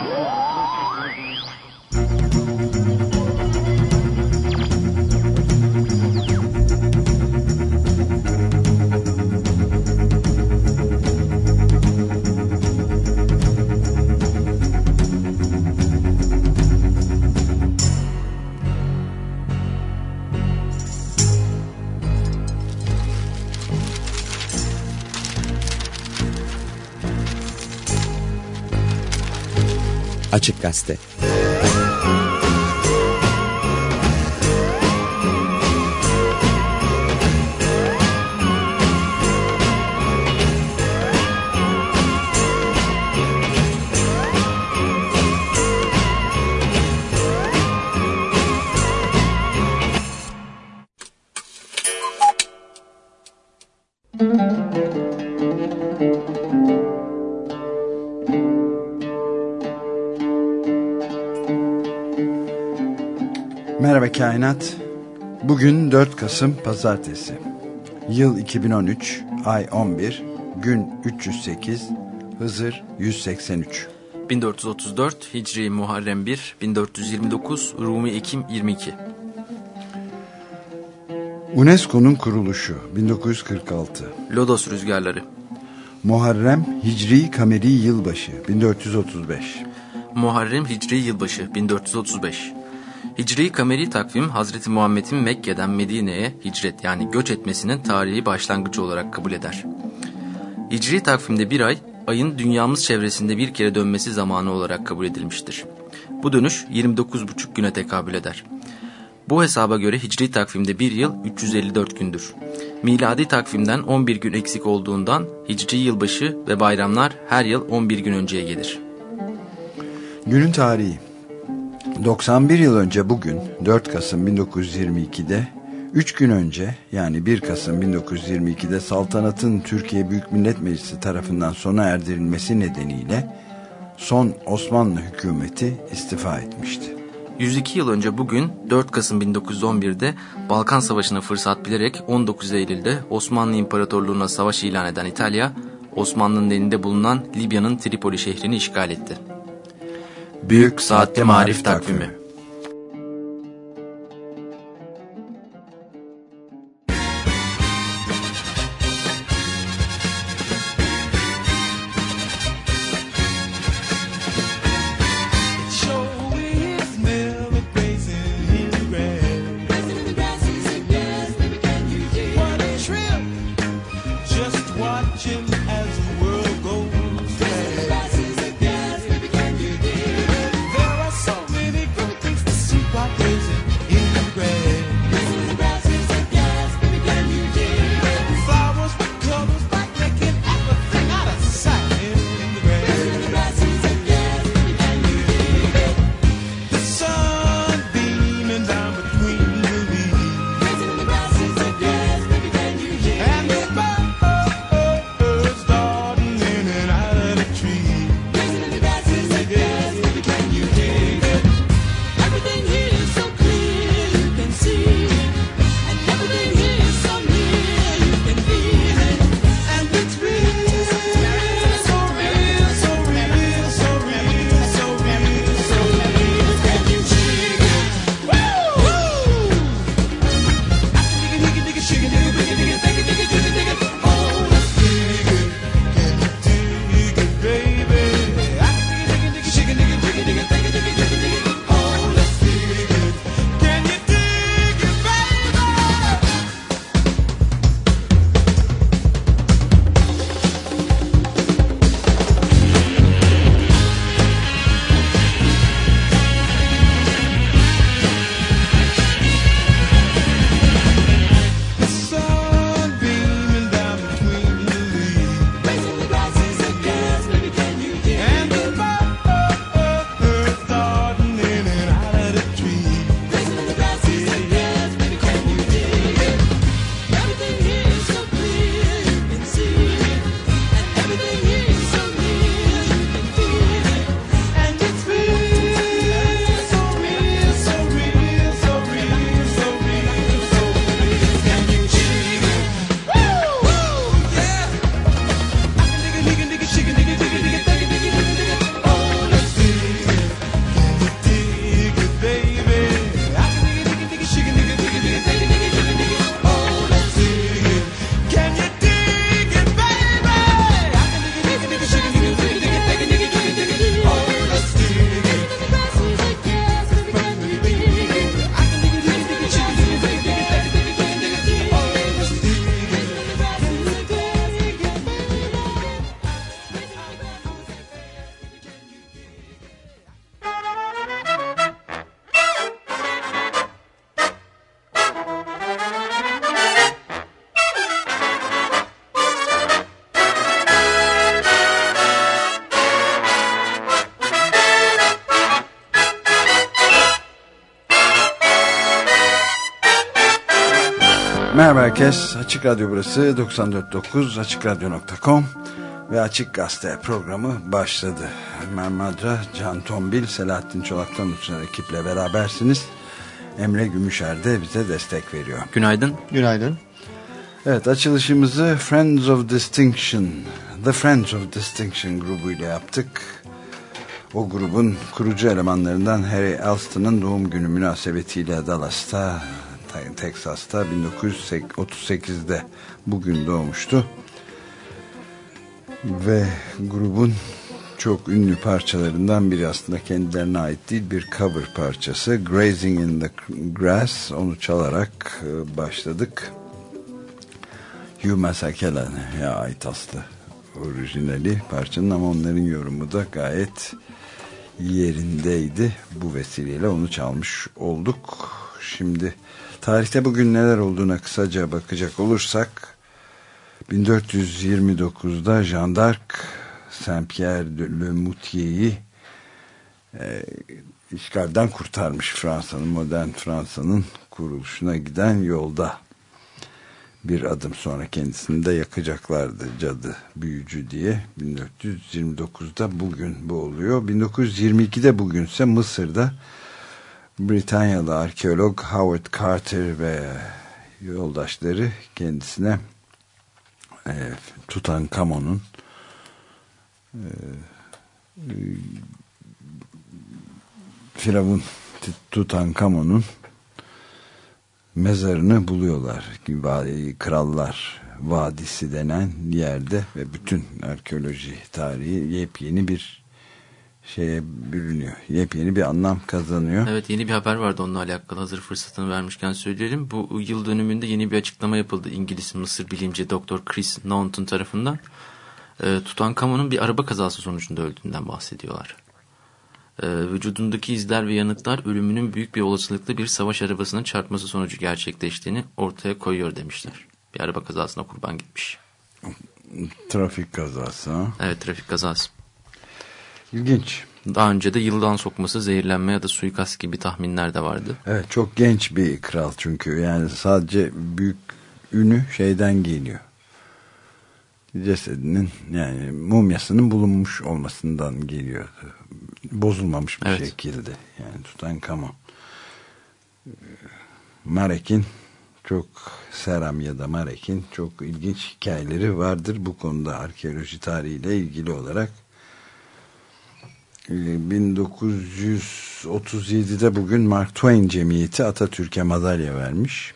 Oh! Açık Gazete Kainat. Bugün 4 Kasım Pazartesi. Yıl 2013, ay 11, gün 308, Hızır 183. 1434 Hicri Muharrem 1, 1429 Rumi Ekim 22. UNESCO'nun kuruluşu 1946. Lodos Rüzgarları. Muharrem Hicri Kameri Yılbaşı 1435. Muharrem Hicri Yılbaşı 1435. Hicri Kameri takvim Hazreti Muhammed'in Mekke'den Medine'ye hicret yani göç etmesinin tarihi başlangıcı olarak kabul eder. Hicri takvimde bir ay, ayın dünyamız çevresinde bir kere dönmesi zamanı olarak kabul edilmiştir. Bu dönüş 29,5 güne tekabül eder. Bu hesaba göre hicri takvimde bir yıl 354 gündür. Miladi takvimden 11 gün eksik olduğundan hicri yılbaşı ve bayramlar her yıl 11 gün önceye gelir. Günün tarihi 91 yıl önce bugün 4 Kasım 1922'de 3 gün önce yani 1 Kasım 1922'de saltanatın Türkiye Büyük Millet Meclisi tarafından sona erdirilmesi nedeniyle son Osmanlı hükümeti istifa etmişti. 102 yıl önce bugün 4 Kasım 1911'de Balkan Savaşı'nı fırsat bilerek 19 Eylül'de Osmanlı İmparatorluğu'na savaş ilan eden İtalya, Osmanlı'nın elinde bulunan Libya'nın Tripoli şehrini işgal etti. Büyük Saatte Marif Takvimi Merhaba herkes. Açık Radyo burası 94.9 AçıkRadyo.com ve Açık Gazete programı başladı. Ömer Madra, Can Tombil, Selahattin Çolak'tan uçan ekiple berabersiniz. Emre Gümüşer de bize destek veriyor. Günaydın. Günaydın. Evet açılışımızı Friends of Distinction, The Friends of Distinction grubuyla yaptık. O grubun kurucu elemanlarından Harry Alston'ın doğum günü münasebetiyle Dallas'ta Texas'ta 1938'de bugün doğmuştu. Ve grubun çok ünlü parçalarından biri aslında kendilerine ait değil bir cover parçası. Grazing in the Grass onu çalarak e, başladık. Hugh Masekele'ye ait aslında orijinali parçanın ama onların yorumu da gayet yerindeydi. Bu vesileyle onu çalmış olduk. Şimdi Tarihte bugün neler olduğuna kısaca bakacak olursak 1429'da Jean d'Arc Saint-Pierre de Le e, işgalden kurtarmış Fransa'nın modern Fransa'nın kuruluşuna giden yolda. Bir adım sonra kendisini de yakacaklardı cadı büyücü diye. 1429'da bugün bu oluyor. 1922'de bugünse Mısır'da Britanyalı arkeolog Howard Carter ve yoldaşları kendisine e, Tutankamon'un e, e, Firavun Tutankamon'un mezarını buluyorlar. Krallar Vadisi denen yerde ve bütün arkeoloji tarihi yepyeni bir şeye bürünüyor. Yepyeni bir anlam kazanıyor. Evet yeni bir haber vardı onunla alakalı. Hazır fırsatını vermişken söyleyelim. Bu yıl dönümünde yeni bir açıklama yapıldı. İngiliz Mısır bilimci Dr. Chris Naunton tarafından. E, Tutankamon'un bir araba kazası sonucunda öldüğünden bahsediyorlar. E, vücudundaki izler ve yanıklar ölümünün büyük bir olasılıkla bir savaş arabasının çarpması sonucu gerçekleştiğini ortaya koyuyor demişler. Bir araba kazasına kurban gitmiş. Trafik kazası. Evet trafik kazası. İlginç. Daha önce de yıldan sokması, zehirlenme ya da suikast gibi tahminler de vardı. Evet çok genç bir kral çünkü yani sadece büyük ünü şeyden geliyor. Cesedinin yani mumyasının bulunmuş olmasından geliyor. Bozulmamış bir evet. şekilde yani Tutankamon. Marek'in çok Seram ya da Marek'in çok ilginç hikayeleri vardır bu konuda arkeoloji tarihiyle ilgili olarak 1937'de ee, bugün Mark Twain Cemiyeti Atatürk'e madalya vermiş.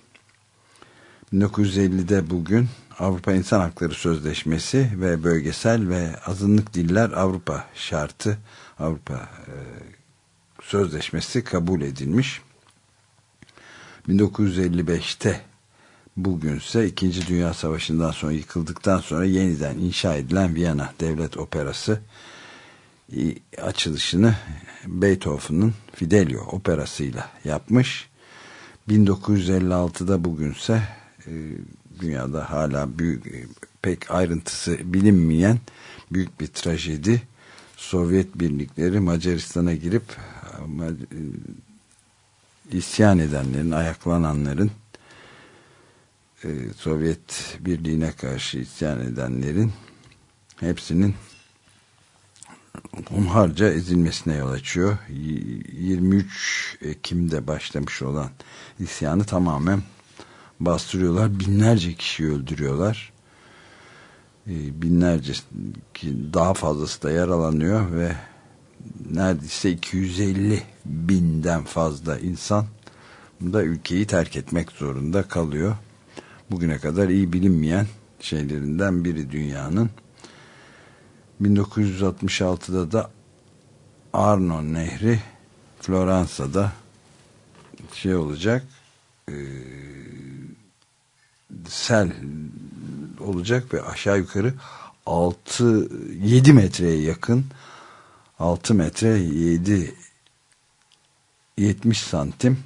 1950'de bugün Avrupa İnsan Hakları Sözleşmesi ve Bölgesel ve Azınlık Diller Avrupa Şartı Avrupa e, Sözleşmesi kabul edilmiş. 1955'te bugünse 2. Dünya Savaşı'ndan sonra yıkıldıktan sonra yeniden inşa edilen Viyana Devlet Operası açılışını Beethoven'ın Fidelio operasıyla yapmış. 1956'da bugünse e, dünyada hala büyük e, pek ayrıntısı bilinmeyen büyük bir trajedi. Sovyet birlikleri Macaristan'a girip e, isyan edenlerin, ayaklananların Sovyet Birliği'ne karşı isyan edenlerin hepsinin hunharca ezilmesine yol açıyor. 23 Ekim'de başlamış olan isyanı tamamen bastırıyorlar. Binlerce kişi öldürüyorlar. Ee, binlerce daha fazlası da yaralanıyor ve neredeyse 250 binden fazla insan da ülkeyi terk etmek zorunda kalıyor. Bugüne kadar iyi bilinmeyen şeylerinden biri dünyanın 1966'da da Arno Nehri Floransa'da şey olacak e, sel olacak ve aşağı yukarı 6 7 metreye yakın 6 metre 7 70 santim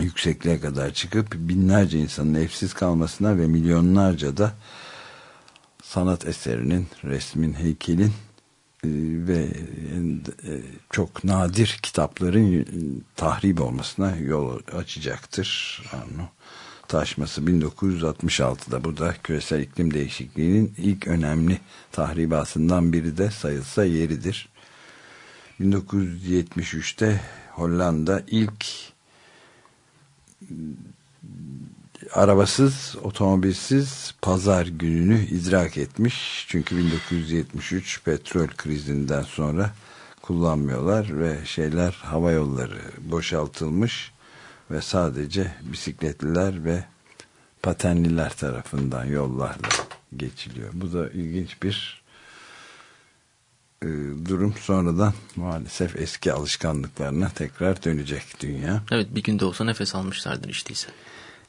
yüksekliğe kadar çıkıp binlerce insanın evsiz kalmasına ve milyonlarca da sanat eserinin, resmin, heykelin e, ve e, çok nadir kitapların tahrip olmasına yol açacaktır. Yani, taşması 1966'da. Bu da küresel iklim değişikliğinin ilk önemli tahribatından biri de sayılsa yeridir. 1973'te Hollanda ilk arabasız, otomobilsiz pazar gününü idrak etmiş. Çünkü 1973 petrol krizinden sonra kullanmıyorlar ve şeyler hava yolları boşaltılmış ve sadece bisikletliler ve patenliler tarafından yollarla geçiliyor. Bu da ilginç bir e, durum sonradan maalesef eski alışkanlıklarına tekrar dönecek dünya. Evet bir günde olsa nefes almışlardır işteyse.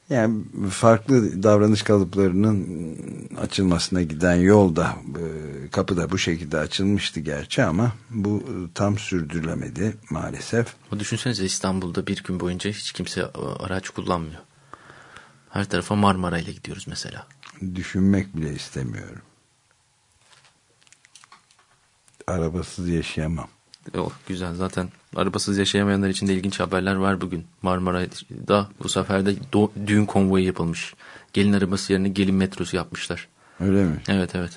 Yani farklı davranış kalıplarının açılmasına giden yolda e, kapı da bu şekilde açılmıştı gerçi ama bu tam sürdürülemedi maalesef. O düşünsenize İstanbul'da bir gün boyunca hiç kimse araç kullanmıyor. Her tarafa Marmara ile gidiyoruz mesela. Düşünmek bile istemiyorum. Arabasız yaşayamam. Oh, güzel zaten arabasız yaşayamayanlar için de ilginç haberler var bugün. Marmara'da bu sefer de düğün konvoyu yapılmış. Gelin arabası yerine gelin metrosu yapmışlar. Öyle mi? Evet evet.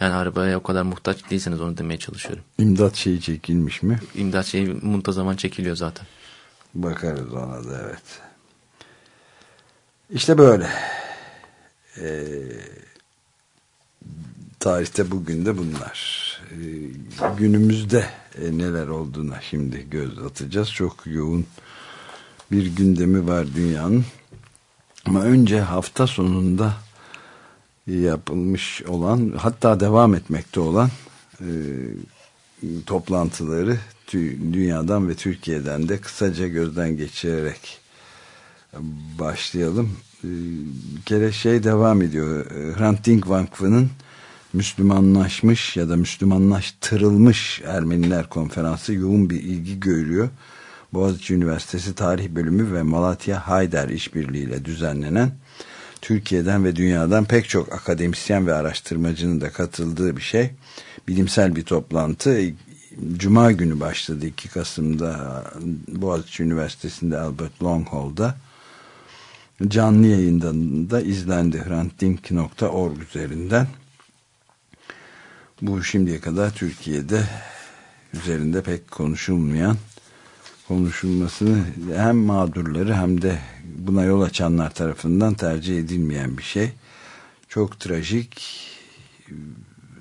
Yani arabaya o kadar muhtaç değilseniz onu demeye çalışıyorum. İmdat şeyi çekilmiş mi? İmdat şeyi muntazaman çekiliyor zaten. Bakarız ona da evet. İşte böyle. Ee, tarihte bugün de bunlar. Ee, günümüzde e, neler olduğuna şimdi göz atacağız. Çok yoğun bir gündemi var dünyanın. Ama önce hafta sonunda yapılmış olan hatta devam etmekte olan e, toplantıları dünyadan ve Türkiye'den de kısaca gözden geçirerek başlayalım. E, bir kere şey devam ediyor. Hrant Dink Vakfı'nın Müslümanlaşmış ya da Müslümanlaştırılmış Ermeniler konferansı yoğun bir ilgi görüyor. Boğaziçi Üniversitesi Tarih Bölümü ve Malatya Hayder işbirliğiyle düzenlenen Türkiye'den ve dünyadan pek çok akademisyen ve araştırmacının da katıldığı bir şey. Bilimsel bir toplantı. Cuma günü başladı 2 Kasım'da Boğaziçi Üniversitesi'nde Albert Long Hall'da. Canlı yayından da izlendi hrantdink.org üzerinden. Bu şimdiye kadar Türkiye'de üzerinde pek konuşulmayan konuşulmasını hem mağdurları hem de buna yol açanlar tarafından tercih edilmeyen bir şey. Çok trajik,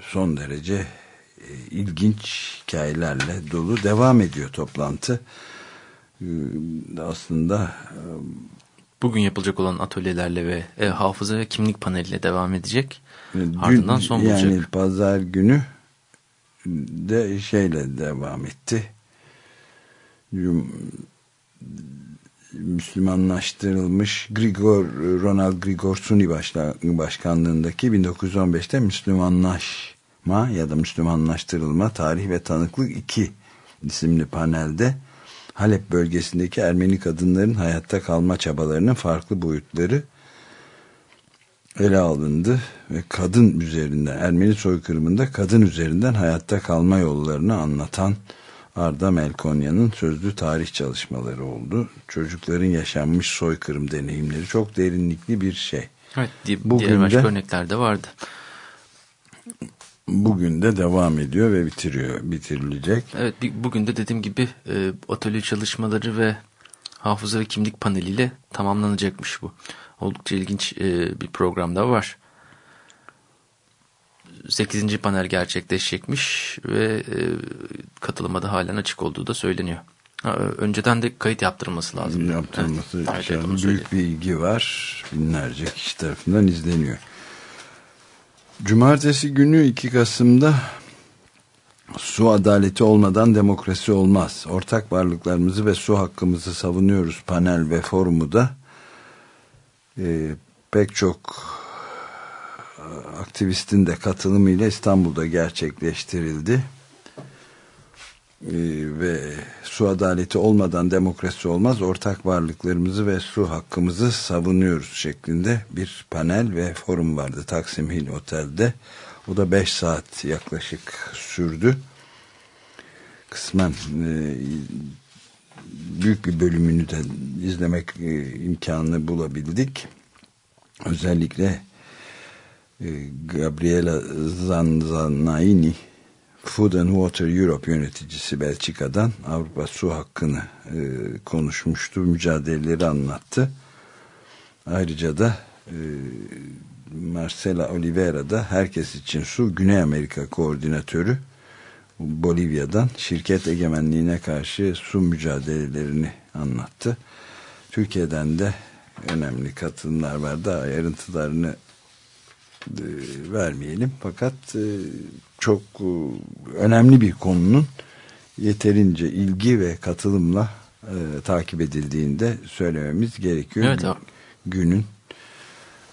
son derece e, ilginç hikayelerle dolu devam ediyor toplantı. E, aslında e, bugün yapılacak olan atölyelerle ve e, hafıza ve kimlik paneliyle devam edecek. Dün, Ardından son bulacak. Yani pazar günü de şeyle devam etti. Müslümanlaştırılmış Grigor Ronald Grigor Suni başkanlığındaki 1915'te Müslümanlaşma ya da Müslümanlaştırılma Tarih ve Tanıklık 2 isimli panelde Halep bölgesindeki Ermeni kadınların hayatta kalma çabalarının farklı boyutları ele alındı ve kadın üzerinden Ermeni soykırımında kadın üzerinden hayatta kalma yollarını anlatan Arda Melkonya'nın sözlü tarih çalışmaları oldu. Çocukların yaşanmış soykırım deneyimleri çok derinlikli bir şey. Evet, Bugün diğer başka de, örnekler de vardı. Bugün de devam ediyor ve bitiriyor, bitirilecek. Evet, bugün de dediğim gibi e, atölye çalışmaları ve hafıza ve kimlik paneliyle tamamlanacakmış bu. Oldukça ilginç e, bir programda var. 8. panel gerçekleşecekmiş ve e, katılıma da halen açık olduğu da söyleniyor. Ha, önceden de kayıt yaptırılması lazım. Yaptırılması evet. evet, büyük söyleyeyim. bir ilgi var. Binlerce kişi tarafından izleniyor. Cumartesi günü 2 Kasım'da su adaleti olmadan demokrasi olmaz. Ortak varlıklarımızı ve su hakkımızı savunuyoruz panel ve forumu da e, pek çok aktivistin de katılımıyla İstanbul'da gerçekleştirildi. Ee, ve su adaleti olmadan demokrasi olmaz. Ortak varlıklarımızı ve su hakkımızı savunuyoruz şeklinde bir panel ve forum vardı Taksim Hill Otel'de. O da 5 saat yaklaşık sürdü. Kısmen e, büyük bir bölümünü de izlemek e, imkanını bulabildik. Özellikle e, Gabriela Zanzanaini Food and Water Europe yöneticisi Belçika'dan Avrupa su hakkını e, konuşmuştu, mücadeleleri anlattı. Ayrıca da Marcela Oliveira da Herkes için Su Güney Amerika Koordinatörü Bolivya'dan şirket egemenliğine karşı su mücadelelerini anlattı. Türkiye'den de önemli katılımlar var. Daha ayrıntılarını e, vermeyelim. Fakat e, çok e, önemli bir konunun yeterince ilgi ve katılımla e, takip edildiğinde söylememiz gerekiyor. Evet. Günün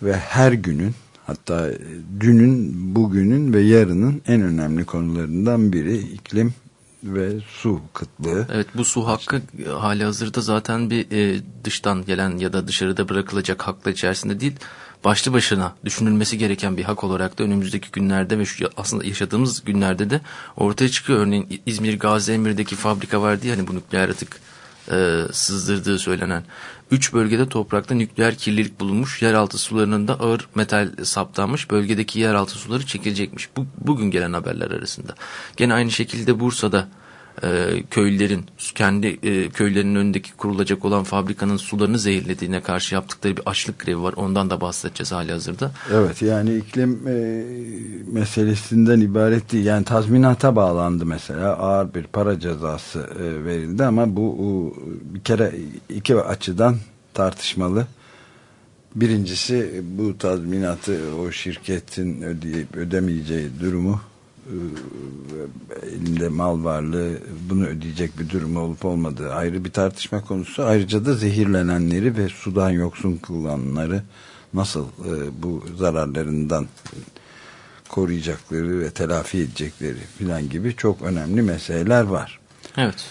ve her günün hatta dünün, bugünün ve yarının en önemli konularından biri iklim ve su kıtlığı. Evet bu su hakkı hali hazırda zaten bir e, dıştan gelen ya da dışarıda bırakılacak haklar içerisinde değil başlı başına düşünülmesi gereken bir hak olarak da önümüzdeki günlerde ve şu aslında yaşadığımız günlerde de ortaya çıkıyor. Örneğin İzmir Gazi Emir'deki fabrika vardı ya hani bu nükleer atık e, sızdırdığı söylenen. Üç bölgede toprakta nükleer kirlilik bulunmuş. Yeraltı sularının da ağır metal saptanmış. Bölgedeki yeraltı suları çekilecekmiş. Bu, bugün gelen haberler arasında. Gene aynı şekilde Bursa'da e, köylülerin kendi e, köylerinin önündeki kurulacak olan fabrikanın sularını zehirlediğine karşı yaptıkları bir açlık grevi var. Ondan da bahsedeceğiz hali hazırda. Evet yani iklim e, meselesinden ibaret değil. Yani tazminata bağlandı mesela ağır bir para cezası e, verildi ama bu bir kere iki açıdan tartışmalı. Birincisi bu tazminatı o şirketin ödeyip ödemeyeceği durumu elinde mal varlığı bunu ödeyecek bir durum olup olmadığı ayrı bir tartışma konusu. Ayrıca da zehirlenenleri ve sudan yoksun kılanları nasıl e, bu zararlarından koruyacakları ve telafi edecekleri filan gibi çok önemli meseleler var. Evet.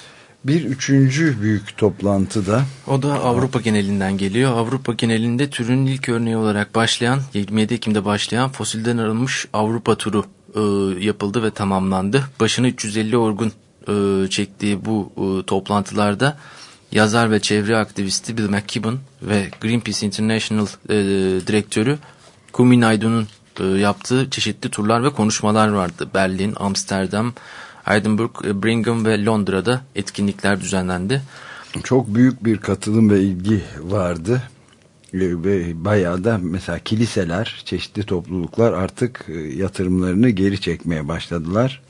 Bir üçüncü büyük toplantı da o da Avrupa genelinden geliyor. Avrupa genelinde türün ilk örneği olarak başlayan 27 Ekim'de başlayan fosilden arınmış Avrupa turu e, yapıldı ve tamamlandı. Başını 350 orgun e, çektiği bu e, toplantılarda yazar ve çevre aktivisti Bill McKibben ve Greenpeace International e, direktörü Kumi Naidoo'nun e, yaptığı çeşitli turlar ve konuşmalar vardı. Berlin, Amsterdam, Edinburgh, e, Brigham ve Londra'da etkinlikler düzenlendi. Çok büyük bir katılım ve ilgi vardı bayağı da mesela kiliseler, çeşitli topluluklar artık e, yatırımlarını geri çekmeye başladılar.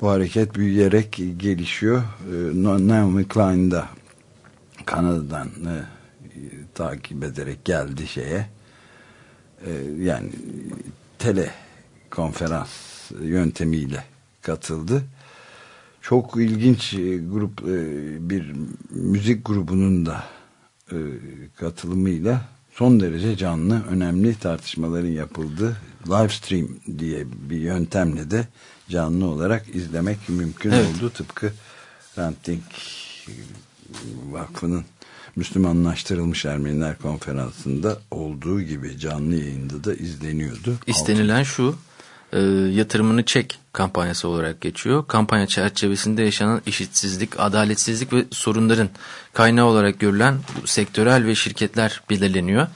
Bu hareket büyüyerek gelişiyor. E, Naomi Klein da Kanada'dan e, takip ederek geldi şeye. Yani tele konferans yöntemiyle katıldı. Çok ilginç grup bir müzik grubunun da e, katılımıyla son derece canlı, önemli tartışmaların yapıldığı live stream diye bir yöntemle de canlı olarak izlemek mümkün evet. oldu. Tıpkı Ranting Vakfı'nın Müslümanlaştırılmış Ermeniler konferansında olduğu gibi canlı yayında da izleniyordu. İstenilen şu e, yatırımını çek kampanyası olarak geçiyor. Kampanya çerçevesinde yaşanan eşitsizlik, adaletsizlik ve sorunların kaynağı olarak görülen sektörel ve şirketler belirleniyor.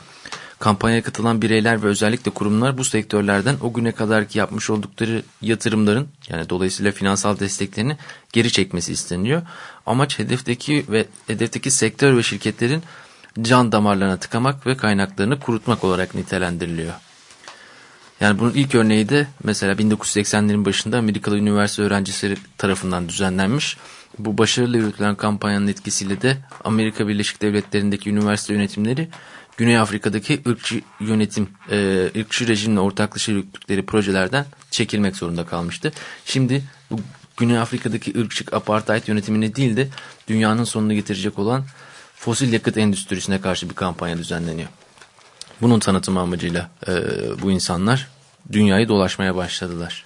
Kampanyaya katılan bireyler ve özellikle kurumlar bu sektörlerden o güne kadarki yapmış oldukları yatırımların yani dolayısıyla finansal desteklerini geri çekmesi isteniyor. Amaç hedefteki ve hedefteki sektör ve şirketlerin can damarlarına tıkamak ve kaynaklarını kurutmak olarak nitelendiriliyor. Yani bunun ilk örneği de mesela 1980'lerin başında Amerikalı üniversite öğrencileri tarafından düzenlenmiş. Bu başarılı yürütülen kampanyanın etkisiyle de Amerika Birleşik Devletleri'ndeki üniversite yönetimleri Güney Afrika'daki ırkçı yönetim, e, ırkçı rejimle ortaklaşa yürüttükleri projelerden çekilmek zorunda kalmıştı. Şimdi bu Güney Afrika'daki ırkçı apartheid yönetimine değil de dünyanın sonunu getirecek olan fosil yakıt endüstrisine karşı bir kampanya düzenleniyor. Bunun tanıtımı amacıyla e, bu insanlar dünyayı dolaşmaya başladılar.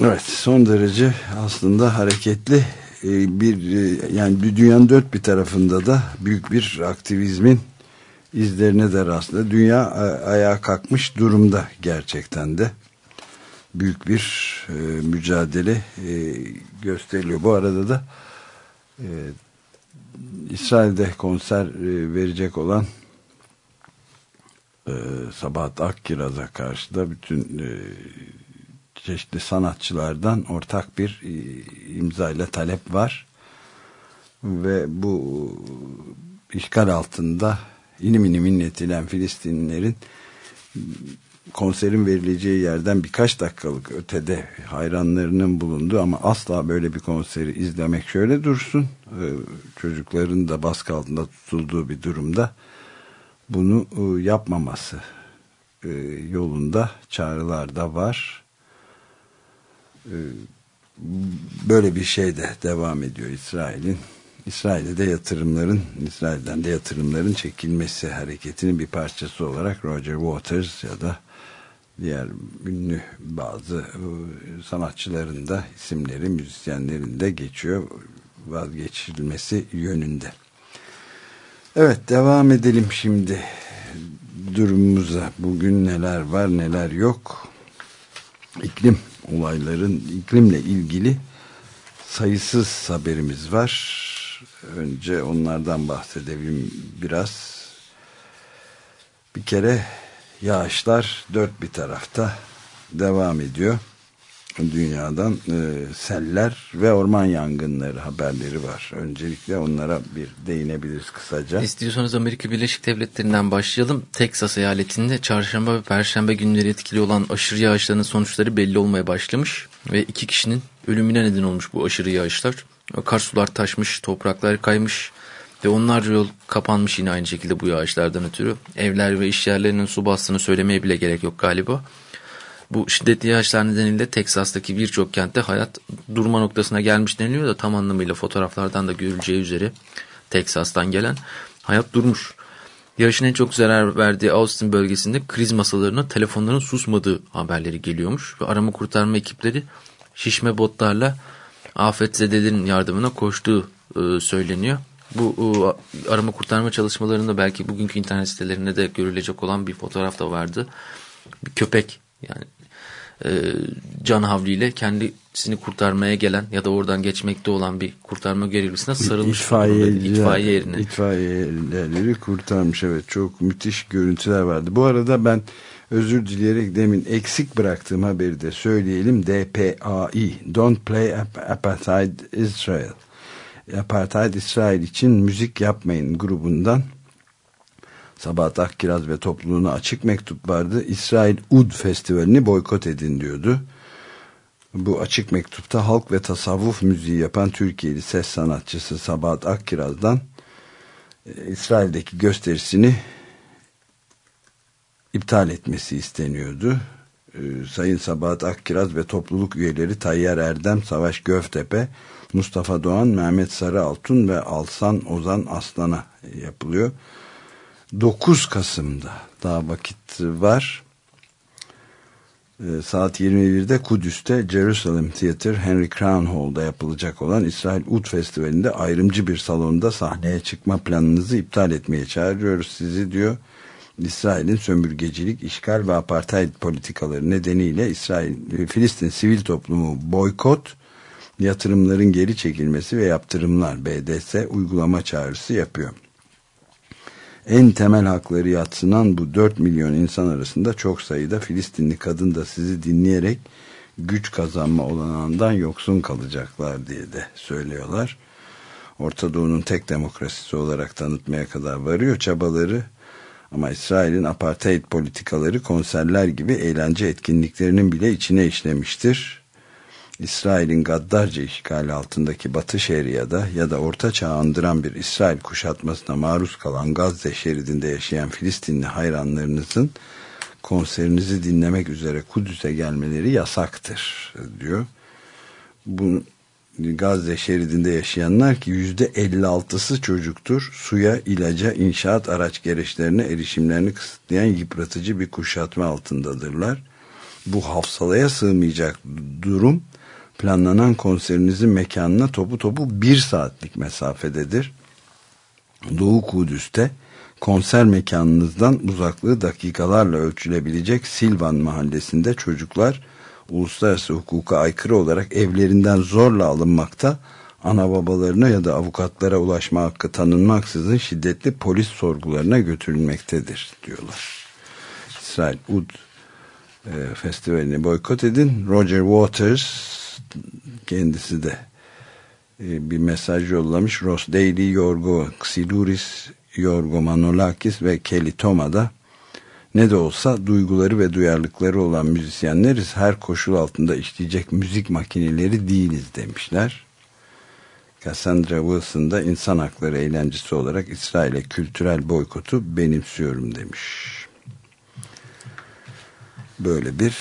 Evet son derece aslında hareketli e, bir e, yani dünyanın dört bir tarafında da büyük bir aktivizmin izlerine de rastladı. Dünya ayağa kalkmış durumda gerçekten de büyük bir e, mücadele e, gösteriliyor. Bu arada da e, İsrail'de konser e, verecek olan e, Sabahat Akkiraz'a karşı da bütün e, çeşitli sanatçılardan ortak bir e, imza ile talep var. Ve bu işgal altında inim inim inletilen Filistinlilerin konserin verileceği yerden birkaç dakikalık ötede hayranlarının bulunduğu ama asla böyle bir konseri izlemek şöyle dursun e, çocukların da baskı altında tutulduğu bir durumda bunu e, yapmaması e, yolunda çağrılar da var böyle bir şey de devam ediyor İsrail'in İsrail'de de yatırımların İsrail'den de yatırımların çekilmesi hareketinin bir parçası olarak Roger Waters ya da diğer ünlü bazı e, sanatçıların da isimleri, müzisyenlerin de geçiyor vazgeçilmesi yönünde. Evet devam edelim şimdi durumumuza. Bugün neler var neler yok. İklim olayların iklimle ilgili sayısız haberimiz var. Önce onlardan bahsedelim biraz. Bir kere yağışlar dört bir tarafta devam ediyor. Dünyadan e, seller ve orman yangınları haberleri var. Öncelikle onlara bir değinebiliriz kısaca. İstiyorsanız Amerika Birleşik Devletleri'nden başlayalım. Texas eyaletinde çarşamba ve perşembe günleri etkili olan aşırı yağışların sonuçları belli olmaya başlamış. Ve iki kişinin ölümüne neden olmuş bu aşırı yağışlar. Akarsular taşmış, topraklar kaymış ve onlarca yol kapanmış yine aynı şekilde bu yağışlardan ötürü. Evler ve iş yerlerinin su bastığını söylemeye bile gerek yok galiba. Bu şiddetli yağışlar nedeniyle Teksas'taki birçok kentte hayat durma noktasına gelmiş deniliyor da tam anlamıyla fotoğraflardan da görüleceği üzere Teksas'tan gelen hayat durmuş. Yağışın en çok zarar verdiği Austin bölgesinde kriz masalarına telefonların susmadığı haberleri geliyormuş ve arama kurtarma ekipleri şişme botlarla afetzedelerin yardımına koştuğu e, söyleniyor. Bu e, arama kurtarma çalışmalarında belki bugünkü internet sitelerinde de görülecek olan bir fotoğraf da vardı. Bir köpek yani e, can havliyle kendisini kurtarmaya gelen ya da oradan geçmekte olan bir kurtarma görevlisine sarılmış. İtfaiyeciler, itfaiye yerine. İtfaiyeleri kurtarmış evet çok müthiş görüntüler vardı. Bu arada ben özür dileyerek demin eksik bıraktığım haberi de söyleyelim. DPAI Don't Play Apartheid Israel Apartheid İsrail için müzik yapmayın grubundan Sabahat Akkiraz ve topluluğuna açık mektup vardı. İsrail Ud Festivali'ni boykot edin diyordu. Bu açık mektupta halk ve tasavvuf müziği yapan Türkiye'li ses sanatçısı Sabahat Akkiraz'dan e, İsrail'deki gösterisini iptal etmesi isteniyordu. E, Sayın Sabahat Akkiraz ve topluluk üyeleri Tayyar Erdem, Savaş Göftepe, Mustafa Doğan, Mehmet Sarıaltun ve Alsan Ozan Aslan'a yapılıyor. 9 Kasım'da daha vakit var. Ee, saat 21'de Kudüs'te Jerusalem Theater Henry Crown Hall'da yapılacak olan İsrail Ud Festivali'nde ayrımcı bir salonda sahneye çıkma planınızı iptal etmeye çağırıyoruz sizi diyor. İsrail'in sömürgecilik, işgal ve apartheid politikaları nedeniyle İsrail, Filistin sivil toplumu boykot, yatırımların geri çekilmesi ve yaptırımlar BDS uygulama çağrısı yapıyor en temel hakları yatsınan bu 4 milyon insan arasında çok sayıda Filistinli kadın da sizi dinleyerek güç kazanma olanağından yoksun kalacaklar diye de söylüyorlar. Orta Doğu'nun tek demokrasisi olarak tanıtmaya kadar varıyor çabaları ama İsrail'in apartheid politikaları konserler gibi eğlence etkinliklerinin bile içine işlemiştir. İsrail'in gaddarca işgali altındaki Batı Şeria'da ya da Orta Çağ andıran bir İsrail kuşatmasına maruz kalan Gazze şeridinde yaşayan Filistinli hayranlarınızın konserinizi dinlemek üzere Kudüs'e gelmeleri yasaktır diyor. Bu Gazze şeridinde yaşayanlar ki yüzde 56'sı çocuktur. Suya, ilaca, inşaat araç gereçlerine erişimlerini kısıtlayan yıpratıcı bir kuşatma altındadırlar. Bu hafsalaya sığmayacak durum planlanan konserinizin mekanına topu topu bir saatlik mesafededir. Doğu Kudüs'te konser mekanınızdan uzaklığı dakikalarla ölçülebilecek Silvan mahallesinde çocuklar uluslararası hukuka aykırı olarak evlerinden zorla alınmakta ana babalarına ya da avukatlara ulaşma hakkı tanınmaksızın şiddetli polis sorgularına götürülmektedir diyorlar. İsrail Ud e, festivalini boykot edin. Roger Waters kendisi de e, bir mesaj yollamış. Ross Daly, Yorgo Xiluris, Yorgo Manolakis ve Kelly Toma da ne de olsa duyguları ve duyarlılıkları olan müzisyenleriz. Her koşul altında işleyecek müzik makineleri değiliz demişler. Cassandra Wilson da insan hakları eğlencesi olarak İsrail'e kültürel boykotu benimsiyorum demiş. Böyle bir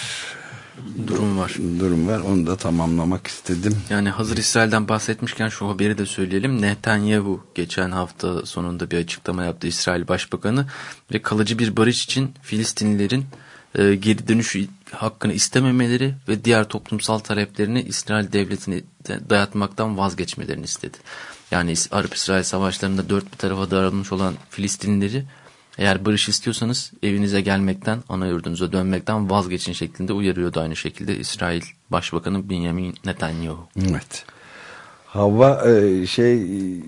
durum var. Durum var. Onu da tamamlamak istedim. Yani hazır İsrail'den bahsetmişken şu haberi de söyleyelim. Netanyahu geçen hafta sonunda bir açıklama yaptı İsrail Başbakanı ve kalıcı bir barış için Filistinlilerin e, geri dönüş hakkını istememeleri ve diğer toplumsal taleplerini İsrail devletine dayatmaktan vazgeçmelerini istedi. Yani Arap-İsrail savaşlarında dört bir tarafa dağılmış olan Filistinlileri eğer barış istiyorsanız evinize gelmekten, ana yurdunuza dönmekten vazgeçin şeklinde uyarıyordu aynı şekilde İsrail Başbakanı Benjamin Netanyahu. Evet. Hava e, şey e,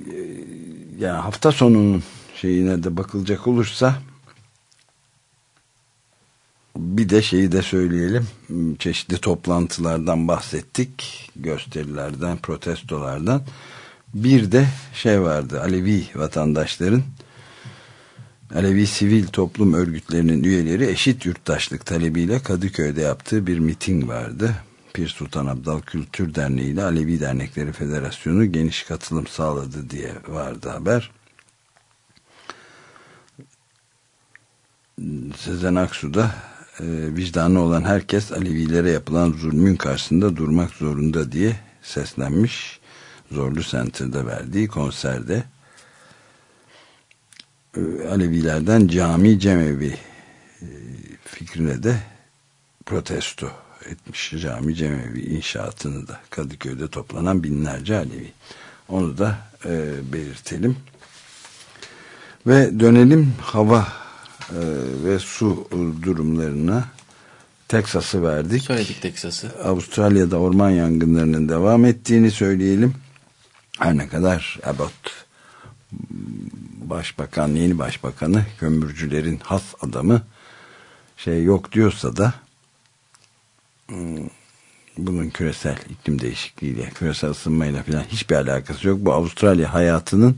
yani hafta sonunun şeyine de bakılacak olursa bir de şeyi de söyleyelim. Çeşitli toplantılardan bahsettik. Gösterilerden, protestolardan. Bir de şey vardı. Alevi vatandaşların Alevi sivil toplum örgütlerinin üyeleri eşit yurttaşlık talebiyle Kadıköy'de yaptığı bir miting vardı. Pir Sultan Abdal Kültür Derneği ile Alevi Dernekleri Federasyonu geniş katılım sağladı diye vardı haber. Sezen Aksu da e, vicdanı olan herkes Alevilere yapılan zulmün karşısında durmak zorunda diye seslenmiş. Zorlu Center'da verdiği konserde Alevilerden cami cemevi e, fikrine de protesto etmiş cami cemevi inşaatını da Kadıköy'de toplanan binlerce Alevi. Onu da e, belirtelim. Ve dönelim hava e, ve su durumlarına. Teksas'ı verdik. Söyledik Teksas'ı. Avustralya'da orman yangınlarının devam ettiğini söyleyelim. Her ne kadar Abbott başbakan, yeni başbakanı kömürcülerin has adamı şey yok diyorsa da hmm, bunun küresel iklim değişikliğiyle, küresel ısınmayla falan hiçbir alakası yok. Bu Avustralya hayatının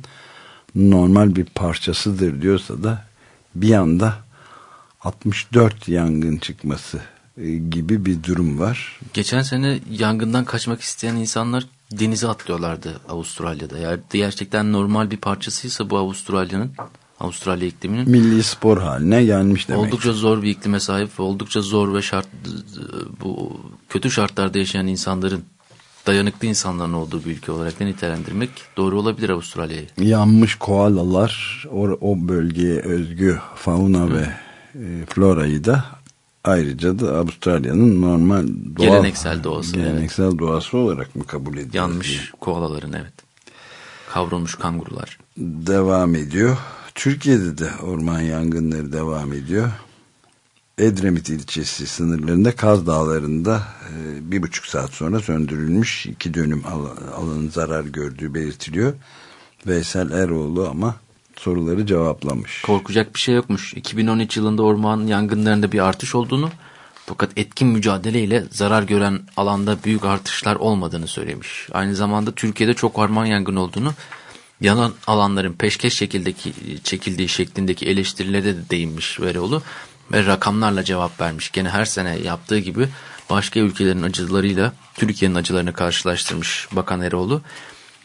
normal bir parçasıdır diyorsa da bir anda 64 yangın çıkması e, gibi bir durum var. Geçen sene yangından kaçmak isteyen insanlar denize atlıyorlardı Avustralya'da. Yani gerçekten normal bir parçasıysa bu Avustralya'nın Avustralya ikliminin milli spor haline gelmiş demek. Oldukça zor bir iklime sahip ve oldukça zor ve şart bu kötü şartlarda yaşayan insanların dayanıklı insanların olduğu bir ülke olarak da nitelendirmek doğru olabilir Avustralya'yı. Yanmış koalalar o, o bölgeye özgü fauna Hı. ve e, florayı da ayrıca da Avustralya'nın normal doğal, geleneksel doğası. Geleneksel evet. doğası olarak mı kabul ediyor? Yanmış diye. koalaların evet. Kavrulmuş kangurular. Devam ediyor. Türkiye'de de orman yangınları devam ediyor. Edremit ilçesi sınırlarında Kaz Dağları'nda e, bir buçuk saat sonra söndürülmüş iki dönüm alanın zarar gördüğü belirtiliyor. Veysel Eroğlu ama soruları cevaplamış. Korkacak bir şey yokmuş. 2013 yılında orman yangınlarında bir artış olduğunu fakat etkin mücadeleyle zarar gören alanda büyük artışlar olmadığını söylemiş. Aynı zamanda Türkiye'de çok orman yangın olduğunu yanan alanların peşkeş şekildeki, çekildiği şeklindeki eleştirilere de değinmiş Veroğlu ve rakamlarla cevap vermiş. Gene her sene yaptığı gibi başka ülkelerin acılarıyla Türkiye'nin acılarını karşılaştırmış Bakan Eroğlu.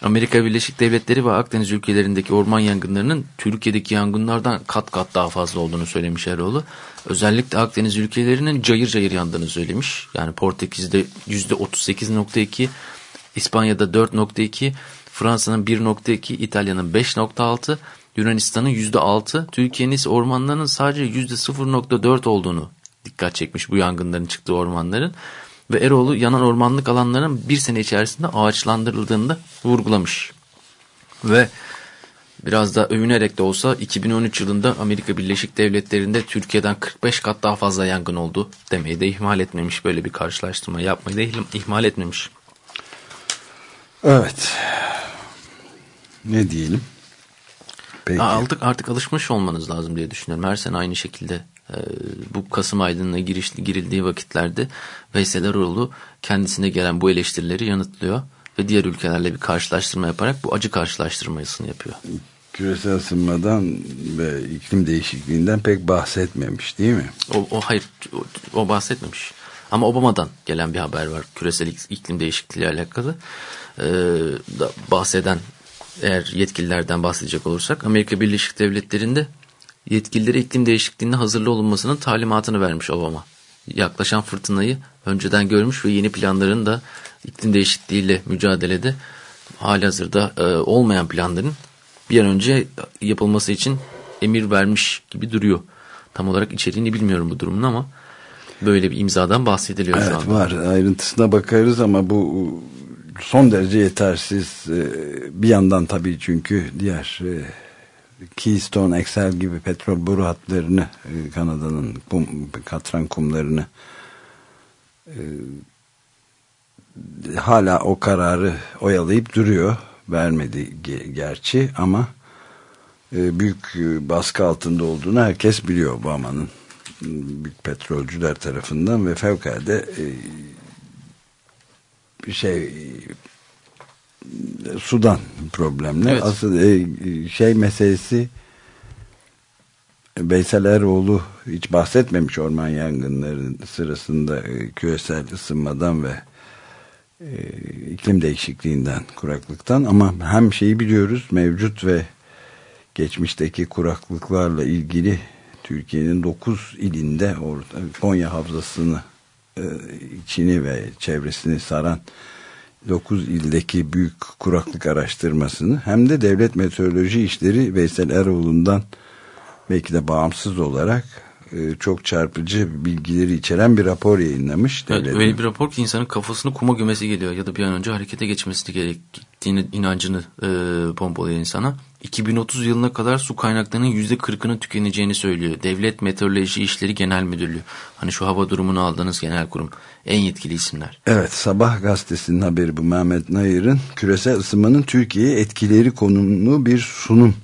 Amerika Birleşik Devletleri ve Akdeniz ülkelerindeki orman yangınlarının Türkiye'deki yangınlardan kat kat daha fazla olduğunu söylemiş Eroğlu. Özellikle Akdeniz ülkelerinin cayır cayır yandığını söylemiş. Yani Portekiz'de %38.2, İspanya'da 4.2, Fransa'nın 1.2, İtalya'nın 5.6, Yunanistan'ın %6, Türkiye'nin ise ormanlarının sadece %0.4 olduğunu dikkat çekmiş bu yangınların çıktığı ormanların ve Eroğlu yanan ormanlık alanların bir sene içerisinde ağaçlandırıldığını da vurgulamış. Ve biraz da övünerek de olsa 2013 yılında Amerika Birleşik Devletleri'nde Türkiye'den 45 kat daha fazla yangın oldu demeyi de ihmal etmemiş. Böyle bir karşılaştırma yapmayı da ihmal etmemiş. Evet. Ne diyelim? Peki. Artık, artık alışmış olmanız lazım diye düşünüyorum. Her sene aynı şekilde bu Kasım aydınına giriş, girildiği vakitlerde Veysel Eroğlu kendisine gelen bu eleştirileri yanıtlıyor ve diğer ülkelerle bir karşılaştırma yaparak bu acı karşılaştırmasını yapıyor. Küresel ısınmadan ve iklim değişikliğinden pek bahsetmemiş değil mi? O, o hayır o, o bahsetmemiş. Ama Obama'dan gelen bir haber var küresel iklim değişikliği ile alakalı. Ee, da bahseden eğer yetkililerden bahsedecek olursak Amerika Birleşik Devletleri'nde yetkilileri iklim değişikliğine hazırlı olunmasının talimatını vermiş Obama. Yaklaşan fırtınayı önceden görmüş ve yeni planların da iklim değişikliğiyle mücadelede hali hazırda e, olmayan planların bir an önce yapılması için emir vermiş gibi duruyor. Tam olarak içeriğini bilmiyorum bu durumun ama böyle bir imzadan bahsediliyor evet, şu anda. var ayrıntısına bakarız ama bu son derece yetersiz. E, bir yandan tabii çünkü diğer e, Keystone XL gibi petrol boru hatlarını e, Kanada'nın kum, katran kumlarını hala o kararı oyalayıp duruyor. Vermedi gerçi ama büyük baskı altında olduğunu herkes biliyor Obama'nın büyük petrolcüler tarafından ve fevkalade bir şey sudan problemler. Evet. Asıl e, şey meselesi Veysel Eroğlu hiç bahsetmemiş orman yangınları sırasında e, küresel ısınmadan ve e, iklim değişikliğinden, kuraklıktan ama hem şeyi biliyoruz mevcut ve geçmişteki kuraklıklarla ilgili Türkiye'nin 9 ilinde Konya Havzası'nı e, içini ve çevresini saran 9 ildeki büyük kuraklık araştırmasını hem de Devlet Meteoroloji İşleri Veysel Eroğlu'ndan belki de bağımsız olarak e, çok çarpıcı bilgileri içeren bir rapor yayınlamış. Evet, öyle bir rapor ki insanın kafasını kuma gömesi geliyor ya da bir an önce harekete geçmesi gerektiğini inancını e, pompalıyor insana. 2030 yılına kadar su kaynaklarının %40'ının tükeneceğini söylüyor. Devlet Meteoroloji İşleri Genel Müdürlüğü. Hani şu hava durumunu aldığınız genel kurum. En yetkili isimler. Evet Sabah gazetesinin haberi bu Mehmet Nayır'ın küresel ısınmanın Türkiye'ye etkileri konumlu bir sunum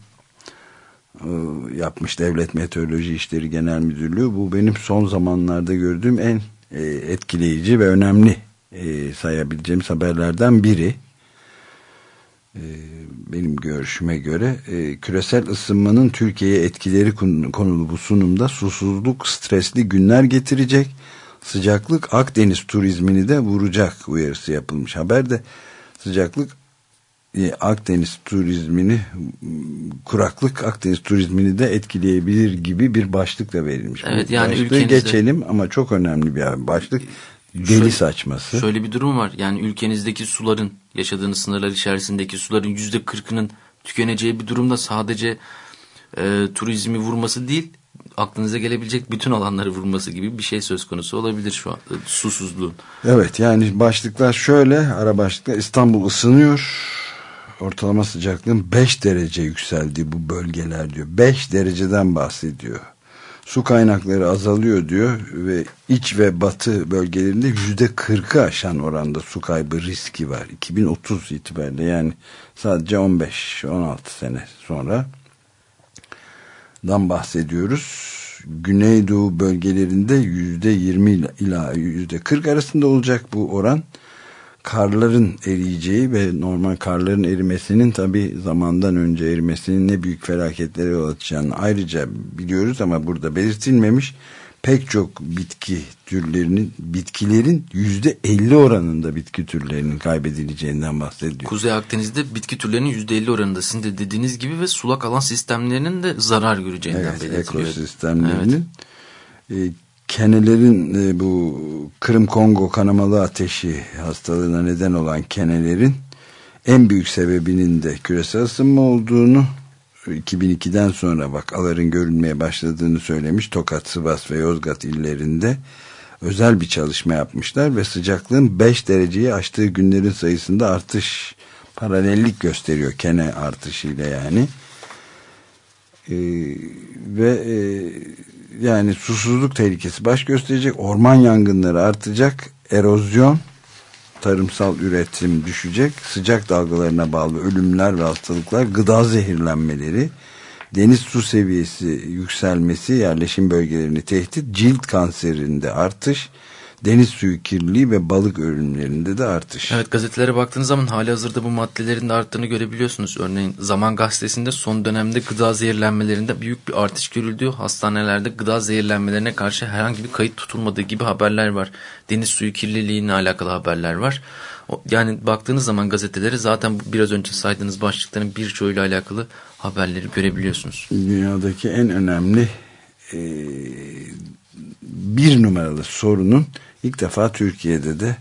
e, yapmış Devlet Meteoroloji İşleri Genel Müdürlüğü. Bu benim son zamanlarda gördüğüm en e, etkileyici ve önemli e, sayabileceğimiz haberlerden biri. Benim görüşüme göre küresel ısınmanın Türkiye'ye etkileri konulu bu sunumda susuzluk stresli günler getirecek. Sıcaklık Akdeniz turizmini de vuracak uyarısı yapılmış. Haberde sıcaklık e, Akdeniz turizmini kuraklık Akdeniz turizmini de etkileyebilir gibi bir başlıkla verilmiş. Evet yani Başlığı ülkenizde... geçelim ama çok önemli bir başlık. Deli şöyle, saçması. Şöyle bir durum var. Yani ülkenizdeki suların yaşadığınız sınırlar içerisindeki suların yüzde kırkının tükeneceği bir durumda sadece e, turizmi vurması değil aklınıza gelebilecek bütün alanları vurması gibi bir şey söz konusu olabilir şu an e, susuzluğun. Evet yani başlıklar şöyle ara başlıklar İstanbul ısınıyor ortalama sıcaklığın 5 derece yükseldi bu bölgeler diyor. 5 dereceden bahsediyor. Su kaynakları azalıyor diyor ve iç ve batı bölgelerinde yüzde 40'ı aşan oranda su kaybı riski var. 2030 itibariyle yani sadece 15-16 sene sonra dan bahsediyoruz. Güneydoğu bölgelerinde yüzde 20 ila yüzde 40 arasında olacak bu oran karların eriyeceği ve normal karların erimesinin tabi zamandan önce erimesinin ne büyük felaketlere yol açacağını ayrıca biliyoruz ama burada belirtilmemiş pek çok bitki türlerinin bitkilerin yüzde elli oranında bitki türlerinin kaybedileceğinden bahsediyor. Kuzey Akdeniz'de bitki türlerinin yüzde elli oranında sizin de dediğiniz gibi ve sulak alan sistemlerinin de zarar göreceğinden evet, belirtiliyor. Ekosistemlerinin evet. Kenelerin e, bu Kırım Kongo kanamalı ateşi hastalığına neden olan kenelerin en büyük sebebinin de küresel ısınma olduğunu 2002'den sonra vakaların görülmeye başladığını söylemiş Tokat, Sivas ve Yozgat illerinde özel bir çalışma yapmışlar ve sıcaklığın 5 dereceyi aştığı günlerin sayısında artış paralellik gösteriyor kene artışıyla yani. Ee, ve e, yani susuzluk tehlikesi baş gösterecek orman yangınları artacak erozyon tarımsal üretim düşecek. Sıcak dalgalarına bağlı ölümler ve hastalıklar, gıda zehirlenmeleri, deniz su seviyesi yükselmesi, yerleşim bölgelerini tehdit, cilt kanserinde artış, deniz suyu kirliliği ve balık ölümlerinde de artış. Evet gazetelere baktığınız zaman hali hazırda bu maddelerin de arttığını görebiliyorsunuz. Örneğin Zaman Gazetesi'nde son dönemde gıda zehirlenmelerinde büyük bir artış görüldüğü hastanelerde gıda zehirlenmelerine karşı herhangi bir kayıt tutulmadığı gibi haberler var. Deniz suyu kirliliğine alakalı haberler var. Yani baktığınız zaman gazeteleri zaten biraz önce saydığınız başlıkların birçoğuyla alakalı haberleri görebiliyorsunuz. Dünyadaki en önemli e, bir numaralı sorunun ilk defa Türkiye'de de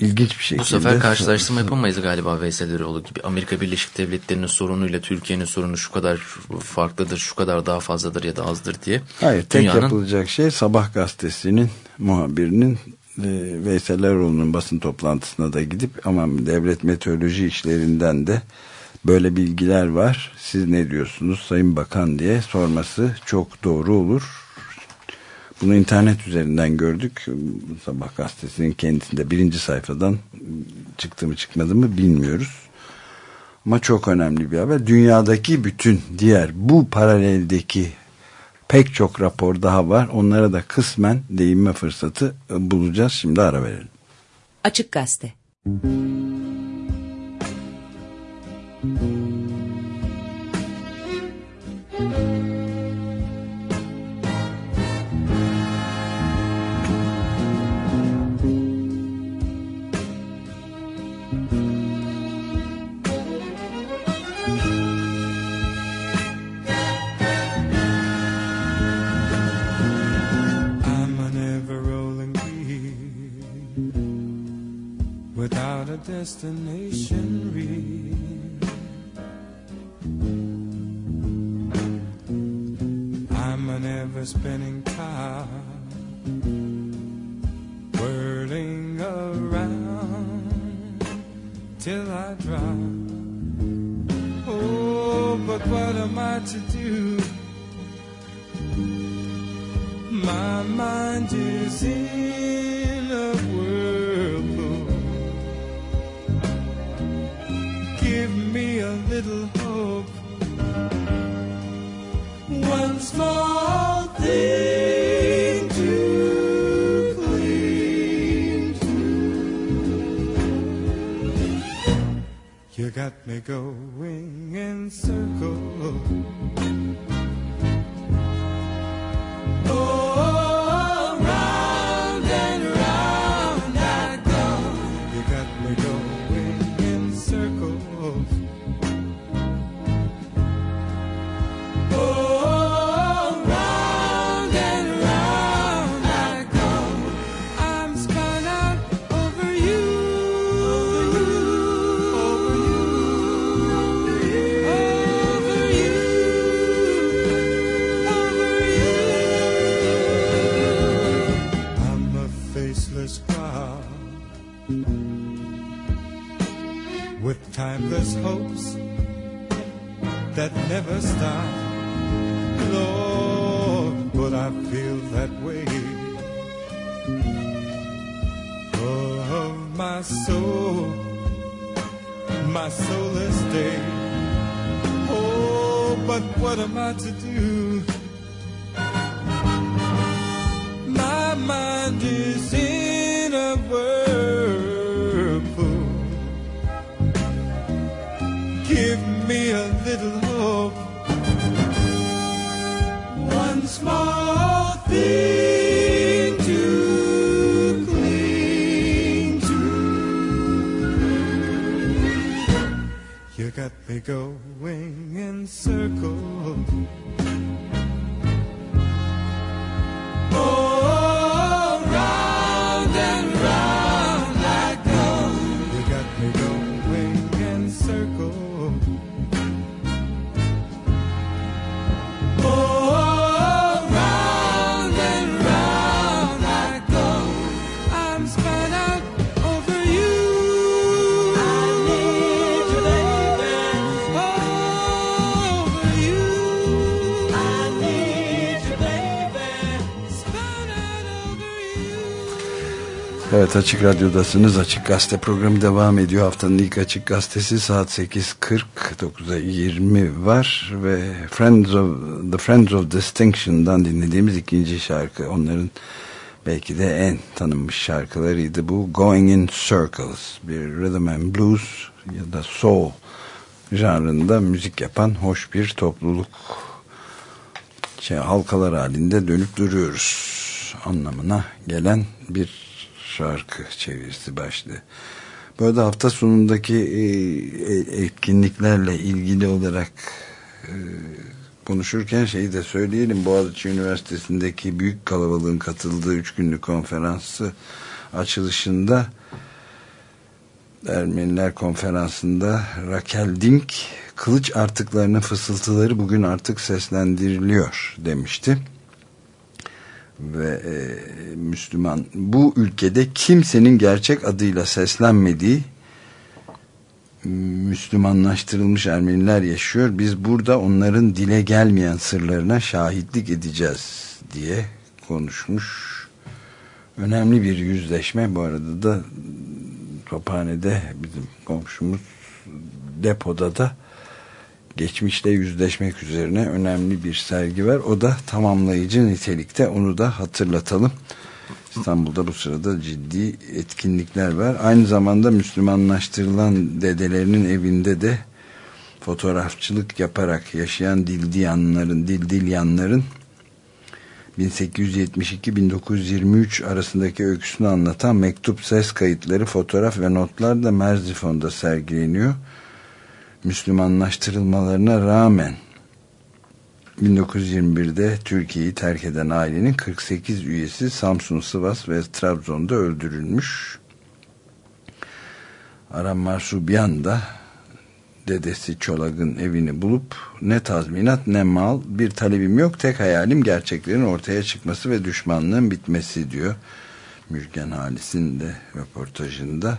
ilginç bir şekilde. Bu sefer karşılaştırma yapamayız galiba Veysel Eroğlu gibi. Amerika Birleşik Devletleri'nin sorunuyla Türkiye'nin sorunu şu kadar farklıdır, şu kadar daha fazladır ya da azdır diye. Hayır, tek Dünyanın... yapılacak şey Sabah gazetesinin muhabirinin e, Veysel Eroğlu'nun basın toplantısına da gidip ama devlet meteoroloji işlerinden de böyle bilgiler var. Siz ne diyorsunuz Sayın Bakan diye sorması çok doğru olur bunu internet üzerinden gördük. Sabah gazetesinin kendisinde birinci sayfadan çıktı mı çıkmadı mı bilmiyoruz. Ama çok önemli bir haber. Dünyadaki bütün diğer bu paraleldeki pek çok rapor daha var. Onlara da kısmen değinme fırsatı bulacağız. Şimdi ara verelim. Açık Gazete destination Evet Açık Radyo'dasınız. Açık Gazete programı devam ediyor. Haftanın ilk Açık Gazetesi saat 8.40 9'a 20 var ve Friends of, The Friends of Distinction'dan dinlediğimiz ikinci şarkı onların belki de en tanınmış şarkılarıydı bu Going in Circles bir rhythm and blues ya da soul janrında müzik yapan hoş bir topluluk şey, halkalar halinde dönüp duruyoruz anlamına gelen bir şarkı çevirisi başlığı. Bu arada hafta sonundaki e, e, etkinliklerle ilgili olarak e, konuşurken şeyi de söyleyelim. Boğaziçi Üniversitesi'ndeki büyük kalabalığın katıldığı üç günlük konferansı açılışında Ermeniler konferansında Rakel Dink kılıç artıklarının fısıltıları bugün artık seslendiriliyor demişti ve e, Müslüman bu ülkede kimsenin gerçek adıyla seslenmediği Müslümanlaştırılmış Ermeniler yaşıyor. Biz burada onların dile gelmeyen sırlarına şahitlik edeceğiz diye konuşmuş. Önemli bir yüzleşme. Bu arada da Tophane'de bizim komşumuz depoda da geçmişle yüzleşmek üzerine önemli bir sergi var. O da tamamlayıcı nitelikte. Onu da hatırlatalım. İstanbul'da bu sırada ciddi etkinlikler var. Aynı zamanda Müslümanlaştırılan dedelerinin evinde de fotoğrafçılık yaparak yaşayan Dildiyanların, Dildilyanların 1872-1923 arasındaki öyküsünü anlatan mektup ses kayıtları, fotoğraf ve notlar da Merzifon'da sergileniyor. Müslümanlaştırılmalarına rağmen 1921'de Türkiye'yi terk eden ailenin 48 üyesi Samsun, Sivas ve Trabzon'da öldürülmüş. Aram Marsubian da dedesi Çolak'ın evini bulup ne tazminat ne mal bir talebim yok tek hayalim gerçeklerin ortaya çıkması ve düşmanlığın bitmesi diyor. Mürgen Halis'in de röportajında.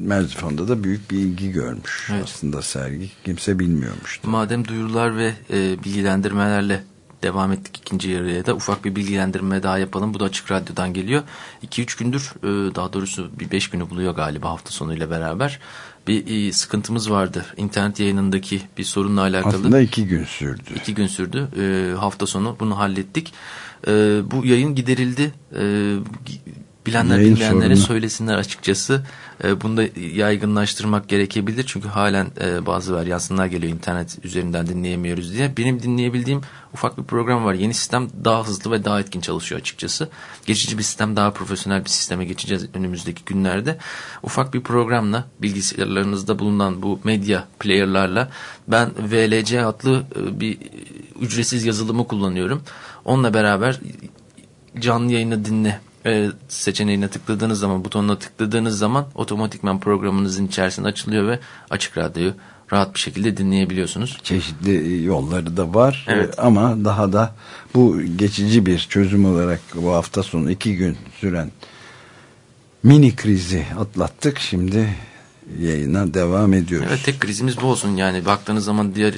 Merzifon'da da büyük bir ilgi görmüş evet. aslında sergi. Kimse bilmiyormuş. Madem duyurular ve e, bilgilendirmelerle devam ettik ikinci yarıya da ufak bir bilgilendirme daha yapalım. Bu da Açık Radyo'dan geliyor. 2-3 gündür e, daha doğrusu bir 5 günü buluyor galiba hafta sonuyla beraber. Bir e, sıkıntımız vardı. İnternet yayınındaki bir sorunla alakalı. Aslında 2 gün sürdü. 2 gün sürdü. E, hafta sonu bunu hallettik. E, bu yayın giderildi. E, Bilenler Yayın bilmeyenlere sorunu. söylesinler açıkçası. E, bunu da yaygınlaştırmak gerekebilir. Çünkü halen e, bazı varyansınlar geliyor internet üzerinden dinleyemiyoruz diye. Benim dinleyebildiğim ufak bir program var. Yeni sistem daha hızlı ve daha etkin çalışıyor açıkçası. Geçici bir sistem daha profesyonel bir sisteme geçeceğiz önümüzdeki günlerde. Ufak bir programla bilgisayarlarınızda bulunan bu medya player'larla ben VLC adlı e, bir ücretsiz yazılımı kullanıyorum. Onunla beraber canlı yayını dinle e, seçeneğine tıkladığınız zaman butonuna tıkladığınız zaman otomatikman programınızın içerisinde açılıyor ve açık radyoyu rahat bir şekilde dinleyebiliyorsunuz. Çeşitli yolları da var evet. ama daha da bu geçici bir çözüm olarak bu hafta sonu iki gün süren mini krizi atlattık. Şimdi yayına devam ediyoruz. Evet tek krizimiz bu olsun. Yani baktığınız zaman diğer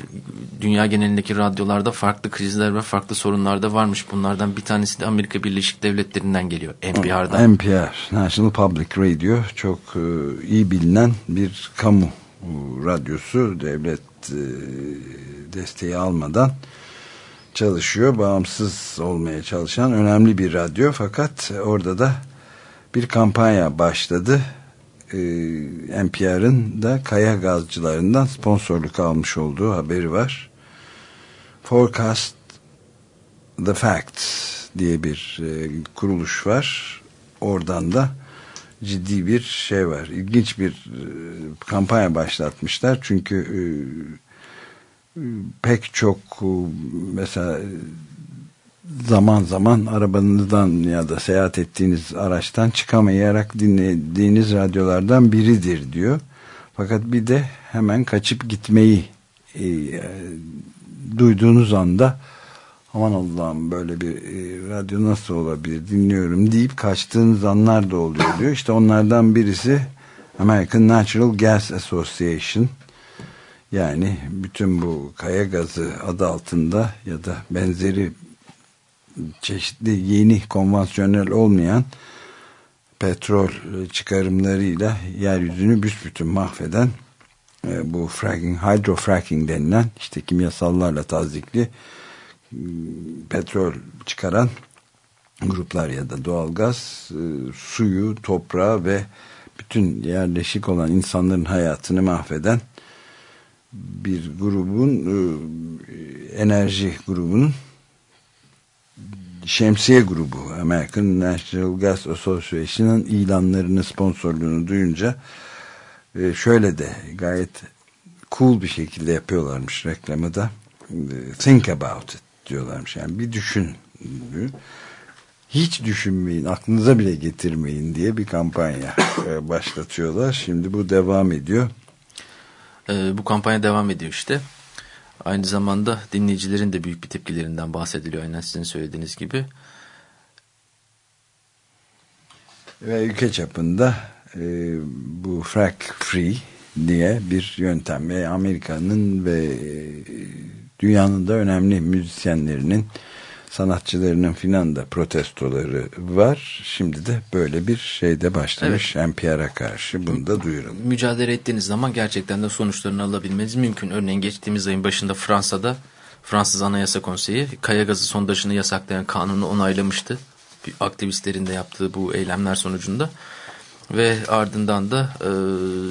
dünya genelindeki radyolarda farklı krizler ve farklı sorunlar da varmış. Bunlardan bir tanesi de Amerika Birleşik Devletleri'nden geliyor. NPR'dan. NPR, National Public Radio çok e, iyi bilinen bir kamu radyosu. Devlet e, desteği almadan çalışıyor. Bağımsız olmaya çalışan önemli bir radyo. Fakat orada da bir kampanya başladı e, NPR'ın da kaya gazcılarından sponsorluk almış olduğu haberi var. Forecast the Facts diye bir e, kuruluş var. Oradan da ciddi bir şey var. İlginç bir e, kampanya başlatmışlar. Çünkü e, pek çok mesela zaman zaman arabanızdan ya da seyahat ettiğiniz araçtan çıkamayarak dinlediğiniz radyolardan biridir diyor. Fakat bir de hemen kaçıp gitmeyi duyduğunuz anda aman Allah'ım böyle bir e, radyo nasıl olabilir dinliyorum deyip kaçtığınız anlar da oluyor diyor. İşte onlardan birisi American Natural Gas Association yani bütün bu kaya gazı adı altında ya da benzeri çeşitli yeni konvansiyonel olmayan petrol e, çıkarımlarıyla yeryüzünü büsbütün mahveden e, bu fracking, hydrofracking denilen işte kimyasallarla tazikli e, petrol çıkaran gruplar ya da doğalgaz e, suyu, toprağı ve bütün yerleşik olan insanların hayatını mahveden bir grubun e, enerji grubunun şemsiye grubu. American National Gas Association'ın ilanlarını sponsorluğunu duyunca e, şöyle de gayet cool bir şekilde yapıyorlarmış reklamı da. E, think about it diyorlarmış. Yani bir düşün. Hiç düşünmeyin aklınıza bile getirmeyin diye bir kampanya e, başlatıyorlar. Şimdi bu devam ediyor. Ee, bu kampanya devam ediyor işte. Aynı zamanda dinleyicilerin de büyük bir tepkilerinden bahsediliyor. Aynen sizin söylediğiniz gibi. Ve ülke çapında e, bu frack free diye bir yöntem ve Amerika'nın ve e, dünyanın da önemli müzisyenlerinin sanatçılarının filan da protestoları var. Şimdi de böyle bir şeyde başlamış NPR'a karşı bunu da duyuralım. Mücadele ettiğiniz zaman gerçekten de sonuçlarını alabilmeniz mümkün. Örneğin geçtiğimiz ayın başında Fransa'da Fransız Anayasa Konseyi kaya gazı sondajını yasaklayan kanunu onaylamıştı. Aktivistlerin de yaptığı bu eylemler sonucunda. Ve ardından da e,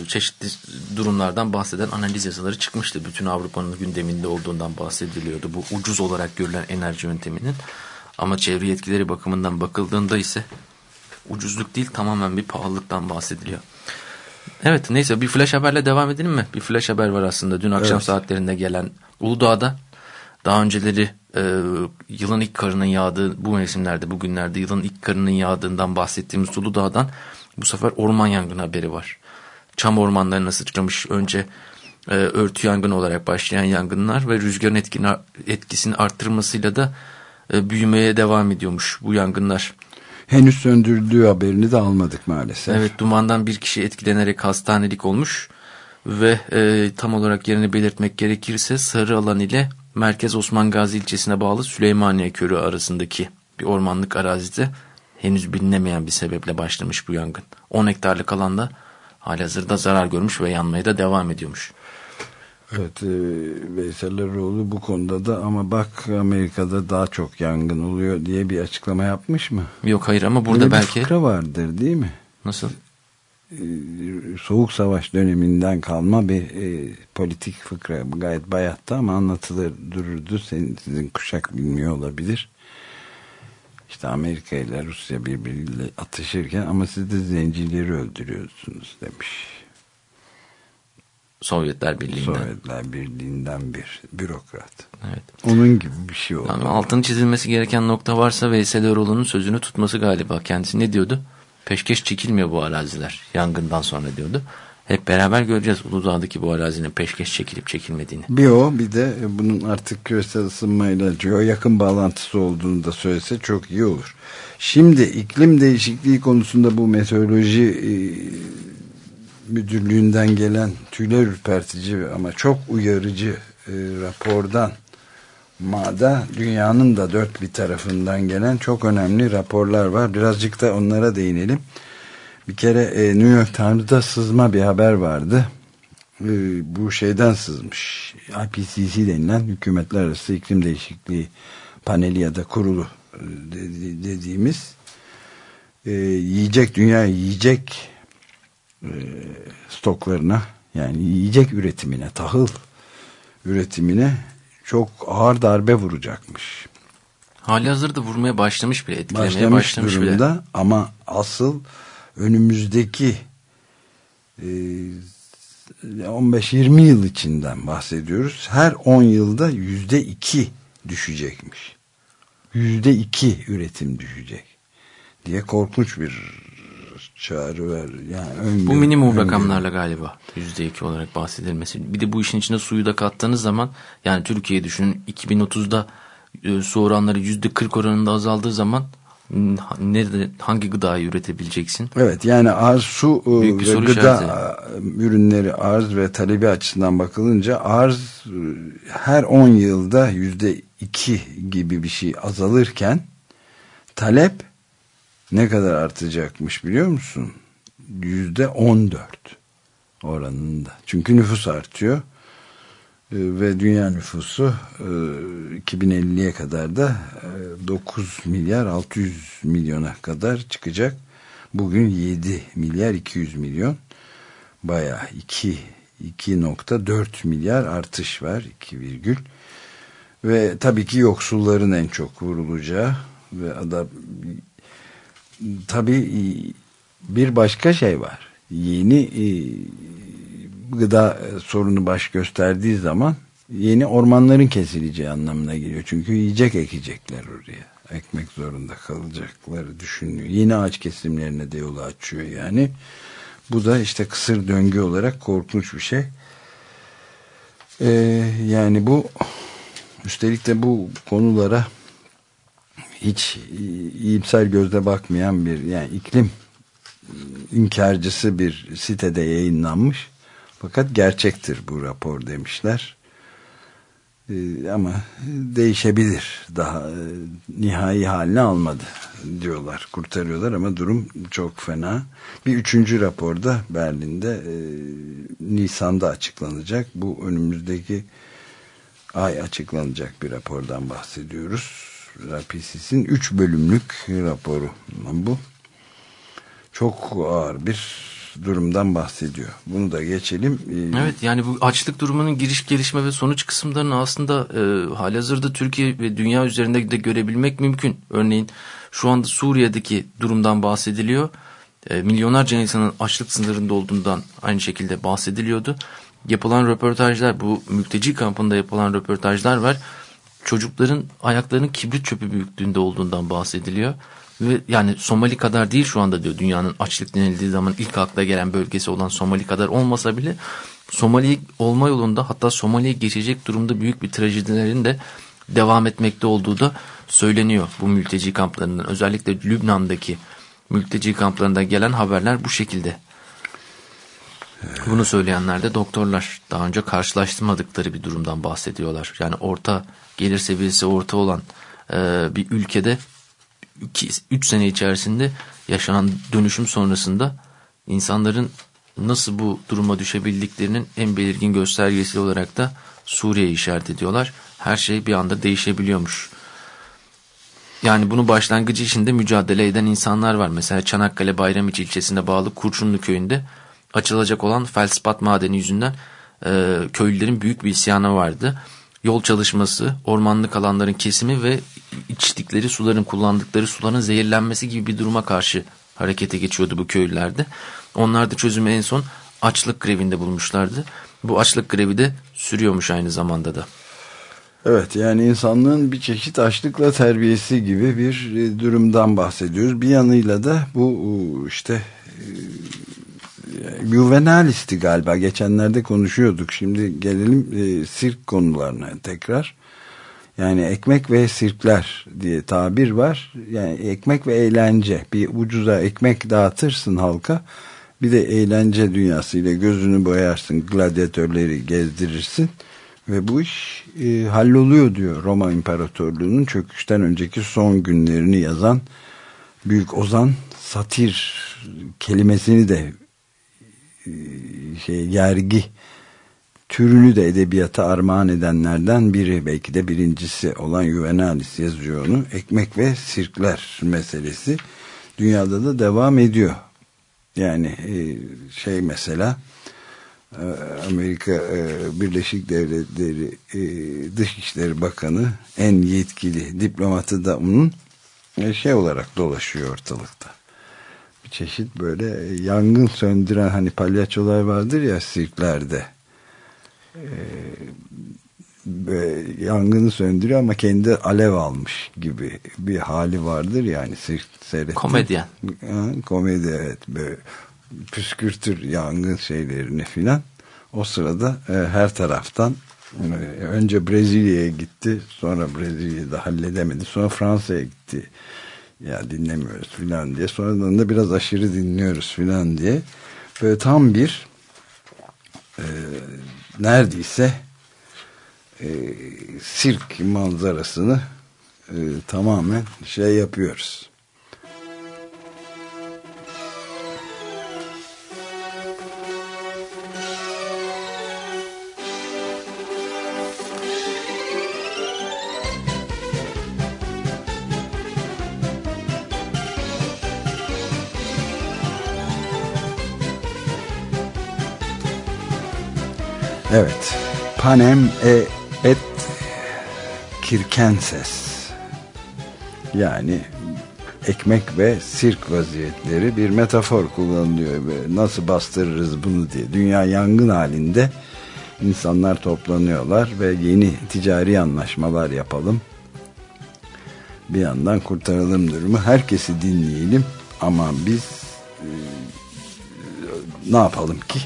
çeşitli durumlardan bahseden analiz yazıları çıkmıştı. Bütün Avrupa'nın gündeminde olduğundan bahsediliyordu. Bu ucuz olarak görülen enerji yönteminin. Ama çevre yetkileri bakımından bakıldığında ise ucuzluk değil tamamen bir pahalılıktan bahsediliyor. Evet neyse bir flash haberle devam edelim mi? Bir flash haber var aslında dün akşam Evet. saatlerinde gelen Uludağ'da daha önceleri e, yılın ilk karının yağdığı bu mevsimlerde bugünlerde yılın ilk karının yağdığından bahsettiğimiz Uludağ'dan bu sefer orman yangını haberi var. Çam ormanlarına sıçramış önce e, örtü yangını olarak başlayan yangınlar ve rüzgarın etkini, etkisini arttırmasıyla da e, büyümeye devam ediyormuş bu yangınlar. Henüz söndürüldüğü haberini de almadık maalesef. Evet dumandan bir kişi etkilenerek hastanelik olmuş ve e, tam olarak yerini belirtmek gerekirse Sarı Alan ile Merkez Osman Gazi ilçesine bağlı Süleymaniye Körü arasındaki bir ormanlık arazide henüz bilinemeyen bir sebeple başlamış bu yangın. 10 hektarlık alanda halihazırda zarar görmüş ve yanmaya da devam ediyormuş. Evet e, Veysel Eroğlu bu konuda da ama bak Amerika'da daha çok yangın oluyor diye bir açıklama yapmış mı? Yok hayır ama burada Böyle bir belki fıkra vardır değil mi? nasıl? E, Soğuk Savaş döneminden kalma bir e, politik fıkra gayet bayattı ama anlatılır dururdu. Senin, sizin kuşak bilmiyor olabilir. İşte Amerika ile Rusya birbiriyle atışırken ama siz de zencileri öldürüyorsunuz demiş. Sovyetler Birliği'nden. Sovyetler Birliği'nden bir bürokrat. Evet. Onun gibi bir şey oldu. Yani altını çizilmesi gereken nokta varsa Veysel Eroğlu'nun sözünü tutması galiba. Kendisi ne diyordu? Peşkeş çekilmiyor bu araziler yangından sonra diyordu. Hep beraber göreceğiz Uludağ'daki bu arazinin peşkeş çekilip çekilmediğini. Bir o bir de bunun artık küresel ısınmayla yakın bağlantısı olduğunu da söylese çok iyi olur. Şimdi iklim değişikliği konusunda bu meteoroloji e, müdürlüğünden gelen tüyler ürpertici ama çok uyarıcı e, rapordan Ma'da dünyanın da dört bir tarafından gelen çok önemli raporlar var. Birazcık da onlara değinelim. Bir kere e, New York Times'da sızma bir haber vardı. E, bu şeyden sızmış. IPCC denilen Hükümetler Arası İklim Değişikliği paneli ya da kurulu e, dedi- dediğimiz e, yiyecek dünya yiyecek e, stoklarına yani yiyecek üretimine tahıl üretimine çok ağır darbe vuracakmış. Halihazırda vurmaya başlamış bile, etkilemeye Başlamış, başlamış, bile. durumda ama asıl önümüzdeki e, 15-20 yıl içinden bahsediyoruz. Her 10 yılda yüzde iki düşecekmiş. Yüzde iki üretim düşecek diye korkunç bir çağrı ver. Yani öngörü- Bu minimum öngörü. rakamlarla galiba %2 olarak bahsedilmesi. Bir de bu işin içine suyu da kattığınız zaman yani Türkiye'yi düşünün 2030'da e, su oranları %40 oranında azaldığı zaman nerede hangi gıdayı üretebileceksin? Evet yani arz su e, Büyük ve gıda işareti. e, ürünleri arz ve talebi açısından bakılınca arz e, her 10 yılda yüzde iki gibi bir şey azalırken talep Ne kadar artacakmış biliyor musun? Yüzde on dört oranında. Çünkü nüfus artıyor. E, ve dünya nüfusu e, 2050'ye kadar da e, 9 milyar 600 milyona kadar çıkacak. Bugün 7 milyar 200 milyon. Baya 2 2.4 milyar artış var 2 virgül. Ve tabii ki yoksulların en çok vurulacağı ve adam tabii bir başka şey var. Yeni e, gıda sorunu baş gösterdiği zaman yeni ormanların kesileceği anlamına geliyor. Çünkü yiyecek ekecekler oraya. Ekmek zorunda kalacakları düşünülüyor. Yeni ağaç kesimlerine de yolu açıyor yani. Bu da işte kısır döngü olarak korkunç bir şey. Ee, yani bu üstelik de bu konulara hiç iyimser gözle bakmayan bir yani iklim inkarcısı bir sitede yayınlanmış. Fakat gerçektir bu rapor demişler. Ee, ama değişebilir. Daha e, nihai haline almadı diyorlar. Kurtarıyorlar ama durum çok fena. Bir üçüncü raporda Berlin'de e, Nisan'da açıklanacak. Bu önümüzdeki ay açıklanacak bir rapordan bahsediyoruz. RPC'sin 3 bölümlük raporu bu. Çok ağır bir durumdan bahsediyor. Bunu da geçelim. Ee, evet yani bu açlık durumunun giriş gelişme ve sonuç kısımlarını aslında e, halihazırda Türkiye ve dünya üzerinde de görebilmek mümkün. Örneğin şu anda Suriye'deki durumdan bahsediliyor. E, milyonlarca insanın açlık sınırında olduğundan aynı şekilde bahsediliyordu. Yapılan röportajlar bu mülteci kampında yapılan röportajlar var. Çocukların ayaklarının kibrit çöpü büyüklüğünde olduğundan bahsediliyor. Ve yani Somali kadar değil şu anda diyor dünyanın açlık denildiği zaman ilk akla gelen bölgesi olan Somali kadar olmasa bile Somali olma yolunda hatta Somali'ye geçecek durumda büyük bir trajedilerin de devam etmekte olduğu da söyleniyor bu mülteci kamplarından. Özellikle Lübnan'daki mülteci kamplarında gelen haberler bu şekilde. Bunu söyleyenler de doktorlar. Daha önce karşılaştırmadıkları bir durumdan bahsediyorlar. Yani orta gelir seviyesi orta olan e, bir ülkede 3 sene içerisinde yaşanan dönüşüm sonrasında insanların nasıl bu duruma düşebildiklerinin en belirgin göstergesi olarak da Suriye'yi işaret ediyorlar. Her şey bir anda değişebiliyormuş. Yani bunu başlangıcı içinde mücadele eden insanlar var. Mesela Çanakkale Bayramiç ilçesine bağlı Kurşunlu köyünde açılacak olan felspat madeni yüzünden e, köylülerin büyük bir isyanı vardı yol çalışması, ormanlık alanların kesimi ve içtikleri suların, kullandıkları suların zehirlenmesi gibi bir duruma karşı harekete geçiyordu bu köylülerde. Onlar da çözümü en son açlık grevinde bulmuşlardı. Bu açlık grevi de sürüyormuş aynı zamanda da. Evet yani insanlığın bir çeşit açlıkla terbiyesi gibi bir e, durumdan bahsediyoruz. Bir yanıyla da bu işte e, Juvenalis'ti galiba. Geçenlerde konuşuyorduk. Şimdi gelelim e, sirk konularına tekrar. Yani ekmek ve sirkler diye tabir var. Yani ekmek ve eğlence. Bir ucuza ekmek dağıtırsın halka. Bir de eğlence dünyasıyla gözünü boyarsın. Gladyatörleri gezdirirsin. Ve bu iş e, halloluyor diyor Roma İmparatorluğu'nun çöküşten önceki son günlerini yazan büyük ozan satir kelimesini de şey yergi türünü de edebiyata armağan edenlerden biri belki de birincisi olan Juvenalis yazıyor onu. Ekmek ve sirkler meselesi dünyada da devam ediyor. Yani e, şey mesela e, Amerika Birleşik Devletleri Dışişleri Bakanı en yetkili diplomatı da onun şey olarak dolaşıyor ortalıkta çeşit böyle yangın söndüren hani palyaçolar vardır ya sirklerde. Ee, yangını söndürüyor ama kendi alev almış gibi bir hali vardır yani sirk seyrettim. Komedyen. Ha, komedi evet böyle püskürtür yangın şeylerini filan. O sırada e, her taraftan e, önce Brezilya'ya gitti sonra Brezilya'da halledemedi sonra Fransa'ya gitti ya dinlemiyoruz filan diye. Sonradan da biraz aşırı dinliyoruz filan diye. Böyle tam bir e, neredeyse e, sirk manzarasını e, tamamen şey yapıyoruz Evet. Panem e et kirkenses. Yani ekmek ve sirk vaziyetleri bir metafor kullanılıyor. Nasıl bastırırız bunu diye. Dünya yangın halinde insanlar toplanıyorlar ve yeni ticari anlaşmalar yapalım. Bir yandan kurtaralım durumu. Herkesi dinleyelim ama biz e, ne yapalım ki?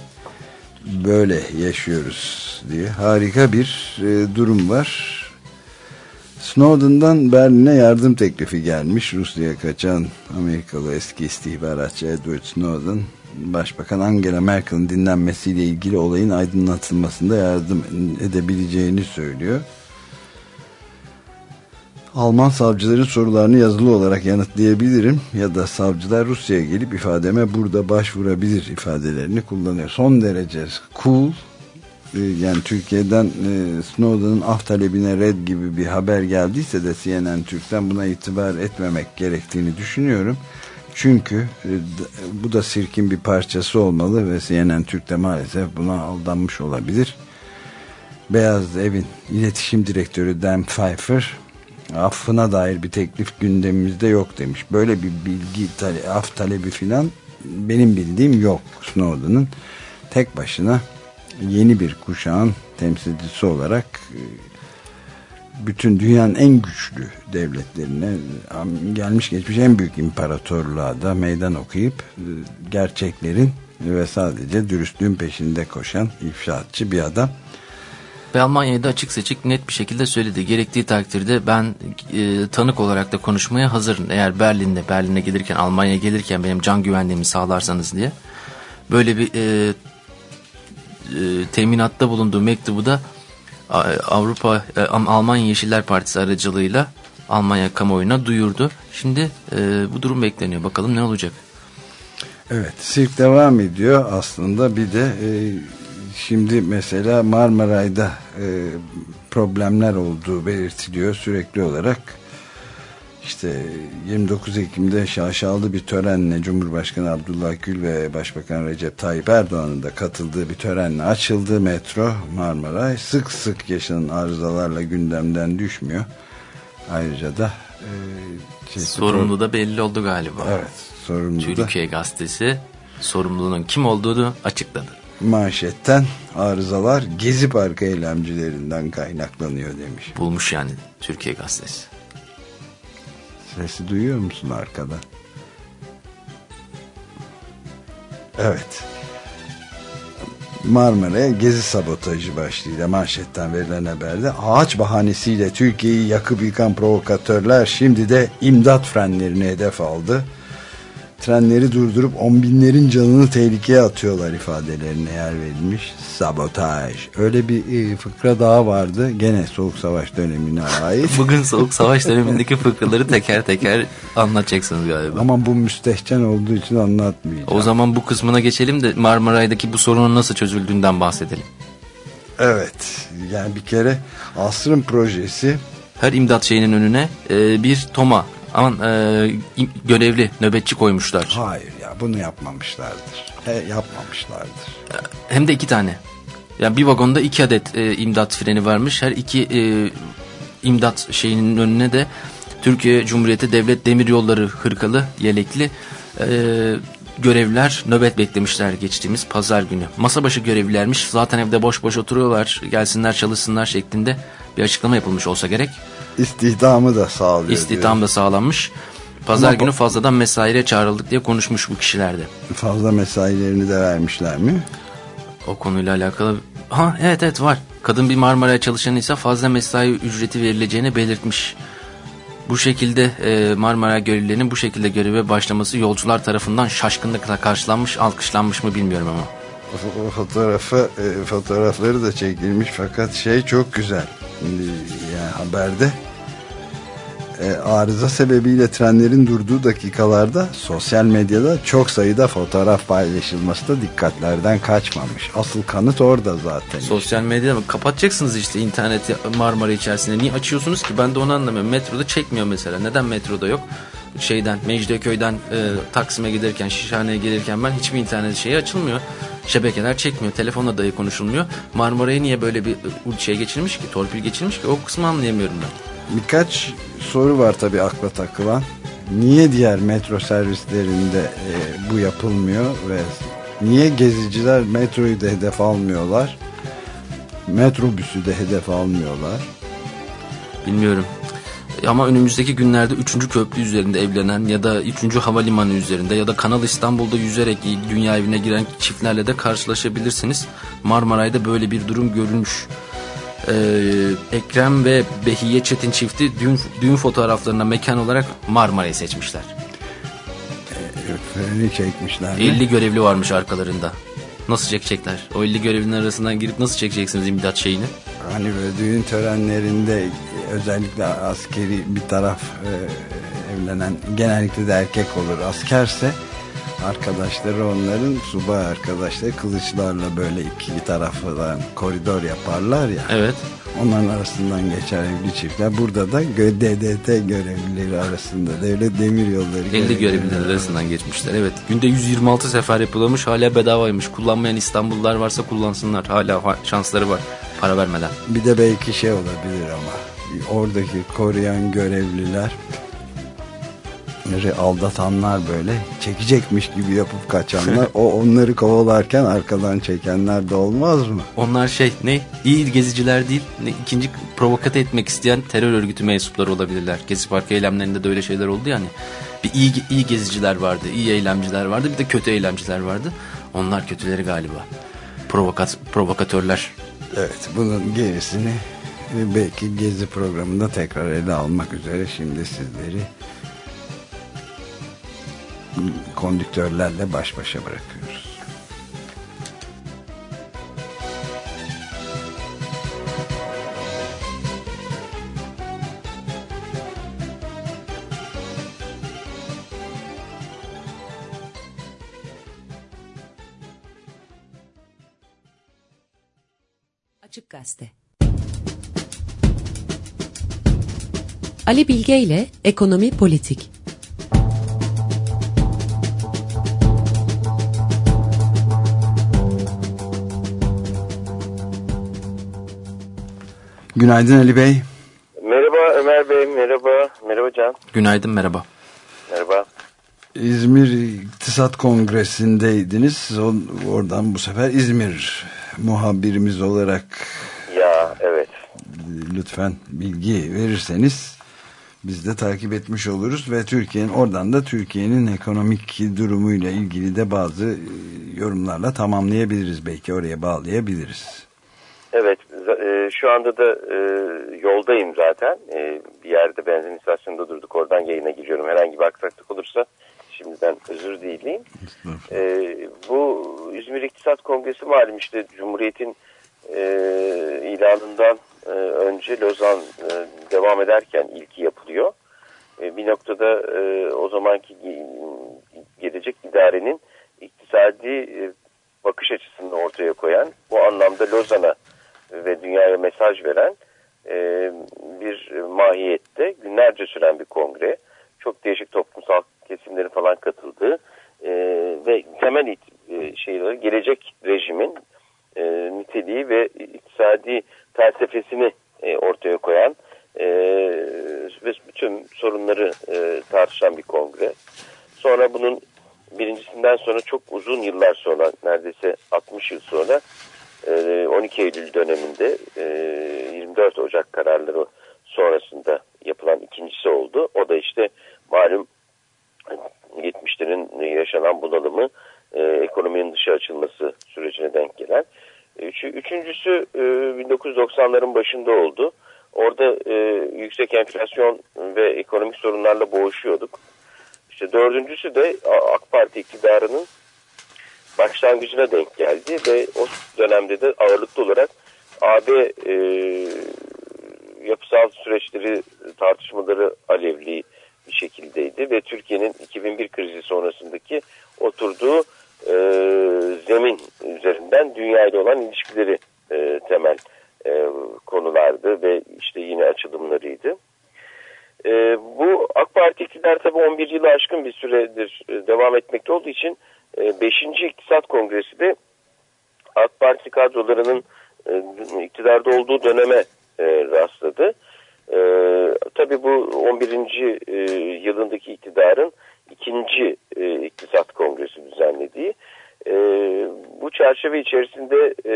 Böyle yaşıyoruz diye harika bir e, durum var. Snowden'dan Berlin'e yardım teklifi gelmiş. Rusya'ya kaçan Amerikalı eski istihbaratçı Edward Snowden, Başbakan Angela Merkel'in dinlenmesiyle ilgili olayın aydınlatılmasında yardım edebileceğini söylüyor. Alman savcıların sorularını yazılı olarak yanıtlayabilirim ya da savcılar Rusya'ya gelip ifademe burada başvurabilir ifadelerini kullanıyor. Son derece cool e, yani Türkiye'den e, Snowden'ın af talebine red gibi bir haber geldiyse de CNN Türk'ten buna itibar etmemek gerektiğini düşünüyorum. Çünkü e, bu da sirkin bir parçası olmalı ve CNN Türk'te maalesef buna aldanmış olabilir. Beyaz Evin iletişim direktörü Dan Pfeiffer affına dair bir teklif gündemimizde yok demiş. Böyle bir bilgi tale af talebi filan benim bildiğim yok Snowden'ın. Tek başına yeni bir kuşağın temsilcisi olarak e, bütün dünyanın en güçlü devletlerine gelmiş geçmiş en büyük imparatorluğa da meydan okuyup e, gerçeklerin ve sadece dürüstlüğün peşinde koşan ifşaatçı bir adam. Ve Almanya'yı da açık seçik net bir şekilde söyledi. Gerektiği takdirde ben e, tanık olarak da konuşmaya hazırım. Eğer Berlin'de, Berlin'e gelirken, Almanya'ya gelirken benim can güvenliğimi sağlarsanız diye. Böyle bir e, e, teminatta bulunduğu mektubu da Avrupa e, Almanya Yeşiller Partisi aracılığıyla Almanya kamuoyuna duyurdu. Şimdi e, bu durum bekleniyor. Bakalım ne olacak? Evet, sirk devam ediyor aslında. Bir de e, şimdi mesela Marmaray'da e, problemler olduğu belirtiliyor sürekli olarak işte 29 Ekim'de şaşalı bir törenle Cumhurbaşkanı Abdullah Gül ve Başbakan Recep Tayyip Erdoğan'ın da katıldığı bir törenle açıldı metro Marmaray. Sık sık yaşanan arızalarla gündemden düşmüyor. Ayrıca da e, şey, sorumlu da belli oldu galiba. Evet, sorumlu Türkiye da. Gazetesi sorumluluğunun kim olduğunu açıkladı. Manşetten arızalar Gezi Parkı eylemcilerinden kaynaklanıyor demiş. Bulmuş yani Türkiye Gazetesi. Sesi duyuyor musun arkada? Evet. Marmara'ya gezi sabotajı başlığıyla manşetten verilen haberde ağaç bahanesiyle Türkiye'yi yakıp yıkan provokatörler şimdi de imdat frenlerini hedef aldı trenleri durdurup on binlerin canını tehlikeye atıyorlar ifadelerine yer verilmiş. Sabotaj. Öyle bir e, fıkra daha vardı. Gene Soğuk Savaş dönemine ait. Bugün Soğuk Savaş dönemindeki fıkraları teker teker anlatacaksınız galiba. Ama bu müstehcen olduğu için anlatmayacağım. O zaman bu kısmına geçelim de Marmaray'daki bu sorunun nasıl çözüldüğünden bahsedelim. Evet. Yani bir kere asrın projesi her imdat şeyinin önüne e, bir toma Aman e, görevli nöbetçi koymuşlar. Hayır ya bunu yapmamışlardır. He, yapmamışlardır. Hem de iki tane. Yani bir vagonda iki adet e, imdat freni varmış. Her iki e, imdat şeyinin önüne de Türkiye Cumhuriyeti Devlet Demiryolları hırkalı, yelekli e, görevliler nöbet beklemişler geçtiğimiz pazar günü. Masa başı görevlilermiş. Zaten evde boş boş oturuyorlar. Gelsinler çalışsınlar şeklinde bir açıklama yapılmış olsa gerek. İstihdamı da sağlıyor. İstihdam da sağlanmış. Pazar Ama günü fazladan mesaiye çağrıldık diye konuşmuş bu kişilerde. Fazla mesailerini de vermişler mi? O konuyla alakalı... Ha evet evet var. Kadın bir Marmara'ya çalışan ise fazla mesai ücreti verileceğini belirtmiş. Bu şekilde e, Marmara görevlilerinin bu şekilde göreve başlaması yolcular tarafından şaşkınlıkla karşılanmış, alkışlanmış mı bilmiyorum ama. O fotoğrafı, e, fotoğrafları da çekilmiş fakat şey çok güzel. Yani haberde e, arıza sebebiyle trenlerin durduğu dakikalarda sosyal medyada çok sayıda fotoğraf paylaşılması da dikkatlerden kaçmamış. Asıl kanıt orada zaten. Sosyal medyada mı? Kapatacaksınız işte interneti Marmara içerisinde. Niye açıyorsunuz ki? Ben de onu anlamıyorum. Metroda çekmiyor mesela. Neden metroda yok? Şeyden, Mecidiyeköy'den e, Taksim'e giderken, Şişhane'ye gelirken ben hiçbir internet şeyi açılmıyor. şebekeler çekmiyor. Telefonla dahi konuşulmuyor. Marmara'ya niye böyle bir şey geçirmiş ki, torpil geçirmiş ki o kısmı anlayamıyorum ben. Birkaç soru var tabii akla takılan. Niye diğer metro servislerinde e, bu yapılmıyor ve niye geziciler metroyu da hedef almıyorlar? Metrobüsü de hedef almıyorlar. Bilmiyorum. Ama önümüzdeki günlerde 3. köprü üzerinde evlenen ya da 3. havalimanı üzerinde ya da Kanal İstanbul'da yüzerek dünya evine giren çiftlerle de karşılaşabilirsiniz. Marmaray'da böyle bir durum görülmüş. Ee, Ekrem ve Behiye Çetin çifti düğün, düğün fotoğraflarına mekan olarak Marmara'yı seçmişler. Freni çekmişler. mi? 50 görevli varmış arkalarında. Nasıl çekecekler? O 50 görevlinin arasından girip nasıl çekeceksiniz imdat şeyini? Hani böyle düğün törenlerinde özellikle askeri bir taraf e, evlenen genellikle de erkek olur askerse arkadaşları onların subay arkadaşları kılıçlarla böyle iki tarafından koridor yaparlar ya. Evet. Onların arasından geçer evli çiftler. Burada da DDT görevlileri arasında devlet demir yolları 50 görevliler arasından geçmişler. Evet. Günde 126 sefer yapılmış. Hala bedavaymış. Kullanmayan İstanbullular varsa kullansınlar. Hala ha- şansları var. Para vermeden. Bir de belki şey olabilir ama oradaki koruyan görevliler aldatanlar böyle çekecekmiş gibi yapıp kaçanlar o onları kovalarken arkadan çekenler de olmaz mı? Onlar şey ne? İyi geziciler değil. Ne, ikinci provokat etmek isteyen terör örgütü mensupları olabilirler. Gezi Parkı eylemlerinde de öyle şeyler oldu yani. Bir iyi, iyi geziciler vardı. iyi eylemciler vardı. Bir de kötü eylemciler vardı. Onlar kötüleri galiba. Provokat, provokatörler. Evet bunun gerisini belki gezi programında tekrar ele almak üzere şimdi sizleri kondüktörlerle baş başa bırakıyoruz. Açık Gazete Ali Bilge ile Ekonomi Politik Günaydın Ali Bey. Merhaba Ömer Bey, merhaba. Merhaba Can. Günaydın merhaba. Merhaba. İzmir İktisat Kongresi'ndeydiniz. Oradan bu sefer İzmir muhabirimiz olarak Ya evet. lütfen bilgi verirseniz biz de takip etmiş oluruz ve Türkiye'nin oradan da Türkiye'nin ekonomik durumuyla ilgili de bazı e, yorumlarla tamamlayabiliriz belki oraya bağlayabiliriz. E, şu anda da e, yoldayım zaten. E, bir yerde benzin istasyonunda durduk. Oradan yayına giriyorum. Herhangi bir aksaklık olursa şimdiden özür dileyim. E, bu İzmir İktisat Kongresi malum işte Cumhuriyet'in e, ilanından e, önce Lozan e, devam ederken ilki yapılıyor. E, bir noktada e, o zamanki ge- gelecek idarenin iktisadi e, bakış açısını ortaya koyan, bu anlamda Lozan'a ve dünyaya mesaj veren e, bir mahiyette günlerce süren bir kongre. Çok değişik toplumsal kesimlerin falan katıldığı e, ve temel it, e, şeyleri gelecek rejimin e, niteliği ve iktisadi felsefesini e, ortaya koyan e, ve bütün sorunları e, tartışan bir kongre. Sonra bunun birincisinden sonra çok uzun yıllar sonra neredeyse 60 yıl sonra 12 Eylül döneminde e, 24 Ocak kararları sonrasında yapılan ikincisi oldu. O da işte malum 70'lerin yaşanan bunalımı e, ekonominin dışa açılması sürecine denk gelen. Üçü, üçüncüsü e, 1990'ların başında oldu. Orada e, yüksek enflasyon ve ekonomik sorunlarla boğuşuyorduk. İşte dördüncüsü de AK Parti iktidarının başlangıcına denk geldi ve o dönemde de ağırlıklı olarak AB e, yapısal süreçleri tartışmaları alevli bir şekildeydi ve Türkiye'nin 2001 krizi sonrasındaki oturduğu e, zemin üzerinden dünyayla olan ilişkileri e, temel e, konulardı ve işte yine açılımlarıydı. E, bu AK Parti iktidar tabii 11 yılı aşkın bir süredir e, devam etmekte olduğu için 5. İktisat Kongresi de AK Parti kadrolarının e, iktidarda olduğu döneme e, rastladı. E, tabii bu 11. E, yılındaki iktidarın ikinci e, iktisat kongresi düzenlediği. E, bu çerçeve içerisinde e,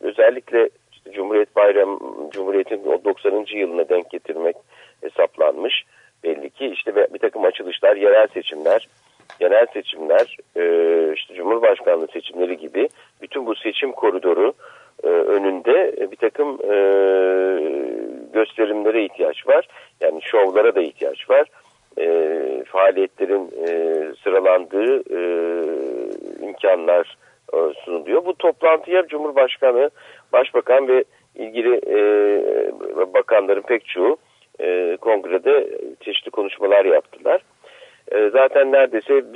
özellikle Cumhuriyet Bayramı, Cumhuriyet'in o 90. yılına denk getirmek hesaplanmış. Belli ki işte bir takım açılışlar, yerel seçimler, genel seçimler, e, Cumhurbaşkanlığı seçimleri gibi bütün bu seçim koridoru e, önünde bir takım e, gösterimlere ihtiyaç var. Yani şovlara da ihtiyaç var. E, faaliyetlerin e, sıralandığı e, imkanlar e, sunuluyor. Bu toplantıya Cumhurbaşkanı, Başbakan ve ilgili e, bakanların pek çoğu e, kongrede çeşitli konuşmalar yaptılar. E, zaten neredeyse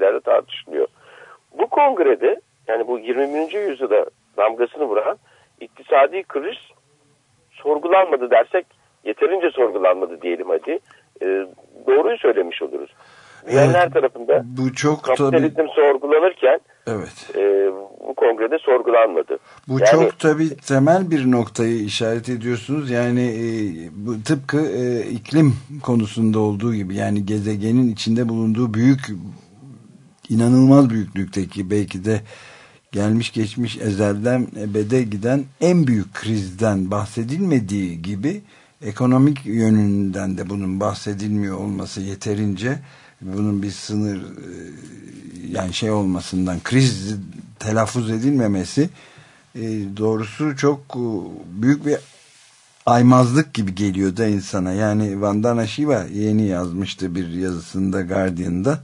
şeylerde tartışılıyor. Bu kongrede yani bu 20. yüzyılda damgasını vuran iktisadi kriz sorgulanmadı dersek yeterince sorgulanmadı diyelim hadi. E, doğruyu söylemiş oluruz. Dünyanın evet, tarafında bu çok kapitalizm tabii, sorgulanırken evet. e, bu kongrede sorgulanmadı. Bu yani, çok tabii temel bir noktayı işaret ediyorsunuz. Yani e, bu tıpkı e, iklim konusunda olduğu gibi yani gezegenin içinde bulunduğu büyük inanılmaz büyüklükteki belki de gelmiş geçmiş ezelden ebede giden en büyük krizden bahsedilmediği gibi ekonomik yönünden de bunun bahsedilmiyor olması yeterince bunun bir sınır e, yani şey olmasından kriz telaffuz edilmemesi e, doğrusu çok e, büyük bir aymazlık gibi geliyor da insana. Yani Vandana Shiva yeni yazmıştı bir yazısında Guardian'da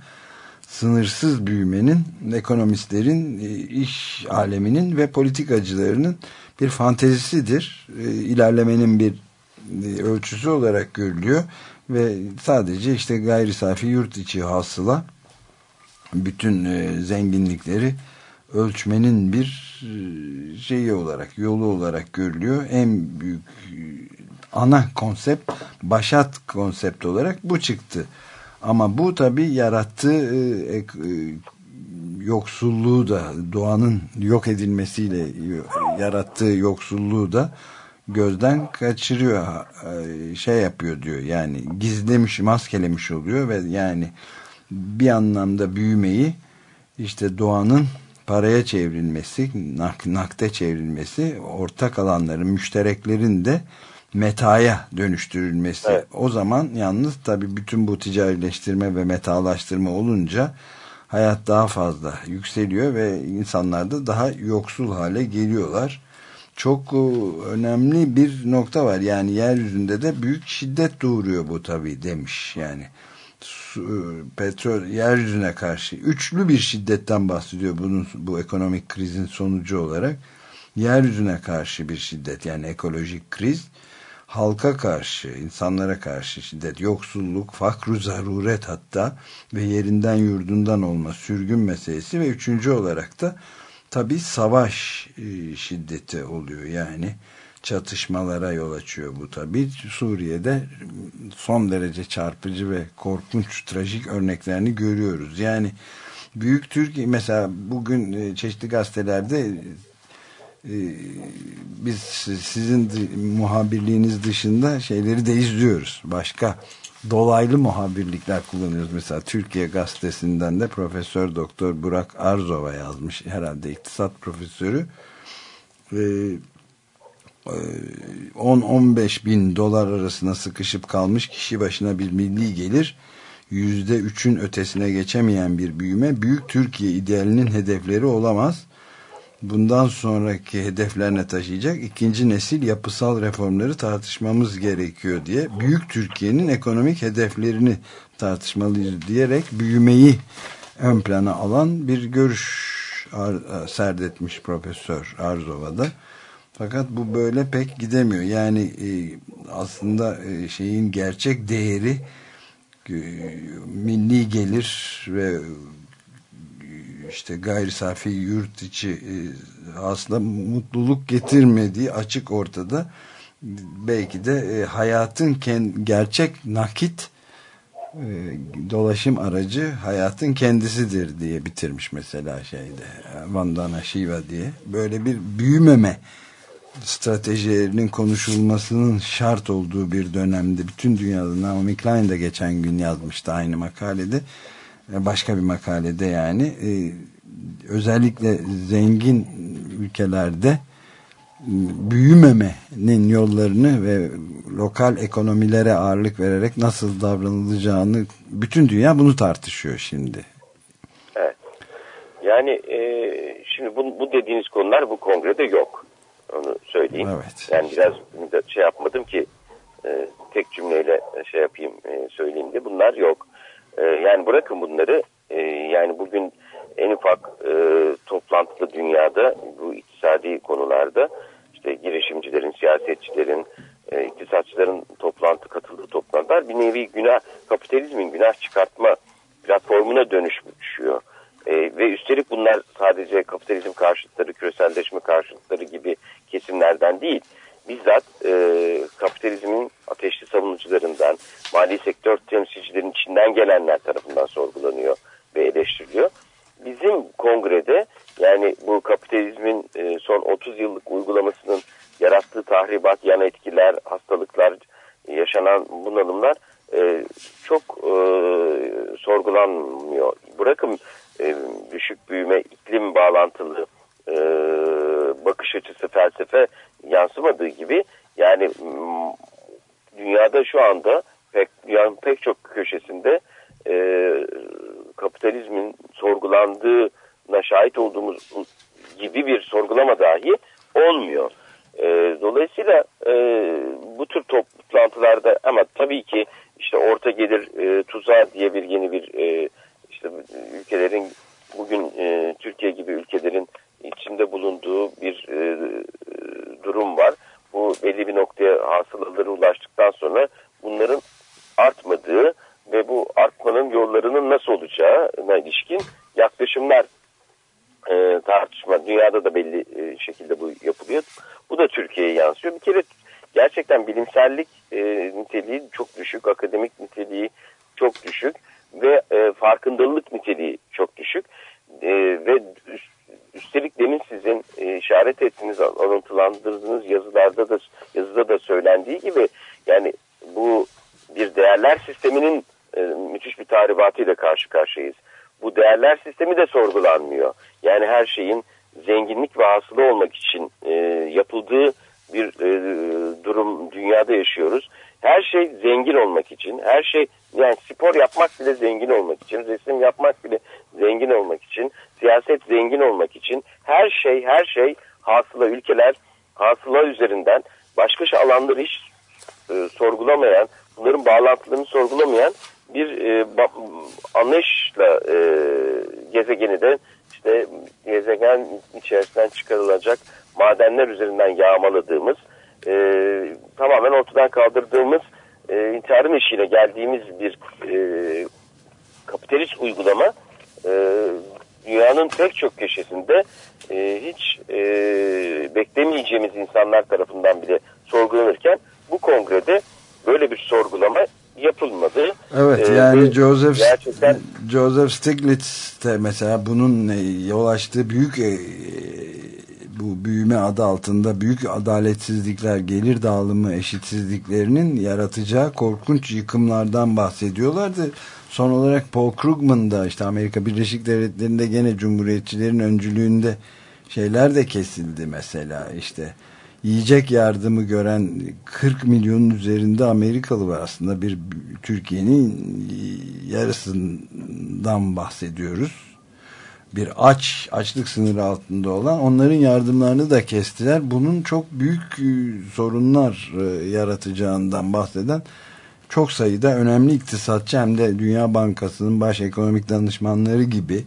sınırsız büyümenin ekonomistlerin, e, iş aleminin ve politikacılarının bir fantezisidir. E, ilerlemenin bir e, ölçüsü olarak görülüyor ve sadece işte gayri safi yurt içi hasıla bütün zenginlikleri ölçmenin bir şeyi olarak, yolu olarak görülüyor. En büyük ana konsept başat konsept olarak bu çıktı. Ama bu tabi yarattığı e, e, yoksulluğu da doğanın yok edilmesiyle yarattığı yoksulluğu da gözden kaçırıyor e, şey yapıyor diyor. Yani gizlemiş maskelemiş oluyor ve yani bir anlamda büyümeyi işte doğanın paraya çevrilmesi nak, nakde çevrilmesi ortak alanların müştereklerin de metaya dönüştürülmesi. Evet. O zaman yalnız tabii bütün bu ticarileştirme ve metalaştırma olunca hayat daha fazla yükseliyor ve insanlar da daha yoksul hale geliyorlar. Çok e, önemli bir nokta var. Yani yeryüzünde de büyük şiddet doğuruyor bu tabii demiş. Yani e, petrol yeryüzüne karşı üçlü bir şiddetten bahsediyor bunun bu ekonomik krizin sonucu olarak. Yeryüzüne karşı bir şiddet yani ekolojik kriz halka karşı, insanlara karşı şiddet, yoksulluk, fakru zaruret hatta ve yerinden yurdundan olma sürgün meselesi ve üçüncü olarak da tabi savaş e, şiddeti oluyor. Yani çatışmalara yol açıyor bu tabi Suriye'de son derece çarpıcı ve korkunç trajik örneklerini görüyoruz. Yani Büyük Türkiye mesela bugün e, çeşitli gazetelerde biz sizin muhabirliğiniz dışında şeyleri de izliyoruz. Başka dolaylı muhabirlikler kullanıyoruz. Mesela Türkiye Gazetesi'nden de Profesör Doktor Burak Arzova yazmış. Herhalde iktisat profesörü. 10-15 ee, e, bin dolar arasına sıkışıp kalmış kişi başına bir milli gelir %3'ün ötesine geçemeyen bir büyüme büyük Türkiye idealinin hedefleri olamaz bundan sonraki hedeflerine taşıyacak ikinci nesil yapısal reformları tartışmamız gerekiyor diye büyük Türkiye'nin ekonomik hedeflerini tartışmalıyız diyerek büyümeyi ön plana alan bir görüş serdetmiş Profesör Arzova'da. Fakat bu böyle pek gidemiyor. Yani e, aslında e, şeyin gerçek değeri e, milli gelir ve işte gayri safi yurt içi e, aslında mutluluk getirmediği açık ortada. Belki de e, hayatın gerçek nakit e, dolaşım aracı hayatın kendisidir diye bitirmiş mesela şeyde Vandana Shiva diye. Böyle bir büyümeme stratejilerinin konuşulmasının şart olduğu bir dönemde bütün dünyada Naomi Klein de geçen gün yazmıştı aynı makalede başka bir makalede yani e, özellikle zengin ülkelerde büyümemenin yollarını ve lokal ekonomilere ağırlık vererek nasıl davranılacağını bütün dünya bunu tartışıyor şimdi. Evet. Yani e, şimdi bu, bu dediğiniz konular bu kongrede yok. Onu söyleyeyim. Evet. Yani biraz şey yapmadım ki e, tek cümleyle şey yapayım e, söyleyeyim de bunlar yok. E, yani bırakın bunları e, yani bugün en ufak e, toplantıda dünyada bu iktisadi konularda işte girişimcilerin, siyasetçilerin, e, iktisatçıların toplantı katıldığı toplantılar bir nevi günah kapitalizmin günah çıkartma platformuna dönüşmüşüyor. E, ve üstelik bunlar sadece kapitalizm karşıtları, küreselleşme karşıtları gibi kesimlerden değil bizzat e, kapitalizmin ateşli savunucularından, mali sektör temsilcilerin içinden gelenler tarafından sorgulanıyor ve eleştiriliyor. Bizim kongrede yani bu kapitalizmin e, son 30 yıllık uygulamasının yarattığı tahribat, yan etkiler, hastalıklar, yaşanan bunalımlar e, çok e, sorgulanmıyor. Bırakın e, düşük büyüme, iklim bağlantılı e, bakış açısı, felsefe yansımadığı gibi yani dünyada şu anda pek yani pek çok köşesinde e, kapitalizmin sorgulandığına şahit olduğumuz gibi bir sorgulama dahi olmuyor. E, dolayısıyla e, bu tür toplantılarda ama tabii ki işte orta gelir e, tuzağı diye bir yeni bir e, işte ülkelerin bugün e, Türkiye gibi ülkelerin içinde bulunduğu bir e, durum var. Bu belli bir noktaya hasılaları ulaştıktan sonra bunların artmadığı ve bu artmanın yollarının nasıl olacağına ilişkin yaklaşımlar e, tartışma. Dünyada da belli e, şekilde bu yapılıyor. Bu da Türkiye'ye yansıyor. Bir kere gerçekten bilimsellik e, niteliği çok düşük, akademik niteliği çok düşük ve e, farkındalık niteliği çok düşük. E, ve üstelik demin sizin e, işaret ettiğiniz, alıntılandırdığınız yazılarda da yazıda da söylendiği gibi yani bu bir değerler sisteminin e, müthiş bir tahribatıyla karşı karşıyayız. Bu değerler sistemi de sorgulanmıyor. Yani her şeyin zenginlik ve hasılı olmak için e, yapıldığı bir e, durum dünyada yaşıyoruz. Her şey zengin olmak için, her şey yani spor yapmak bile zengin olmak için, resim yapmak bile zengin olmak için, siyaset zengin olmak için her şey her şey hasıla ülkeler hasıla üzerinden başka alanları hiç e, sorgulamayan, bunların bağlantılarını sorgulamayan bir e, anlayışla e, gezegeni de işte gezegen içerisinden çıkarılacak madenler üzerinden yağmaladığımız e, tamamen ortadan kaldırdığımız e, intiharın eşiğine geldiğimiz bir e, kapitalist uygulama e, dünyanın pek çok köşesinde e, hiç e, beklemeyeceğimiz insanlar tarafından bile sorgulanırken bu kongrede böyle bir sorgulama yapılmadı. Evet ee, yani Joseph gerçekten... Joseph Stiglitz de mesela bunun yol açtığı büyük e, bu büyüme adı altında büyük adaletsizlikler, gelir dağılımı eşitsizliklerinin yaratacağı korkunç yıkımlardan bahsediyorlardı. Son olarak Paul Krugman da işte Amerika Birleşik Devletleri'nde gene Cumhuriyetçilerin öncülüğünde şeyler de kesildi mesela. İşte yiyecek yardımı gören 40 milyonun üzerinde Amerikalı var. Aslında bir Türkiye'nin yarısından bahsediyoruz bir aç açlık sınırı altında olan onların yardımlarını da kestiler bunun çok büyük e, sorunlar e, yaratacağından bahseden çok sayıda önemli iktisatçı hem de Dünya Bankası'nın baş ekonomik danışmanları gibi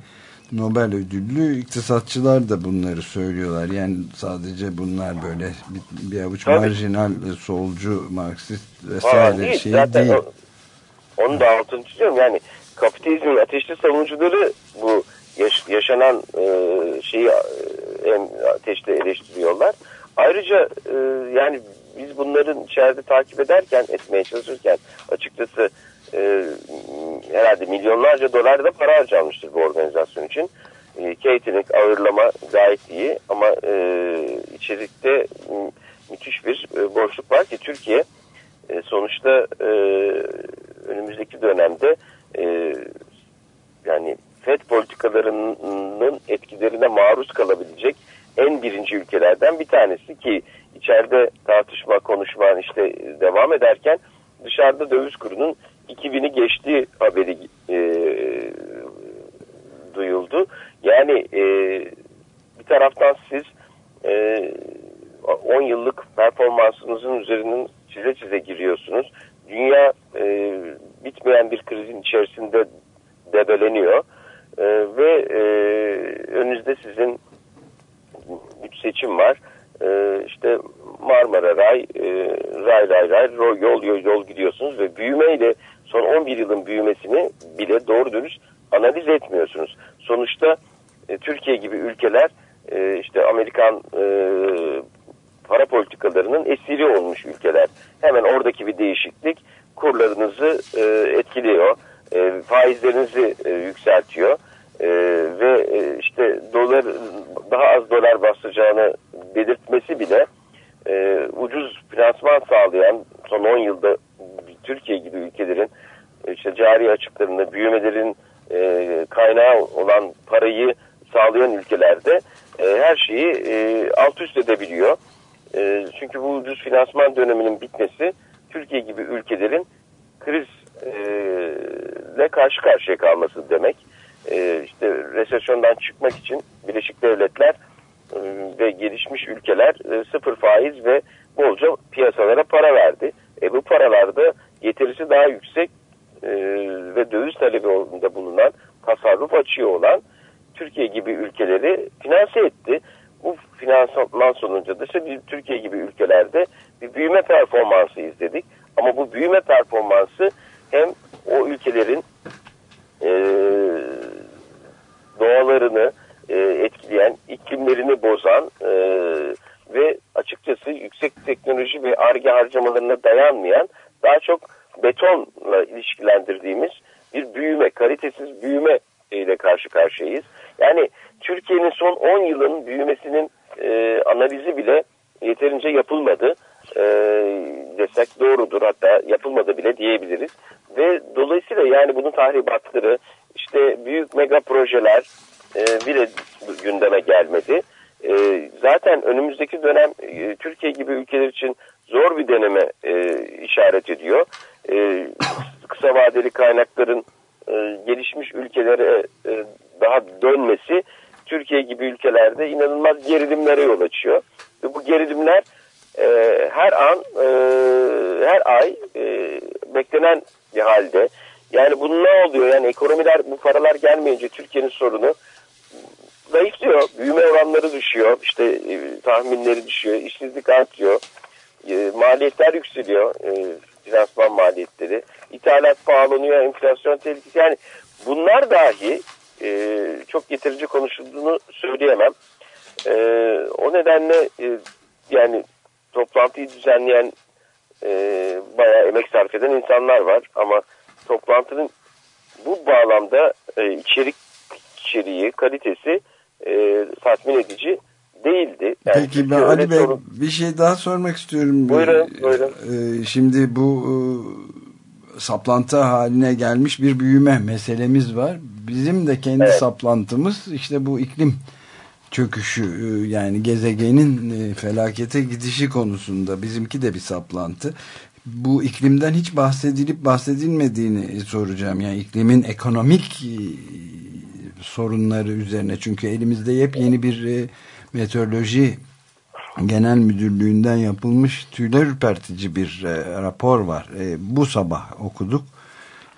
Nobel ödüllü iktisatçılar da bunları söylüyorlar. Yani sadece bunlar böyle bir, bir avuç Tabii. marjinal solcu, marksist vesaire değil, şey zaten değil. O, onu da altını çiziyorum. Yani kapitalizmin ateşli savunucuları bu yaş, yaşanan e, şeyi e, en ateşli eleştiriyorlar. Ayrıca e, yani biz bunların içeride takip ederken, etmeye çalışırken açıkçası e, herhalde milyonlarca dolar da para harcanmıştır bu organizasyon için. E, catering, ağırlama gayet iyi ama e, içerikte müthiş bir e, boşluk var ki Türkiye e, sonuçta e, önümüzdeki dönemde e, yani FED politikalarının etkilerine maruz kalabilecek en birinci ülkelerden bir tanesi ki içeride tartışma, konuşma işte devam ederken dışarıda döviz kurunun 2000'i geçtiği haberi e, duyuldu. Yani e, bir taraftan siz e, 10 yıllık performansınızın üzerinin çize çize giriyorsunuz. Dünya e, bitmeyen bir krizin içerisinde debeleniyor. E, ve e, önünüzde sizin üç seçim var. E, işte Marmara Ray, e, ray ray ray, yol yol yol gidiyorsunuz ve büyümeyle son 11 yılın büyümesini bile doğru dürüst analiz etmiyorsunuz. Sonuçta e, Türkiye gibi ülkeler e, işte Amerikan e, para politikalarının esiri olmuş ülkeler. Hemen oradaki bir değişiklik kurlarınızı e, etkiliyor, e, faizlerinizi e, yükseltiyor e, ve e, işte dolar daha az dolar basacağını belirtmesi bile e, ucuz finansman sağlayan son 10 yılda Türkiye gibi ülkelerin işte cari açıklarında büyümelerin e, kaynağı olan parayı sağlayan ülkelerde e, her şeyi e, alt üst edebiliyor. E, çünkü bu ucuz finansman döneminin bitmesi Türkiye gibi ülkelerin krizle karşı karşıya kalması demek. E, işte resesyondan çıkmak için Birleşik Devletler e, ve geliş, gelişmiş ülkeler e, sıfır faiz ve bolca piyasalara para verdi. E, bu paralarda getirisi daha yüksek e, ve döviz talebinde bulunan tasarruf açığı olan Türkiye gibi ülkeleri finanse etti. Bu finansman sonucu da işte Türkiye gibi ülkelerde bir büyüme performansı izledik. Ama bu büyüme performansı hem o ülkelerin e, doğalarını e, etkileyen, iklimlerini bozan e, ve açıkçası yüksek teknoloji ve arge harcamalarına dayanmayan daha çok betonla ilişkilendirdiğimiz bir büyüme, kalitesiz büyüme ile karşı karşıyayız. Yani Türkiye'nin son 10 yılın büyümesinin e, analizi bile yeterince yapılmadı e, desek doğrudur hatta yapılmadı bile diyebiliriz. Ve dolayısıyla yani bunun tahribatları işte büyük mega projeler e, bile gündeme gelmedi. E, zaten önümüzdeki dönem e, Türkiye gibi ülkeler için zor bir deneme e, işaret ediyor. E, kısa vadeli kaynakların e, gelişmiş ülkelere e, daha dönmesi Türkiye gibi ülkelerde inanılmaz gerilimlere yol açıyor. Ve bu gerilimler e, her an e, her ay e, beklenen bir halde. Yani bunun ne oluyor? Yani ekonomiler bu paralar gelmeyince Türkiye'nin sorunu zayıflıyor. Büyüme oranları düşüyor. İşte e, tahminleri düşüyor. işsizlik artıyor. E, maliyetler yükseliyor. E, finansman maliyetleri. İthalat pahalanıyor. Enflasyon tehlikesi. Yani bunlar dahi e, çok yeterince konuşulduğunu söyleyemem. E, o nedenle e, yani toplantıyı düzenleyen e, bayağı emek sarf eden insanlar var ama toplantının bu bağlamda e, içerik içeriği, kalitesi e, tatmin edici değildi. Yani Peki ben Ali Bey sorun... bir şey daha sormak istiyorum. Buyurun, buyurun. Ee, şimdi bu e, saplantı haline gelmiş bir büyüme meselemiz var. Bizim de kendi evet. saplantımız işte bu iklim çöküşü e, yani gezegenin e, felakete gidişi konusunda bizimki de bir saplantı. Bu iklimden hiç bahsedilip bahsedilmediğini soracağım. Yani iklimin ekonomik sorunları üzerine. Çünkü elimizde yepyeni bir meteoroloji genel müdürlüğünden yapılmış tüyler ürpertici bir e, rapor var. E, bu sabah okuduk.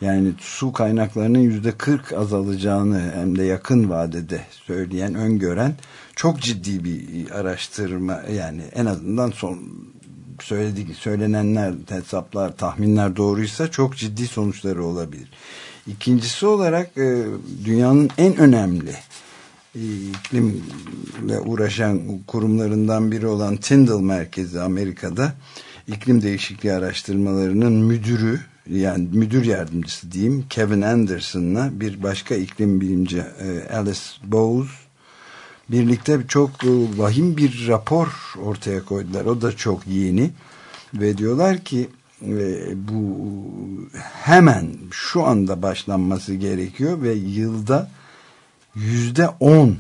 Yani su kaynaklarının yüzde 40 azalacağını hem de yakın vadede söyleyen, öngören çok ciddi bir araştırma yani en azından son söyledik söylenenler, hesaplar, tahminler doğruysa çok ciddi sonuçları olabilir. İkincisi olarak e, dünyanın en önemli iklimle uğraşan kurumlarından biri olan Tyndall Merkezi Amerika'da iklim değişikliği araştırmalarının müdürü yani müdür yardımcısı diyeyim Kevin Anderson'la bir başka iklim bilimci e, Alice Bowes birlikte çok e, vahim bir rapor ortaya koydular. O da çok yeni ve diyorlar ki e, bu hemen şu anda başlanması gerekiyor ve yılda yüzde on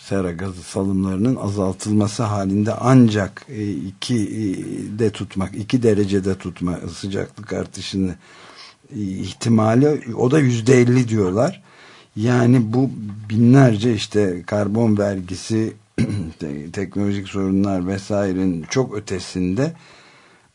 sera gazı salımlarının azaltılması halinde ancak e, iki e, de tutmak, iki derecede tutma sıcaklık artışını ihtimali o da yüzde elli diyorlar. Yani bu binlerce işte karbon vergisi, teknolojik sorunlar vesairenin çok ötesinde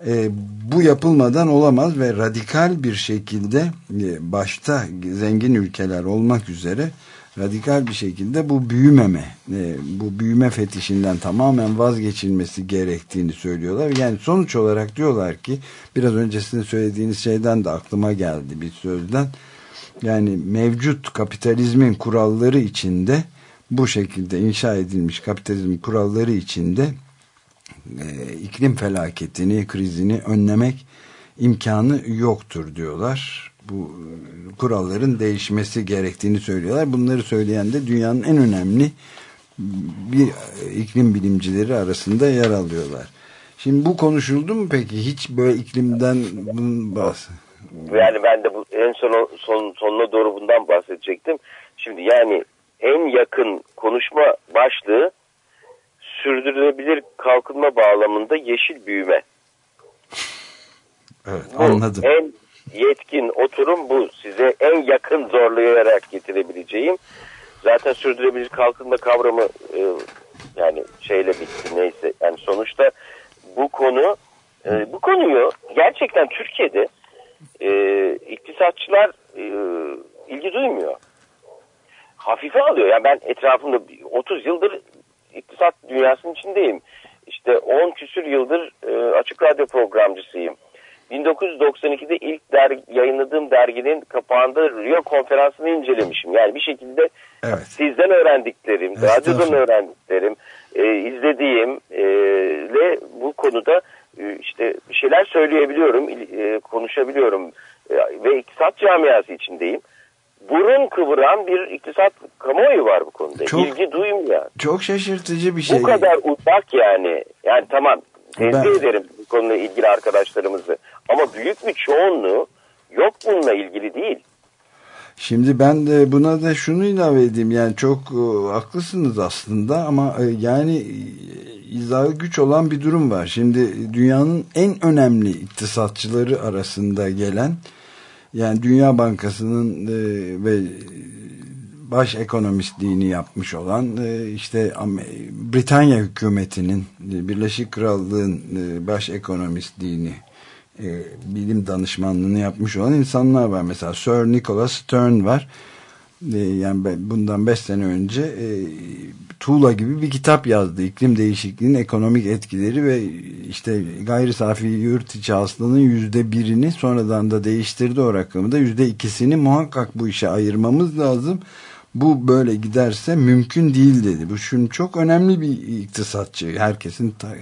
e, bu yapılmadan olamaz ve radikal bir şekilde e, başta zengin ülkeler olmak üzere radikal bir şekilde bu büyümeme, e, bu büyüme fetişinden tamamen vazgeçilmesi gerektiğini söylüyorlar. Yani sonuç olarak diyorlar ki biraz öncesinde söylediğiniz şeyden de aklıma geldi bir sözden. Yani mevcut kapitalizmin kuralları içinde bu şekilde inşa edilmiş kapitalizm kuralları içinde e, iklim felaketini, krizini önlemek imkanı yoktur diyorlar. Bu e, kuralların değişmesi gerektiğini söylüyorlar. Bunları söyleyen de dünyanın en önemli bir e, iklim bilimcileri arasında yer alıyorlar. Şimdi bu konuşuldu mu peki? Hiç böyle iklimden bunun bahs Yani ben de bu en son, son sonuna doğru bundan bahsedecektim. Şimdi yani en yakın konuşma başlığı sürdürülebilir kalkınma bağlamında yeşil büyüme. Evet bu anladım. En yetkin oturum bu. Size en yakın zorlayarak getirebileceğim. Zaten sürdürülebilir kalkınma kavramı e, Yani şeyle bitti neyse. Yani sonuçta bu konu e, bu konuyu gerçekten Türkiye'de e, iktisatçılar ilgi duymuyor. Hafife alıyor. Yani ben etrafımda 30 yıldır iktisat dünyasının içindeyim. İşte 10 küsür yıldır açık radyo programcısıyım. 1992'de ilk dergi, yayınladığım derginin kapağında Rio konferansını incelemişim. Yani bir şekilde Evet. sizden öğrendiklerim, Estağfurullah. radyodan öğrendiklerim, e, izlediğim e, bu konuda e, işte bir şeyler söyleyebiliyorum, il- e, konuşabiliyorum E, ve iktisat camiası içindeyim. Burun kıvıran bir iktisat kamuoyu var bu konuda. Çok- İlgi duymuyor. Çok şaşırtıcı bir şey. Bu kadar uzak yani. Yani tamam tenzih Ben- ederim bu konuyla ilgili arkadaşlarımızı. Ama büyük bir çoğunluğu yok bununla ilgili değil. Şimdi ben de buna da şunu ilave edeyim. Yani çok e, haklısınız aslında ama e, yani e, izahı güç olan bir durum var. Şimdi dünyanın en önemli iktisatçıları arasında gelen yani Dünya Bankası'nın e, ve baş ekonomistliğini yapmış olan e, işte Britanya hükümetinin e, Birleşik Krallığın e, baş ekonomistliğini bilim danışmanlığını yapmış olan insanlar var. Mesela Sir Nicholas Stern var. Yani bundan 5 sene önce Tuğla gibi bir kitap yazdı. İklim değişikliğinin ekonomik etkileri ve işte gayri safi yurt içi hasılanın yüzde birini sonradan da değiştirdi o rakamı da yüzde ikisini muhakkak bu işe ayırmamız lazım. Bu böyle giderse mümkün değil dedi. Bu şun çok önemli bir iktisatçı. Herkesin ta-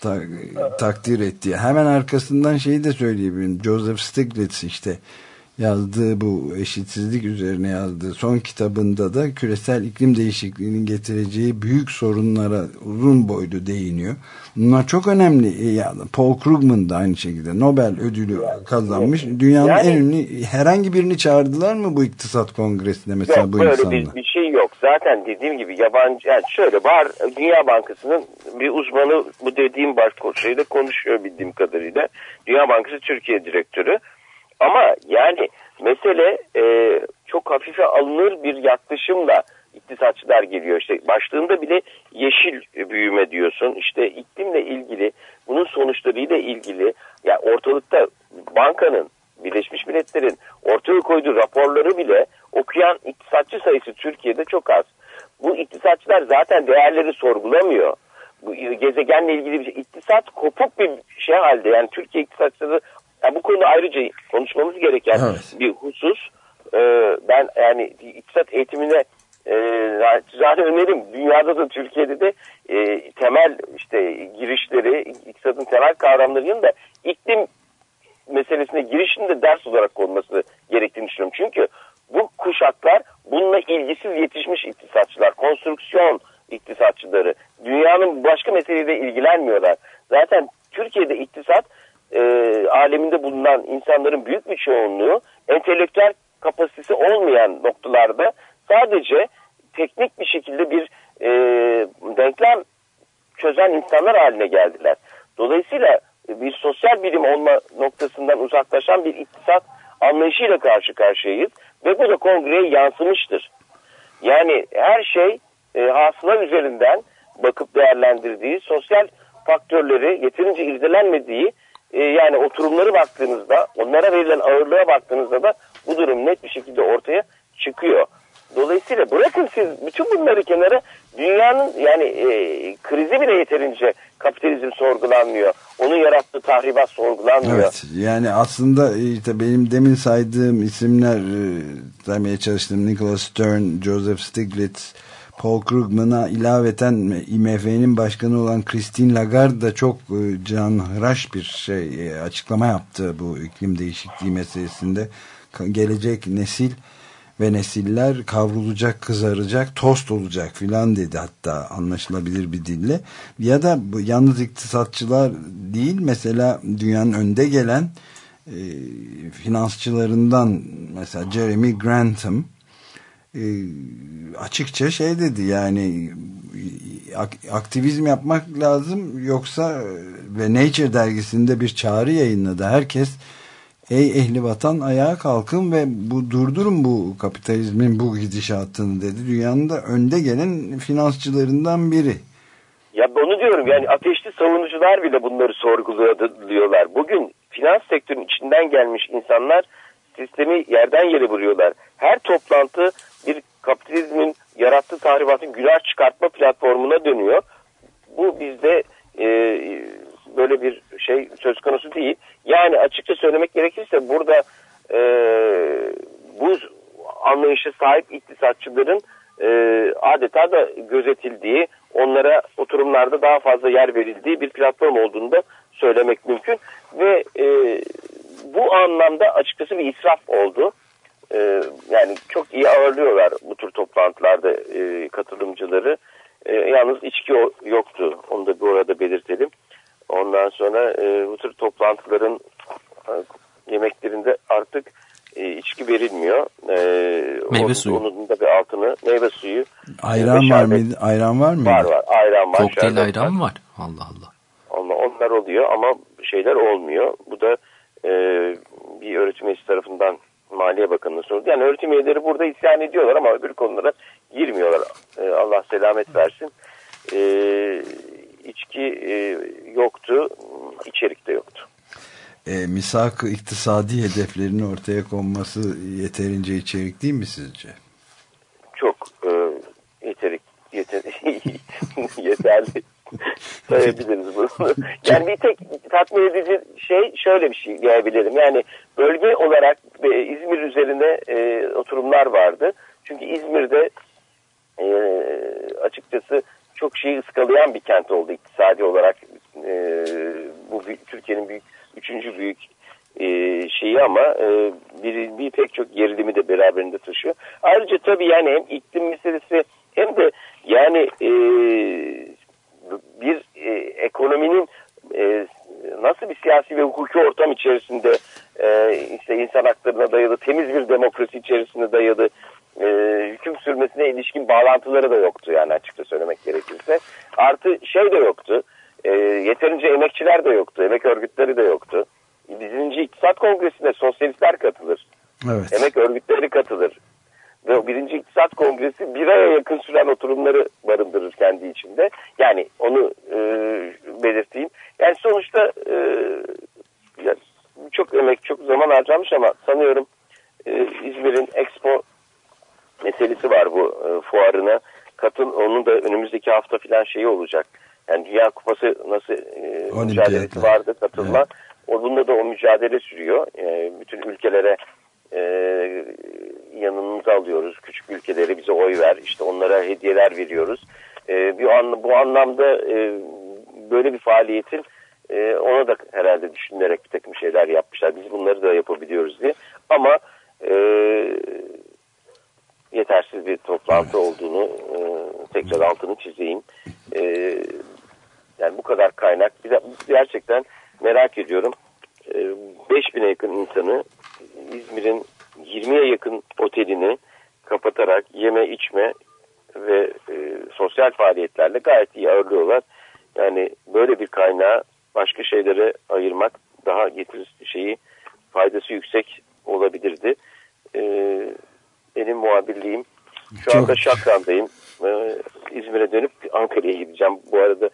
ta- takdir ettiği. Hemen arkasından şeyi de söyleyebilirim. Joseph Stiglitz işte yazdığı bu eşitsizlik üzerine yazdığı son kitabında da küresel iklim değişikliğinin getireceği büyük sorunlara uzun boylu değiniyor. Bunlar çok önemli. E, Paul Krugman da aynı şekilde Nobel ödülü kazanmış. Dünyanın Yani- en ünlü herhangi birini çağırdılar mı bu iktisat kongresine mesela Yok bu böyle insanlar? bir, bir şey yok. Zaten dediğim gibi yabancı yani şöyle var Dünya Bankası'nın bir uzmanı bu dediğim baş şeyle konuşuyor bildiğim kadarıyla. Dünya Bankası Türkiye direktörü. Ama yani mesele e, çok hafife alınır bir yaklaşımla iktisatçılar geliyor. İşte başlığında bile yeşil büyüme diyorsun. İşte iklimle ilgili bunun sonuçlarıyla ilgili yani ortalıkta bankanın Birleşmiş Milletler'in ortaya koyduğu raporları bile okuyan iktisatçı sayısı Türkiye'de çok az. Bu iktisatçılar zaten değerleri sorgulamıyor. Bu gezegenle ilgili bir şey. İktisat kopuk bir şey halde. Yani Türkiye iktisatçıları yani bu konuda ayrıca konuşmamız gereken Evet. bir husus. Ee, ben yani iktisat eğitimine e, zaten öneririm. Dünyada da Türkiye'de de e, temel işte girişleri, iktisadın temel kavramları yanında iklim meselesine girişin de ders olarak konması gerektiğini düşünüyorum. Çünkü bu kuşaklar bununla ilgisiz yetişmiş iktisatçılar, konstrüksiyon iktisatçıları, dünyanın başka meseleyle ilgilenmiyorlar. Zaten Türkiye'de iktisat e, aleminde bulunan insanların büyük bir çoğunluğu entelektüel kapasitesi olmayan noktalarda sadece teknik bir şekilde bir e, denklem çözen insanlar haline geldiler. Dolayısıyla bir sosyal bilim olma noktasından uzaklaşan bir iktisat anlayışıyla karşı karşıyayız ve bu da kongreye yansımıştır. Yani her şey e, hasıla üzerinden bakıp değerlendirdiği, sosyal faktörleri yeterince irdelenmediği e, yani oturumları baktığınızda, onlara verilen ağırlığa baktığınızda da bu durum net bir şekilde ortaya çıkıyor. Dolayısıyla bırakın siz bütün bunları kenara dünyanın yani e, krizi bile yeterince kapitalizm sorgulanmıyor. Onun yarattığı tahribat sorgulanmıyor. Evet yani aslında işte benim demin saydığım isimler e, saymaya çalıştığım Nicholas Stern, Joseph Stiglitz, Paul Krugman'a ilaveten IMF'nin başkanı olan Christine Lagarde da çok e, canhıraş bir şey e, açıklama yaptı bu iklim değişikliği meselesinde. Gelecek nesil ve nesiller kavrulacak, kızaracak, tost olacak filan dedi hatta anlaşılabilir bir dille. Ya da bu yalnız iktisatçılar değil mesela dünyanın önde gelen e, finansçılarından mesela Jeremy Grantham açıkça şey dedi yani ak- aktivizm yapmak lazım yoksa e, ve Nature dergisinde bir çağrı yayınladı. Herkes ey ehli vatan ayağa kalkın ve bu durdurun bu kapitalizmin bu gidişatını dedi. Dünyanın da önde gelen finansçılarından biri. Ya onu diyorum yani ateşli savunucular bile bunları sorguluyorlar. Bugün finans sektörünün içinden gelmiş insanlar sistemi yerden yere vuruyorlar. Her toplantı kapitalizmin yarattığı tahribatın günah çıkartma platformuna dönüyor. Bu bizde e, böyle bir şey söz konusu değil. Yani açıkça söylemek gerekirse burada e, bu anlayışa sahip iktisatçıların e, adeta da gözetildiği, onlara oturumlarda daha fazla yer verildiği bir platform olduğunu da söylemek mümkün. Ve e, bu anlamda açıkçası bir israf oldu. E, yani çok iyi ağırlıyorlar bu tür toplantılarda e, katılımcıları. E, yalnız içki yoktu. Onu da bu arada belirtelim. Ondan sonra e, bu tür toplantıların e, yemeklerinde artık e, içki verilmiyor. E, Meyve onun, suyu. Onun da bir altını meyve suyu. Ayran Ve var mıydı? Ayran var mıydı? Var var. Ayran var. Kokteyl ayran var. mı var? Allah Allah. Onlar, onlar oluyor ama şeyler olmuyor. Bu da e, bir öğretim üyesi tarafından Maliye Bakanı'na soruldu. Yani öğretim üyeleri burada isyan ediyorlar ama öbür konulara girmiyorlar. E, Allah selamet versin. E, içki e, yoktu, içerik de yoktu. E, misak-ı iktisadi hedeflerinin ortaya konması yeterince içerik değil mi sizce? Çok e, yeterik, yeter, yeterli sayabiliriz bunu. Yani bir tek tatmin edici şey şöyle bir şey diyebilirim. Yani bölge olarak İzmir üzerine e, oturumlar vardı. Çünkü İzmir'de e, açıkçası çok şeyi ıskalayan bir kent oldu iktisadi olarak. E, bu Türkiye'nin büyük üçüncü büyük e, şeyi ama e, bir, bir pek çok gerilimi de beraberinde taşıyor. Ayrıca tabii yani hem iklim meselesi hem de yani e, bir e, ekonominin e, nasıl bir siyasi ve hukuki ortam içerisinde e, işte insan haklarına dayalı temiz bir demokrasi içerisinde dayalı e, hüküm sürmesine ilişkin bağlantıları da yoktu yani açıkça söylemek gerekirse. Artı şey de yoktu. E, yeterince emekçiler de yoktu. Emek örgütleri de yoktu. Birinci İktisat Kongresi'ne sosyalistler katılır. Evet. Emek örgütleri katılır. Ve o birinci İktisat Kongresi bir aya yakın süren oturumları barındırır kendi içinde. Yani onu e, belirteyim. Yani sonuçta e, çok emek, çok zaman harcamış ama sanıyorum e, İzmir'in Expo meselesi var bu e, fuarına. Katıl, onun da önümüzdeki hafta filan şeyi olacak. Yani Dünya Kupası nasıl e, mücadelesi vardı katılma. O bunda da o mücadele sürüyor. E, bütün ülkelere e, yanımıza alıyoruz. Küçük ülkeleri bize oy ver. İşte onlara hediyeler veriyoruz. E, bir an, bu anlamda e, böyle bir faaliyetin e, ona da herhalde düşünülerek bir takım şeyler yapmışlar. Biz bunları da yapabiliyoruz diye. Ama e, yetersiz bir toplantı olduğunu e, tekrar altını çizeyim. E, yani bu kadar kaynak. Gerçekten merak ediyorum. E, 5000'e yakın insanı İzmir'in 20'ye yakın otelini kapatarak yeme içme ve e, sosyal faaliyetlerle gayet iyi ağırlıyorlar. Yani böyle bir kaynağı başka şeylere ayırmak daha getirisi şeyi faydası yüksek olabilirdi. E, benim muhabirliğim şu Çok- anda Şakran'dayım. E, İzmir'e dönüp Ankara'ya gideceğim. Bu arada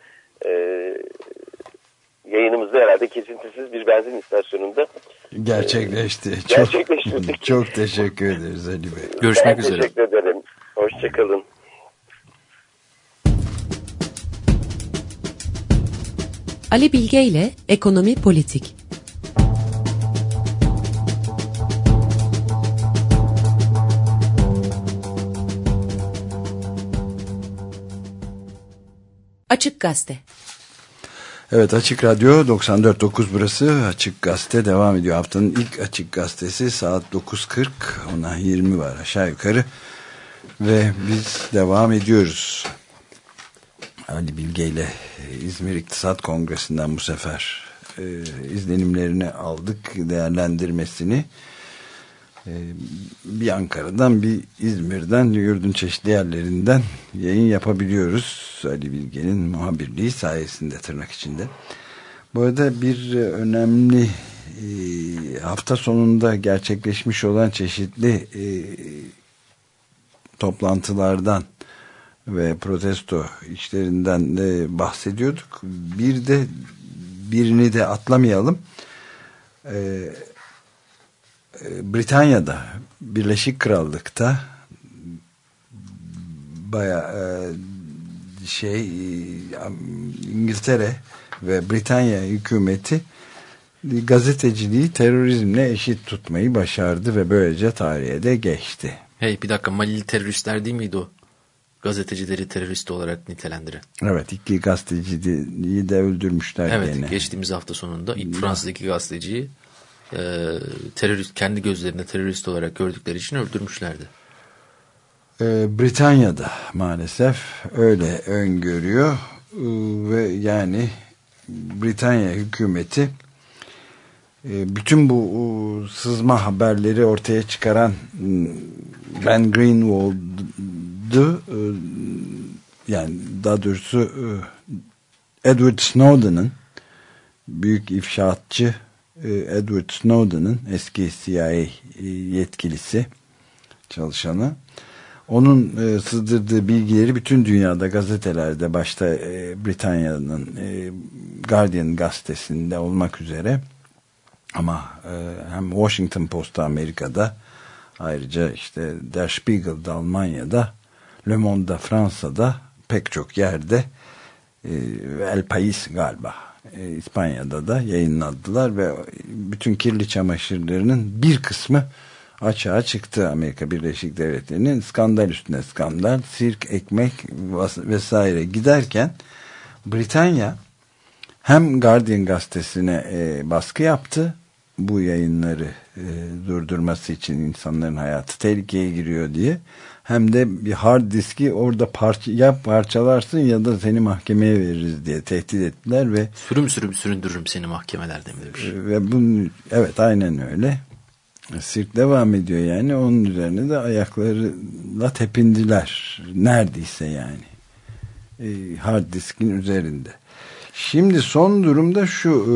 e, yayınımızda herhalde kesintisiz bir benzin istasyonunda Gerçekleşti. Gerçekleştirdik. Çok, çok teşekkür ederiz Ali Bey. Görüşmek ben üzere. teşekkür ederim. Hoşçakalın. Ali Bilge ile Ekonomi Politik. Açık Gazete. Evet Açık Radyo 94.9 burası Açık Gazete devam ediyor. Haftanın ilk Açık Gazetesi saat 9.40 ona 20 var aşağı yukarı ve biz devam ediyoruz. Ali Bilge ile İzmir İktisat Kongresi'nden bu sefer e, izlenimlerini aldık değerlendirmesini. E, bir Ankara'dan bir İzmir'den yurdun çeşitli yerlerinden yayın yapabiliyoruz. Ali Bilge'nin muhabirliği sayesinde tırnak içinde. Bu arada bir e, önemli e, hafta sonunda gerçekleşmiş olan çeşitli e, toplantılardan ve protesto işlerinden de bahsediyorduk. Bir de birini de atlamayalım. Ee, Britanya'da, Birleşik Krallık'ta baya e, şey e, İngiltere ve Britanya hükümeti gazeteciliği terörizmle eşit tutmayı başardı ve böylece tarihe de geçti. Hey bir dakika Malili teröristler değil miydi o? Gazetecileri terörist olarak nitelendiren. Evet iki gazeteciyi de öldürmüşler Evet gene. geçtiğimiz hafta sonunda Fransa'daki gazeteciyi e, terörist kendi gözlerinde terörist olarak gördükleri için öldürmüşlerdi. Ee, Britanya'da maalesef öyle öngörüyor Ee, ve yani Britanya hükümeti e, bütün bu e, sızma haberleri ortaya çıkaran Ben Greenwald'ı e, yani daha doğrusu e, Edward Snowden'ın büyük ifşaatçı e, Edward Snowden'ın eski CIA e, yetkilisi çalışanı. Onun e, sızdırdığı bilgileri bütün dünyada gazetelerde başta e, Britanya'nın Guardian gazetesinde olmak üzere. Ama hem Washington Post'ta Amerika'da ayrıca işte Der Spiegel'da Almanya'da Le Monde'da Fransa'da pek çok yerde e, El País galiba e, İspanya'da da yayınladılar ve bütün kirli çamaşırlarının bir kısmı açığa çıktı. Amerika Birleşik Devletleri'nin skandal üstüne skandal, sirk, ekmek vesaire giderken Britanya hem Guardian gazetesine e, baskı yaptı. Bu yayınları e, durdurması için insanların hayatı tehlikeye giriyor diye hem de bir hard diski orada parça, ya parçalarsın ya da seni mahkemeye veririz diye tehdit ettiler ve Sürüm sürüm süründürürüm seni mahkemelerde mi demiş. ve bunun evet aynen öyle. Sirk devam ediyor yani. Onun üzerine de ayaklarıyla tepindiler neredeyse yani. E, hard diskin üzerinde şimdi son durumda şu e,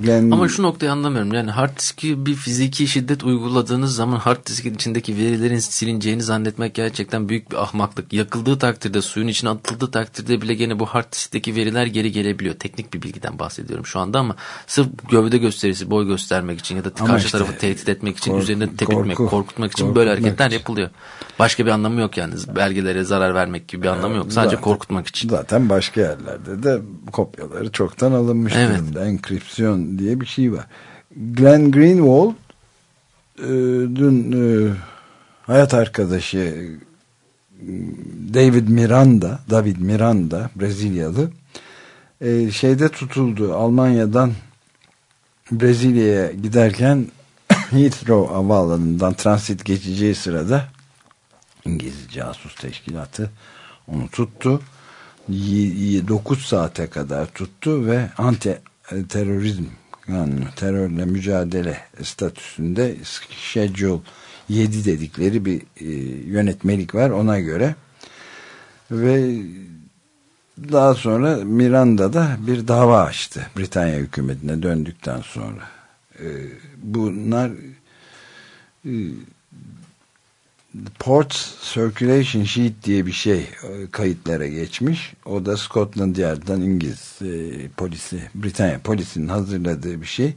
Glenn... Ama şu noktayı anlamıyorum. Yani hard diski bir fiziki şiddet uyguladığınız zaman hard diskin içindeki verilerin silineceğini zannetmek gerçekten büyük bir ahmaklık. Yakıldığı takdirde, suyun içine atıldığı takdirde bile gene bu hard diskteki veriler geri gelebiliyor. Teknik bir bilgiden bahsediyorum şu anda ama sırf gövde gösterisi, boy göstermek için ya da Ama karşı işte, tarafı tehdit etmek için, korku- üzerinde tepinmek, korku- korkutmak için korkutmak böyle hareketler için. yapılıyor. Başka bir anlamı yok yani. Belgelere zarar vermek gibi bir anlamı yok. Sadece Zaten- korkutmak için. Zaten başka yerlerde de kopyaları çoktan alınmış Evet. durumda. Enkripsiyon diye bir şey var. Glenn Greenwald e, dün e, hayat arkadaşı David Miranda David Miranda Brezilyalı e, şeyde tutuldu Almanya'dan Brezilya'ya giderken Heathrow havaalanından transit geçeceği sırada İngiliz casus teşkilatı onu tuttu. 9 saate kadar tuttu ve anti terörizm yani terörle mücadele statüsünde schedule 7 dedikleri bir e, yönetmelik var ona göre ve daha sonra Miranda'da bir dava açtı Britanya hükümetine döndükten sonra e, bunlar e, Ports Circulation Sheet diye bir şey e, kayıtlara geçmiş. O da Scotland Yard'dan İngiliz e, polisi, Britanya polisinin hazırladığı bir şey.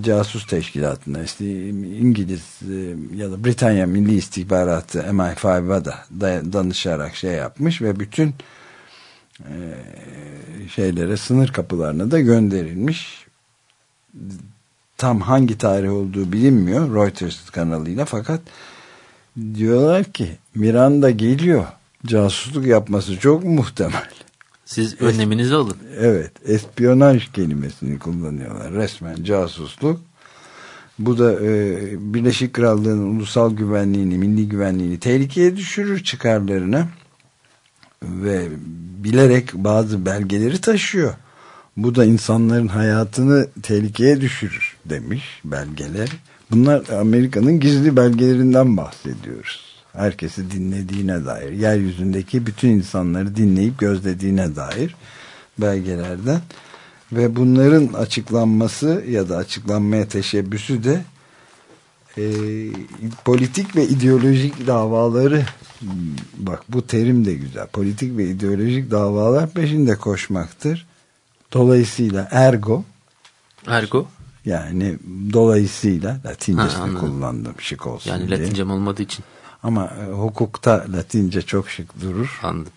Casus teşkilatına işte İngiliz e, ya da Britanya Milli İstihbaratı MI5'a da da- danışarak şey yapmış ve bütün e, şeylere sınır kapılarına da gönderilmiş. Tam hangi tarih olduğu bilinmiyor Reuters kanalıyla fakat diyorlar ki Miranda geliyor. Casusluk yapması çok muhtemel. Siz önleminizi alın. Evet, espiyonaj kelimesini kullanıyorlar. Resmen casusluk. Bu da e, Birleşik Krallığı'nın ulusal güvenliğini, milli güvenliğini tehlikeye düşürür çıkarlarını ve bilerek bazı belgeleri taşıyor. Bu da insanların hayatını tehlikeye düşürür demiş belgeler. Bunlar Amerika'nın gizli belgelerinden bahsediyoruz. Herkesi dinlediğine dair, yeryüzündeki bütün insanları dinleyip gözlediğine dair belgelerden ve bunların açıklanması ya da açıklanmaya teşebbüsü de e, politik ve ideolojik davaları bak bu terim de güzel. Politik ve ideolojik davalar peşinde koşmaktır. Dolayısıyla ergo Ergo yani dolayısıyla Latincesini Ha, kullandım şık olsun yani diye. Latincem olmadığı için Ama e, hukukta Latince çok şık durur. anladım.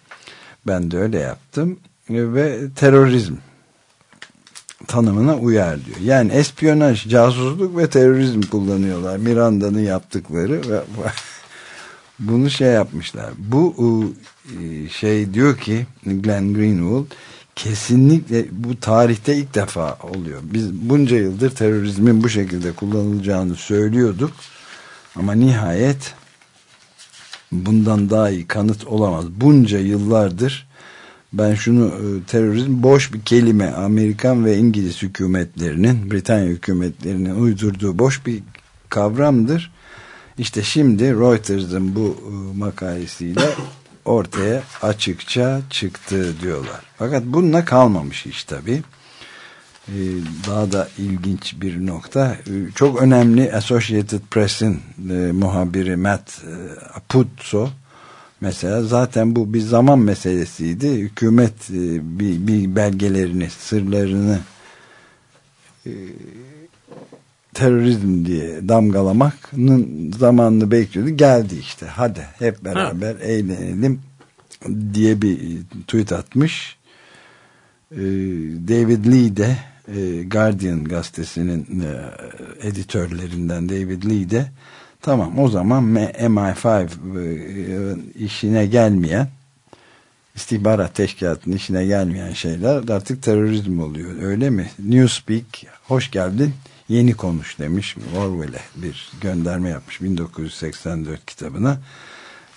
Ben de öyle yaptım E, ve terörizm tanımına uyar diyor. Yani espiyonaj, casusluk ve terörizm kullanıyorlar. Miranda'nın yaptıkları ve bunu şey yapmışlar. Bu e, şey diyor ki Glenn Greenwald kesinlikle bu tarihte ilk defa oluyor. Biz bunca yıldır terörizmin bu şekilde kullanılacağını söylüyorduk. Ama nihayet bundan daha iyi kanıt olamaz. Bunca yıllardır ben şunu e, terörizm boş bir kelime Amerikan ve İngiliz hükümetlerinin Britanya hükümetlerinin uydurduğu boş bir kavramdır. İşte şimdi Reuters'ın bu e, makalesiyle ortaya açıkça çıktı diyorlar. Fakat bununla kalmamış iş tabii. Ee, daha da ilginç bir nokta. Ee, Çok önemli Associated Press'in e, muhabiri Matt e, Apuzzo mesela zaten bu bir zaman meselesiydi. Hükümet e, bir, bir belgelerini, sırlarını e, terörizm diye damgalamak'nın zamanını bekliyordu. Geldi işte. Hadi hep beraber eğlenelim diye bir tweet atmış. Ee, David Lee de e, Guardian gazetesinin e, editörlerinden David Lee de tamam o zaman MI5 e, işine gelmeyen istihbarat teşkilatının işine gelmeyen şeyler artık terörizm oluyor öyle mi? Newspeak hoş geldin yeni konuş demiş Orwell'e bir gönderme yapmış 1984 kitabına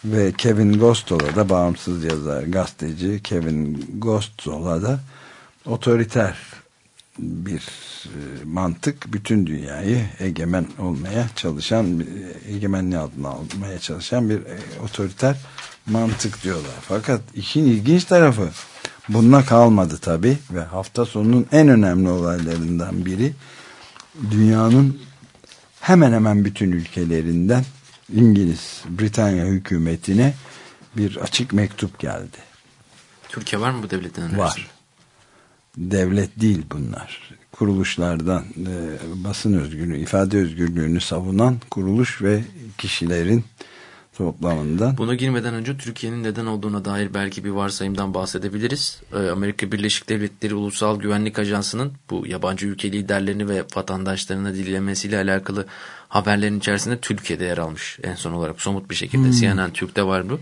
ve Kevin Gostol'a da bağımsız yazar gazeteci Kevin Gostol'a da otoriter bir e, mantık bütün dünyayı egemen olmaya çalışan egemenliği altına almaya çalışan bir e, otoriter mantık diyorlar. Fakat işin ilginç tarafı bununla kalmadı tabi ve hafta sonunun en önemli olaylarından biri dünyanın hemen hemen bütün ülkelerinden İngiliz Britanya hükümetine bir açık mektup geldi. Türkiye var mı bu devletin önerisinde? Var. Devlet değil bunlar. Kuruluşlardan e, basın özgürlüğü, ifade özgürlüğünü savunan kuruluş ve kişilerin toplamından. Buna girmeden önce Türkiye'nin neden olduğuna dair belki bir varsayımdan bahsedebiliriz. Ee, Amerika Birleşik Devletleri Ulusal Güvenlik Ajansı'nın bu yabancı ülke liderlerini ve vatandaşlarını dinlemesiyle alakalı haberlerin içerisinde Türkiye'de yer almış. En son olarak somut bir şekilde CNN Türk'te var bu.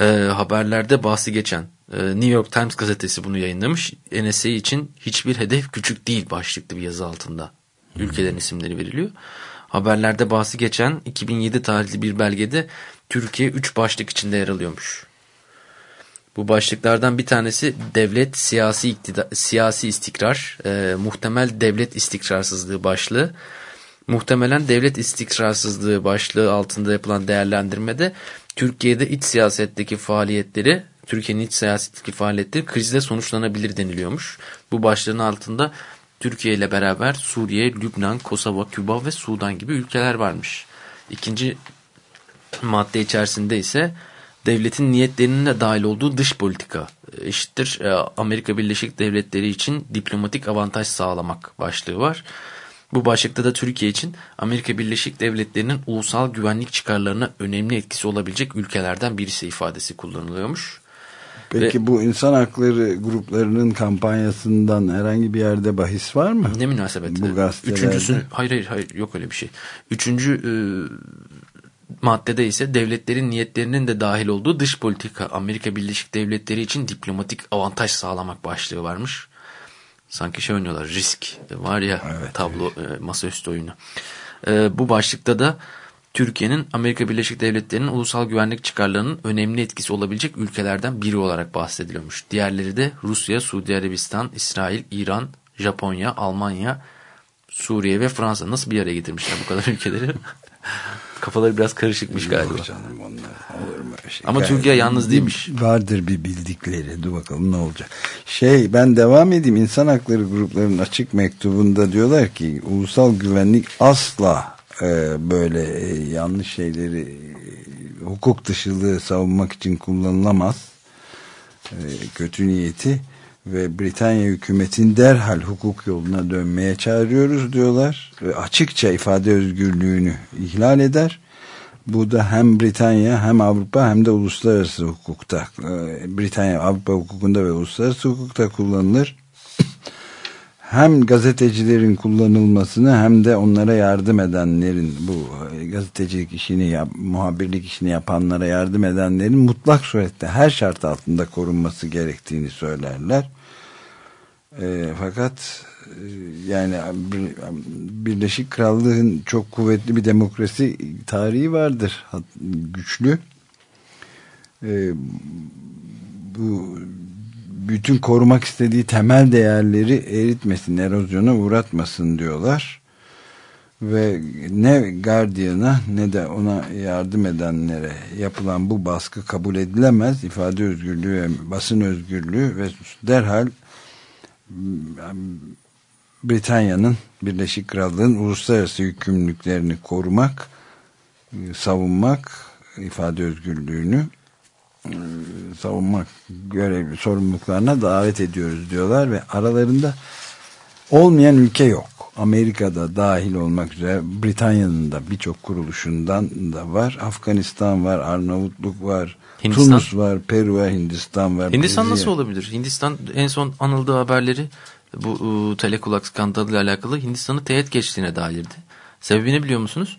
Ee, haberlerde bahsi geçen e, New York Times gazetesi bunu yayınlamış. NSA için hiçbir hedef küçük değil başlıklı bir yazı altında. Ülkelerin isimleri veriliyor. Haberlerde bahsi geçen 2007 tarihli bir belgede Türkiye 3 başlık içinde yer alıyormuş. Bu başlıklardan bir tanesi devlet siyasi iktidar, siyasi istikrar, e, muhtemel devlet istikrarsızlığı başlığı. Muhtemelen devlet istikrarsızlığı başlığı altında yapılan değerlendirmede Türkiye'de iç siyasetteki faaliyetleri, Türkiye'nin iç siyasetteki faaliyetleri krizle sonuçlanabilir deniliyormuş. Bu başlığın altında Türkiye ile beraber Suriye, Lübnan, Kosova, Küba ve Sudan gibi ülkeler varmış. İkinci madde içerisinde ise devletin niyetlerinin de dahil olduğu dış politika eşittir. e, Amerika Birleşik Devletleri için diplomatik avantaj sağlamak başlığı var. Bu başlıkta da Türkiye için Amerika Birleşik Devletleri'nin ulusal güvenlik çıkarlarına önemli etkisi olabilecek ülkelerden birisi ifadesi kullanılıyormuş. Peki bu insan hakları gruplarının kampanyasından herhangi bir yerde bahis var mı? Ne münasebet. Bu gazetelerde. Üçüncüsü, hayır hayır hayır yok öyle bir şey. Üçüncü e, maddede ise devletlerin niyetlerinin de dahil olduğu dış politika Amerika Birleşik Devletleri için diplomatik avantaj sağlamak başlığı varmış. Sanki şey oynuyorlar risk var ya Evet, tablo e, masaüstü oyunu. E, bu başlıkta da Türkiye'nin Amerika Birleşik Devletleri'nin ulusal güvenlik çıkarlarının önemli etkisi olabilecek ülkelerden biri olarak bahsediliyormuş. Diğerleri de Rusya, Suudi Arabistan, İsrail, İran, Japonya, Almanya, Suriye ve Fransa. Nasıl bir araya getirmişler bu kadar ülkeleri? Kafaları biraz karışıkmış galiba. Canım onlar olur mu şey? Ama Türkiye yalnız değilmiş. Vardır bir bildikleri. Dur bakalım ne olacak. Şey ben devam edeyim. İnsan hakları gruplarının açık mektubunda diyorlar ki ulusal güvenlik asla böyle e, yanlış şeyleri e, hukuk dışılığı savunmak için kullanılamaz. E, kötü niyeti ve Britanya hükümetin derhal hukuk yoluna dönmeye çağırıyoruz diyorlar ve açıkça ifade özgürlüğünü ihlal eder. Bu da hem Britanya hem Avrupa hem de uluslararası hukukta e, Britanya Avrupa hukukunda ve uluslararası hukukta kullanılır. Hem gazetecilerin kullanılmasını hem de onlara yardım edenlerin bu e, gazetecilik işini yap, muhabirlik işini yapanlara yardım edenlerin mutlak surette her şart altında korunması gerektiğini söylerler. E, fakat e, yani Bir- Birleşik Krallığın çok kuvvetli bir demokrasi tarihi vardır. Güçlü. E, bu bütün korumak istediği temel değerleri eritmesin, erozyona uğratmasın diyorlar. Ve ne Guardian'a ne de ona yardım edenlere yapılan bu baskı kabul edilemez. İfade özgürlüğü ve basın özgürlüğü ve derhal Britanya'nın Birleşik Krallığın uluslararası yükümlülüklerini korumak, e, savunmak, ifade özgürlüğünü savunmak görevli sorumluluklarına davet ediyoruz diyorlar ve aralarında olmayan ülke yok. Amerika'da dahil olmak üzere Britanya'nın da birçok kuruluşundan da var. Afganistan var, Arnavutluk var, Hindistan. Tunus var, Peru var, Hindistan var. Hindistan Brezilya. nasıl olabilir? Hindistan en son anıldığı haberleri bu e, telekulak skandalıyla alakalı Hindistan'ı teğet geçtiğine dairdi. Sebebini biliyor musunuz?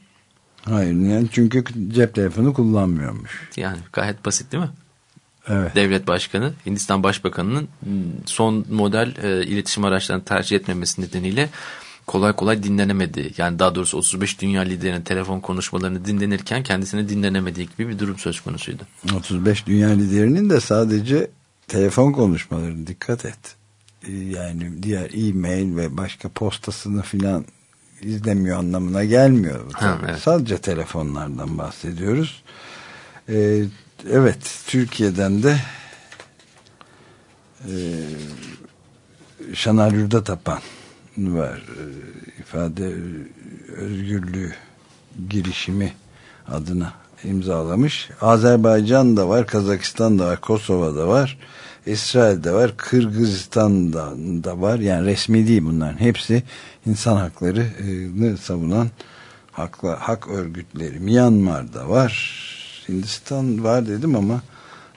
Hayır, yani çünkü cep telefonu kullanmıyormuş. Yani gayet basit değil mi? Evet. Devlet Başkanı Hindistan Başbakanı'nın son model e, iletişim araçlarını tercih etmemesi nedeniyle kolay kolay dinlenemedi. Yani daha doğrusu 35 dünya liderinin telefon konuşmalarını dinlenirken kendisini dinlenemediği gibi bir durum söz konusuydu. 35 dünya liderinin de sadece telefon konuşmaları dikkat et. Ee, Yani diğer e-mail ve başka postasını filan izlemiyor anlamına gelmiyor. bu Ha, evet. Sadece telefonlardan bahsediyoruz. Ee, evet Türkiye'den de e, Şanar Yurda Tapan var. Ee, ifade özgürlüğü girişimi adına imzalamış. Azerbaycan da var, Kazakistan da var, Kosova da var, İsrail'de var, Kırgızistan'da da var. Yani resmi değil bunların hepsi insan haklarını savunan hakla, hak örgütleri. Myanmar'da var, Hindistan var dedim ama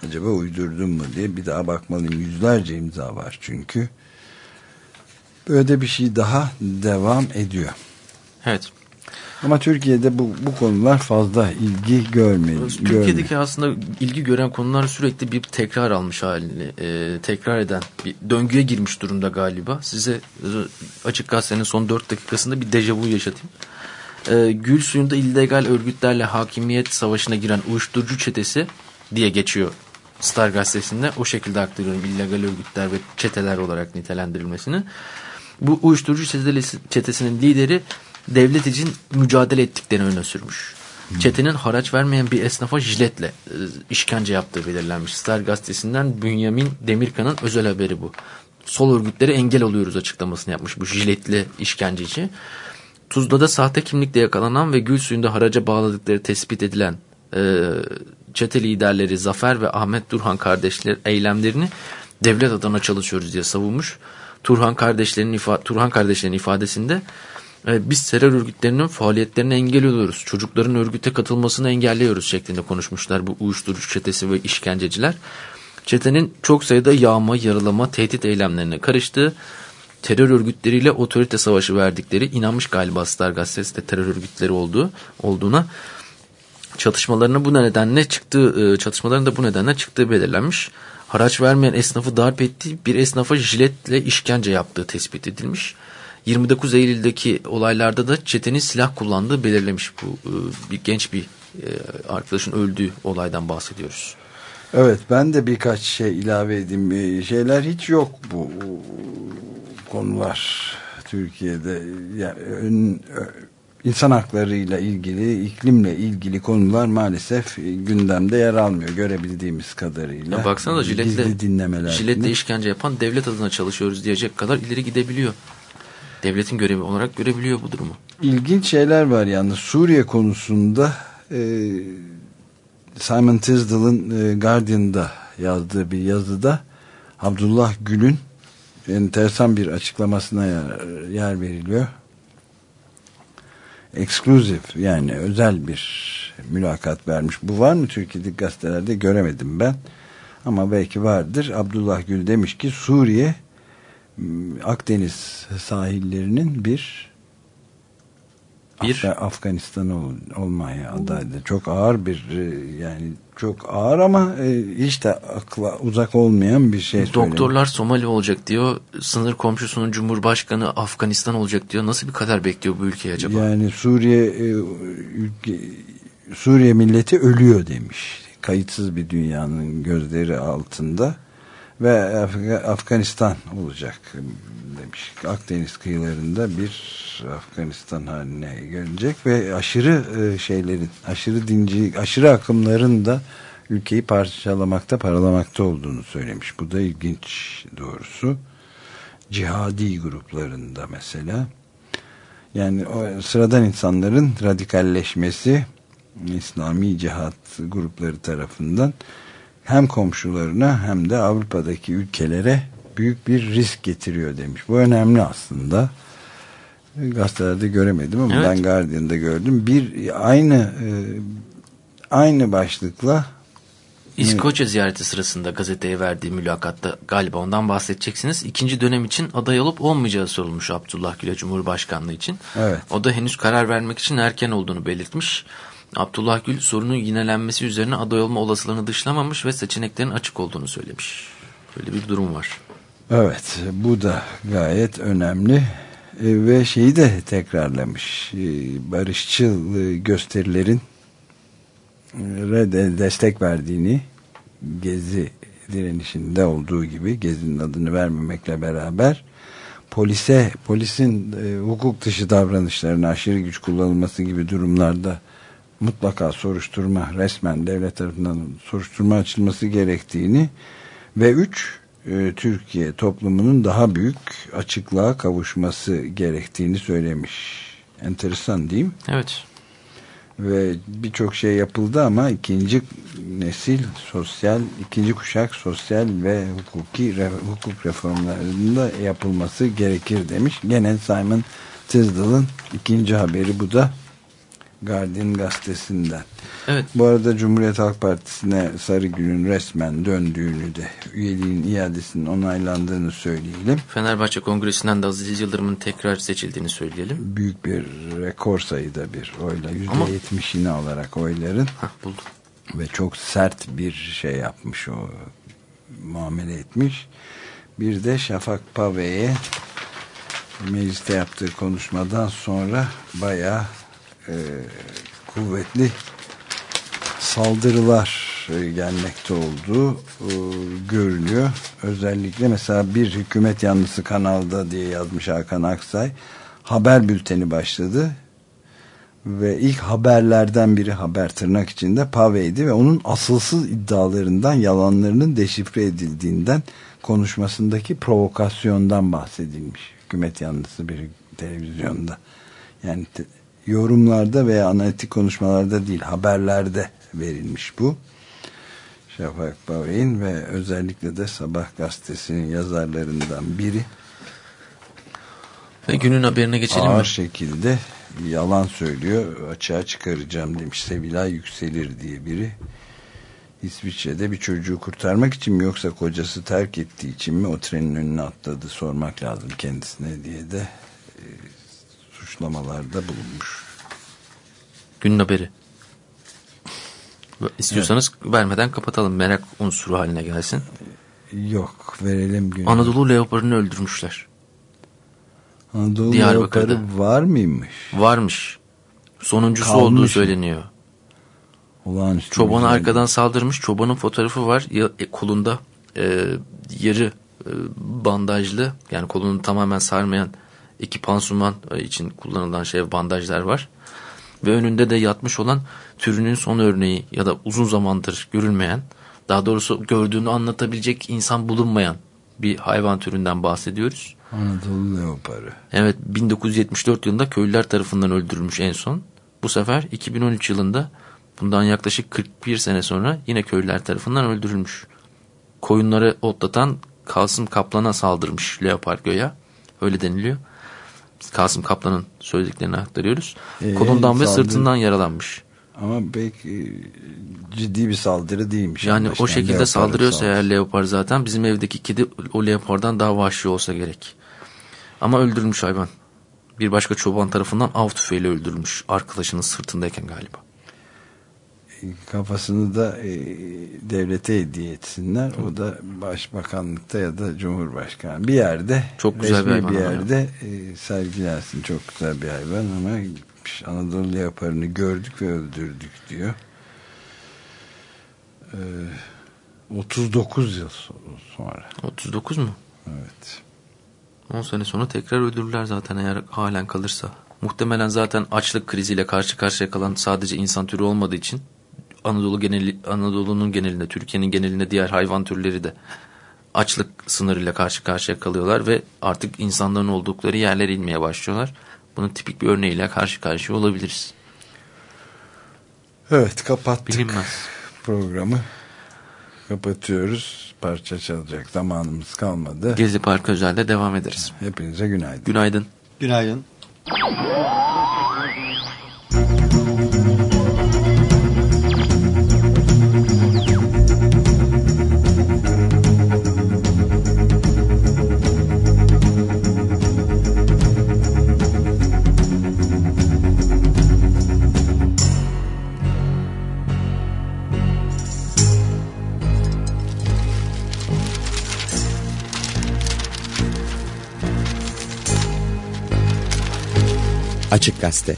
acaba uydurdum mu diye bir daha bakmalıyım. Yüzlerce imza var çünkü. Böyle bir şey daha devam ediyor. Evet. Ama Türkiye'de bu, bu konular fazla ilgi görmedi. Türkiye'deki aslında ilgi gören konular sürekli bir tekrar almış halini e, tekrar eden bir döngüye girmiş durumda galiba. Size e, açık gazetenin son 4 dakikasında bir dejavu yaşatayım. E, Gül suyunda illegal örgütlerle hakimiyet savaşına giren uyuşturucu çetesi diye geçiyor Star gazetesinde. O şekilde aktarıyorum illegal örgütler ve çeteler olarak nitelendirilmesini. Bu uyuşturucu çetesi- çetesinin lideri devlet için mücadele ettiklerini öne sürmüş. Çetenin haraç vermeyen bir esnafa jiletle e, işkence yaptığı belirlenmiş. Star gazetesinden Bünyamin Demirkan'ın özel haberi bu. Sol örgütlere engel oluyoruz açıklamasını yapmış bu jiletli işkenceci. Tuzla'da sahte kimlikle yakalanan ve gül suyunda haraca bağladıkları tespit edilen e, çete liderleri Zafer ve Ahmet Durhan kardeşler eylemlerini devlet adına çalışıyoruz diye savunmuş. Turhan kardeşlerinin ifa Turhan kardeşlerin ifadesinde biz terör örgütlerinin faaliyetlerine engel oluyoruz. Çocukların örgüte katılmasını engelliyoruz şeklinde konuşmuşlar bu uyuşturucu çetesi ve işkenceciler. Çetenin çok sayıda yağma, yaralama, tehdit eylemlerine karıştığı, terör örgütleriyle otorite savaşı verdikleri inanmış galiba Star Gazetesi de terör örgütleri olduğu olduğuna çatışmalarına bu nedenle çıktığı e, çatışmaların da bu nedenle çıktığı belirlenmiş. Haraç vermeyen esnafı darp ettiği bir esnafa jiletle işkence yaptığı tespit edilmiş. 29 Eylül'deki olaylarda da çetenin silah kullandığı belirlemiş bu e, bir genç bir e, arkadaşın öldüğü olaydan bahsediyoruz. Evet ben de birkaç şey ilave edeyim. Ee, Şeyler hiç yok bu konular Türkiye'de. Yani ön- insan haklarıyla ilgili, iklimle ilgili konular maalesef gündemde yer almıyor görebildiğimiz kadarıyla. Ya baksana da jiletle, jiletle işkence yapan devlet adına çalışıyoruz diyecek kadar ileri gidebiliyor. Devletin görevi olarak görebiliyor bu durumu. İlginç şeyler var yalnız Suriye konusunda e, Simon Tisdall'ın e, Guardian'da yazdığı bir yazıda Abdullah Gül'ün enteresan bir açıklamasına yer, yer veriliyor. Exclusive yani özel bir mülakat vermiş. Bu var mı Türkiye'deki gazetelerde göremedim ben. Ama belki vardır. Abdullah Gül demiş ki Suriye Akdeniz sahillerinin bir Bir- Af- Afganistan ol, olmaya adaydı. Çok ağır bir e, yani çok ağır ama e, hiç de akla uzak olmayan bir şey. Doktorlar Somali olacak diyor. Sınır komşusunun Cumhurbaşkanı Afganistan olacak diyor. Nasıl bir kader bekliyor bu ülkeyi acaba? Yani Suriye e, ülke, Suriye milleti ölüyor demiş. Kayıtsız bir dünyanın gözleri altında ve Af- Afganistan olacak demiş. Akdeniz kıyılarında bir Afganistan haline gelecek ve aşırı e, şeylerin, aşırı dinci, aşırı akımların da ülkeyi parçalamakta, paralamakta olduğunu söylemiş. Bu da ilginç doğrusu. Cihadi gruplarında mesela yani o sıradan insanların radikalleşmesi İslami cihat grupları tarafından hem komşularına hem de Avrupa'daki ülkelere büyük bir risk getiriyor demiş. Bu önemli aslında. Gazetelerde göremedim ama Evet. ben Guardian'da gördüm. Bir aynı e, aynı başlıkla İskoçya ziyareti sırasında gazeteye verdiği mülakatta galiba ondan bahsedeceksiniz. İkinci dönem için aday olup olmayacağı sorulmuş Abdullah Gül'e Cumhurbaşkanlığı için. Evet. O da henüz karar vermek için erken olduğunu belirtmiş. Abdullah Gül sorunun yinelenmesi üzerine aday olma olasılığını dışlamamış ve seçeneklerin açık olduğunu söylemiş. Böyle bir durum var. Evet bu da gayet önemli E, ve şeyi de tekrarlamış E, barışçıl e, gösterilerin de destek verdiğini Gezi direnişinde olduğu gibi Gezi'nin adını vermemekle beraber polise polisin e, hukuk dışı davranışlarına aşırı güç kullanılması gibi durumlarda mutlaka soruşturma resmen devlet tarafından soruşturma açılması gerektiğini ve üç e, Türkiye toplumunun daha büyük açıklığa kavuşması gerektiğini söylemiş. Enteresan değil mi? Evet. Ve birçok şey yapıldı ama ikinci nesil sosyal, ikinci kuşak sosyal ve hukuki re- hukuk reformlarında yapılması gerekir demiş. Gene Simon Tisdall'ın ikinci haberi bu da Guardian gazetesinden. Evet. Bu arada Cumhuriyet Halk Partisi'ne Sarıgül'ün resmen döndüğünü de üyeliğin iadesinin onaylandığını söyleyelim. Fenerbahçe Kongresi'nden de Aziz Yıldırım'ın tekrar seçildiğini söyleyelim. Büyük bir rekor sayıda bir oyla Ama- %70'ini alarak oyların Hah buldum. ve çok sert bir şey yapmış o muamele etmiş. Bir de Şafak Pave'ye mecliste yaptığı konuşmadan sonra bayağı e, kuvvetli saldırılar e, gelmekte olduğu e, görülüyor. Özellikle mesela bir hükümet yanlısı kanalda diye yazmış Hakan Aksay haber bülteni başladı ve ilk haberlerden biri haber tırnak içinde Pave'ydi ve onun asılsız iddialarından yalanlarının deşifre edildiğinden konuşmasındaki provokasyondan bahsedilmiş. Hükümet yanlısı bir televizyonda. Yani yorumlarda veya analitik konuşmalarda değil haberlerde verilmiş bu. Şafak Pave'in ve özellikle de Sabah gazetesinin yazarlarından biri Ve günün haberine geçelim ağır mi? şekilde yalan söylüyor. Açığa çıkaracağım demiş. Sevilay Yükselir diye biri. İsviçre'de bir çocuğu kurtarmak için mi yoksa kocası terk ettiği için mi o trenin önüne atladı sormak lazım kendisine diye de e, suçlamalarda bulunmuş. Günün haberi. İstiyorsanız vermeden kapatalım. Merak unsuru haline gelsin. Yok verelim gün. Anadolu leoparını öldürmüşler. Anadolu leoparı var mıymış? Varmış. Sonuncusu Kalmış olduğu söyleniyor. Olağanüstü Çobanı güzel. arkadan saldırmış. Çobanın fotoğrafı var. E, kolunda e, yarı e, bandajlı yani kolunu tamamen sarmayan iki pansuman e, için kullanılan şey bandajlar var. Ve önünde de yatmış olan türünün son örneği ya da uzun zamandır görülmeyen daha doğrusu gördüğünü anlatabilecek insan bulunmayan bir hayvan türünden bahsediyoruz. Anadolu leoparı. Evet 1974 yılında köylüler tarafından öldürülmüş en son. Bu sefer 2013 yılında bundan yaklaşık 41 sene sonra yine köylüler tarafından öldürülmüş. Koyunları otlatan Kasım Kaplan'a saldırmış leopar göya. Öyle deniliyor. Kasım Kaplan'ın söylediklerini aktarıyoruz. Ee, Kolundan ve saldırı- sırtından yaralanmış. Ama pek e, ciddi bir saldırı değilmiş. Yani o şekilde Leopar'a saldırıyorsa saldırı. eğer leopar zaten bizim evdeki kedi o leopardan daha vahşi olsa gerek. Ama öldürülmüş hayvan. Bir başka çoban tarafından av tüfeğiyle öldürülmüş. Arkadaşının sırtındayken galiba. Kafasını da e, devlete hediye etsinler. O da başbakanlıkta ya da cumhurbaşkanı. Bir yerde Çok güzel bir hayvan bir yerde e, sergilensin. Çok güzel bir hayvan ama Anadolu leoparını gördük ve öldürdük diyor. E, 39 yıl so- sonra. 39 mu? Evet. 10 sene sonra tekrar öldürürler zaten eğer halen kalırsa. Muhtemelen zaten açlık kriziyle karşı karşıya kalan sadece insan türü olmadığı için Anadolu geneli Anadolu'nun genelinde, Türkiye'nin genelinde diğer hayvan türleri de açlık sınırıyla karşı karşıya kalıyorlar ve artık insanların oldukları yerlere inmeye başlıyorlar. Bunun tipik bir örneğiyle karşı karşıya olabiliriz. Evet kapattık Bilinmez. programı. Kapatıyoruz. Parça çalacak zamanımız kalmadı. Gezi Parkı özelde devam ederiz. Hepinize günaydın. Günaydın. Günaydın. Açık Gazete.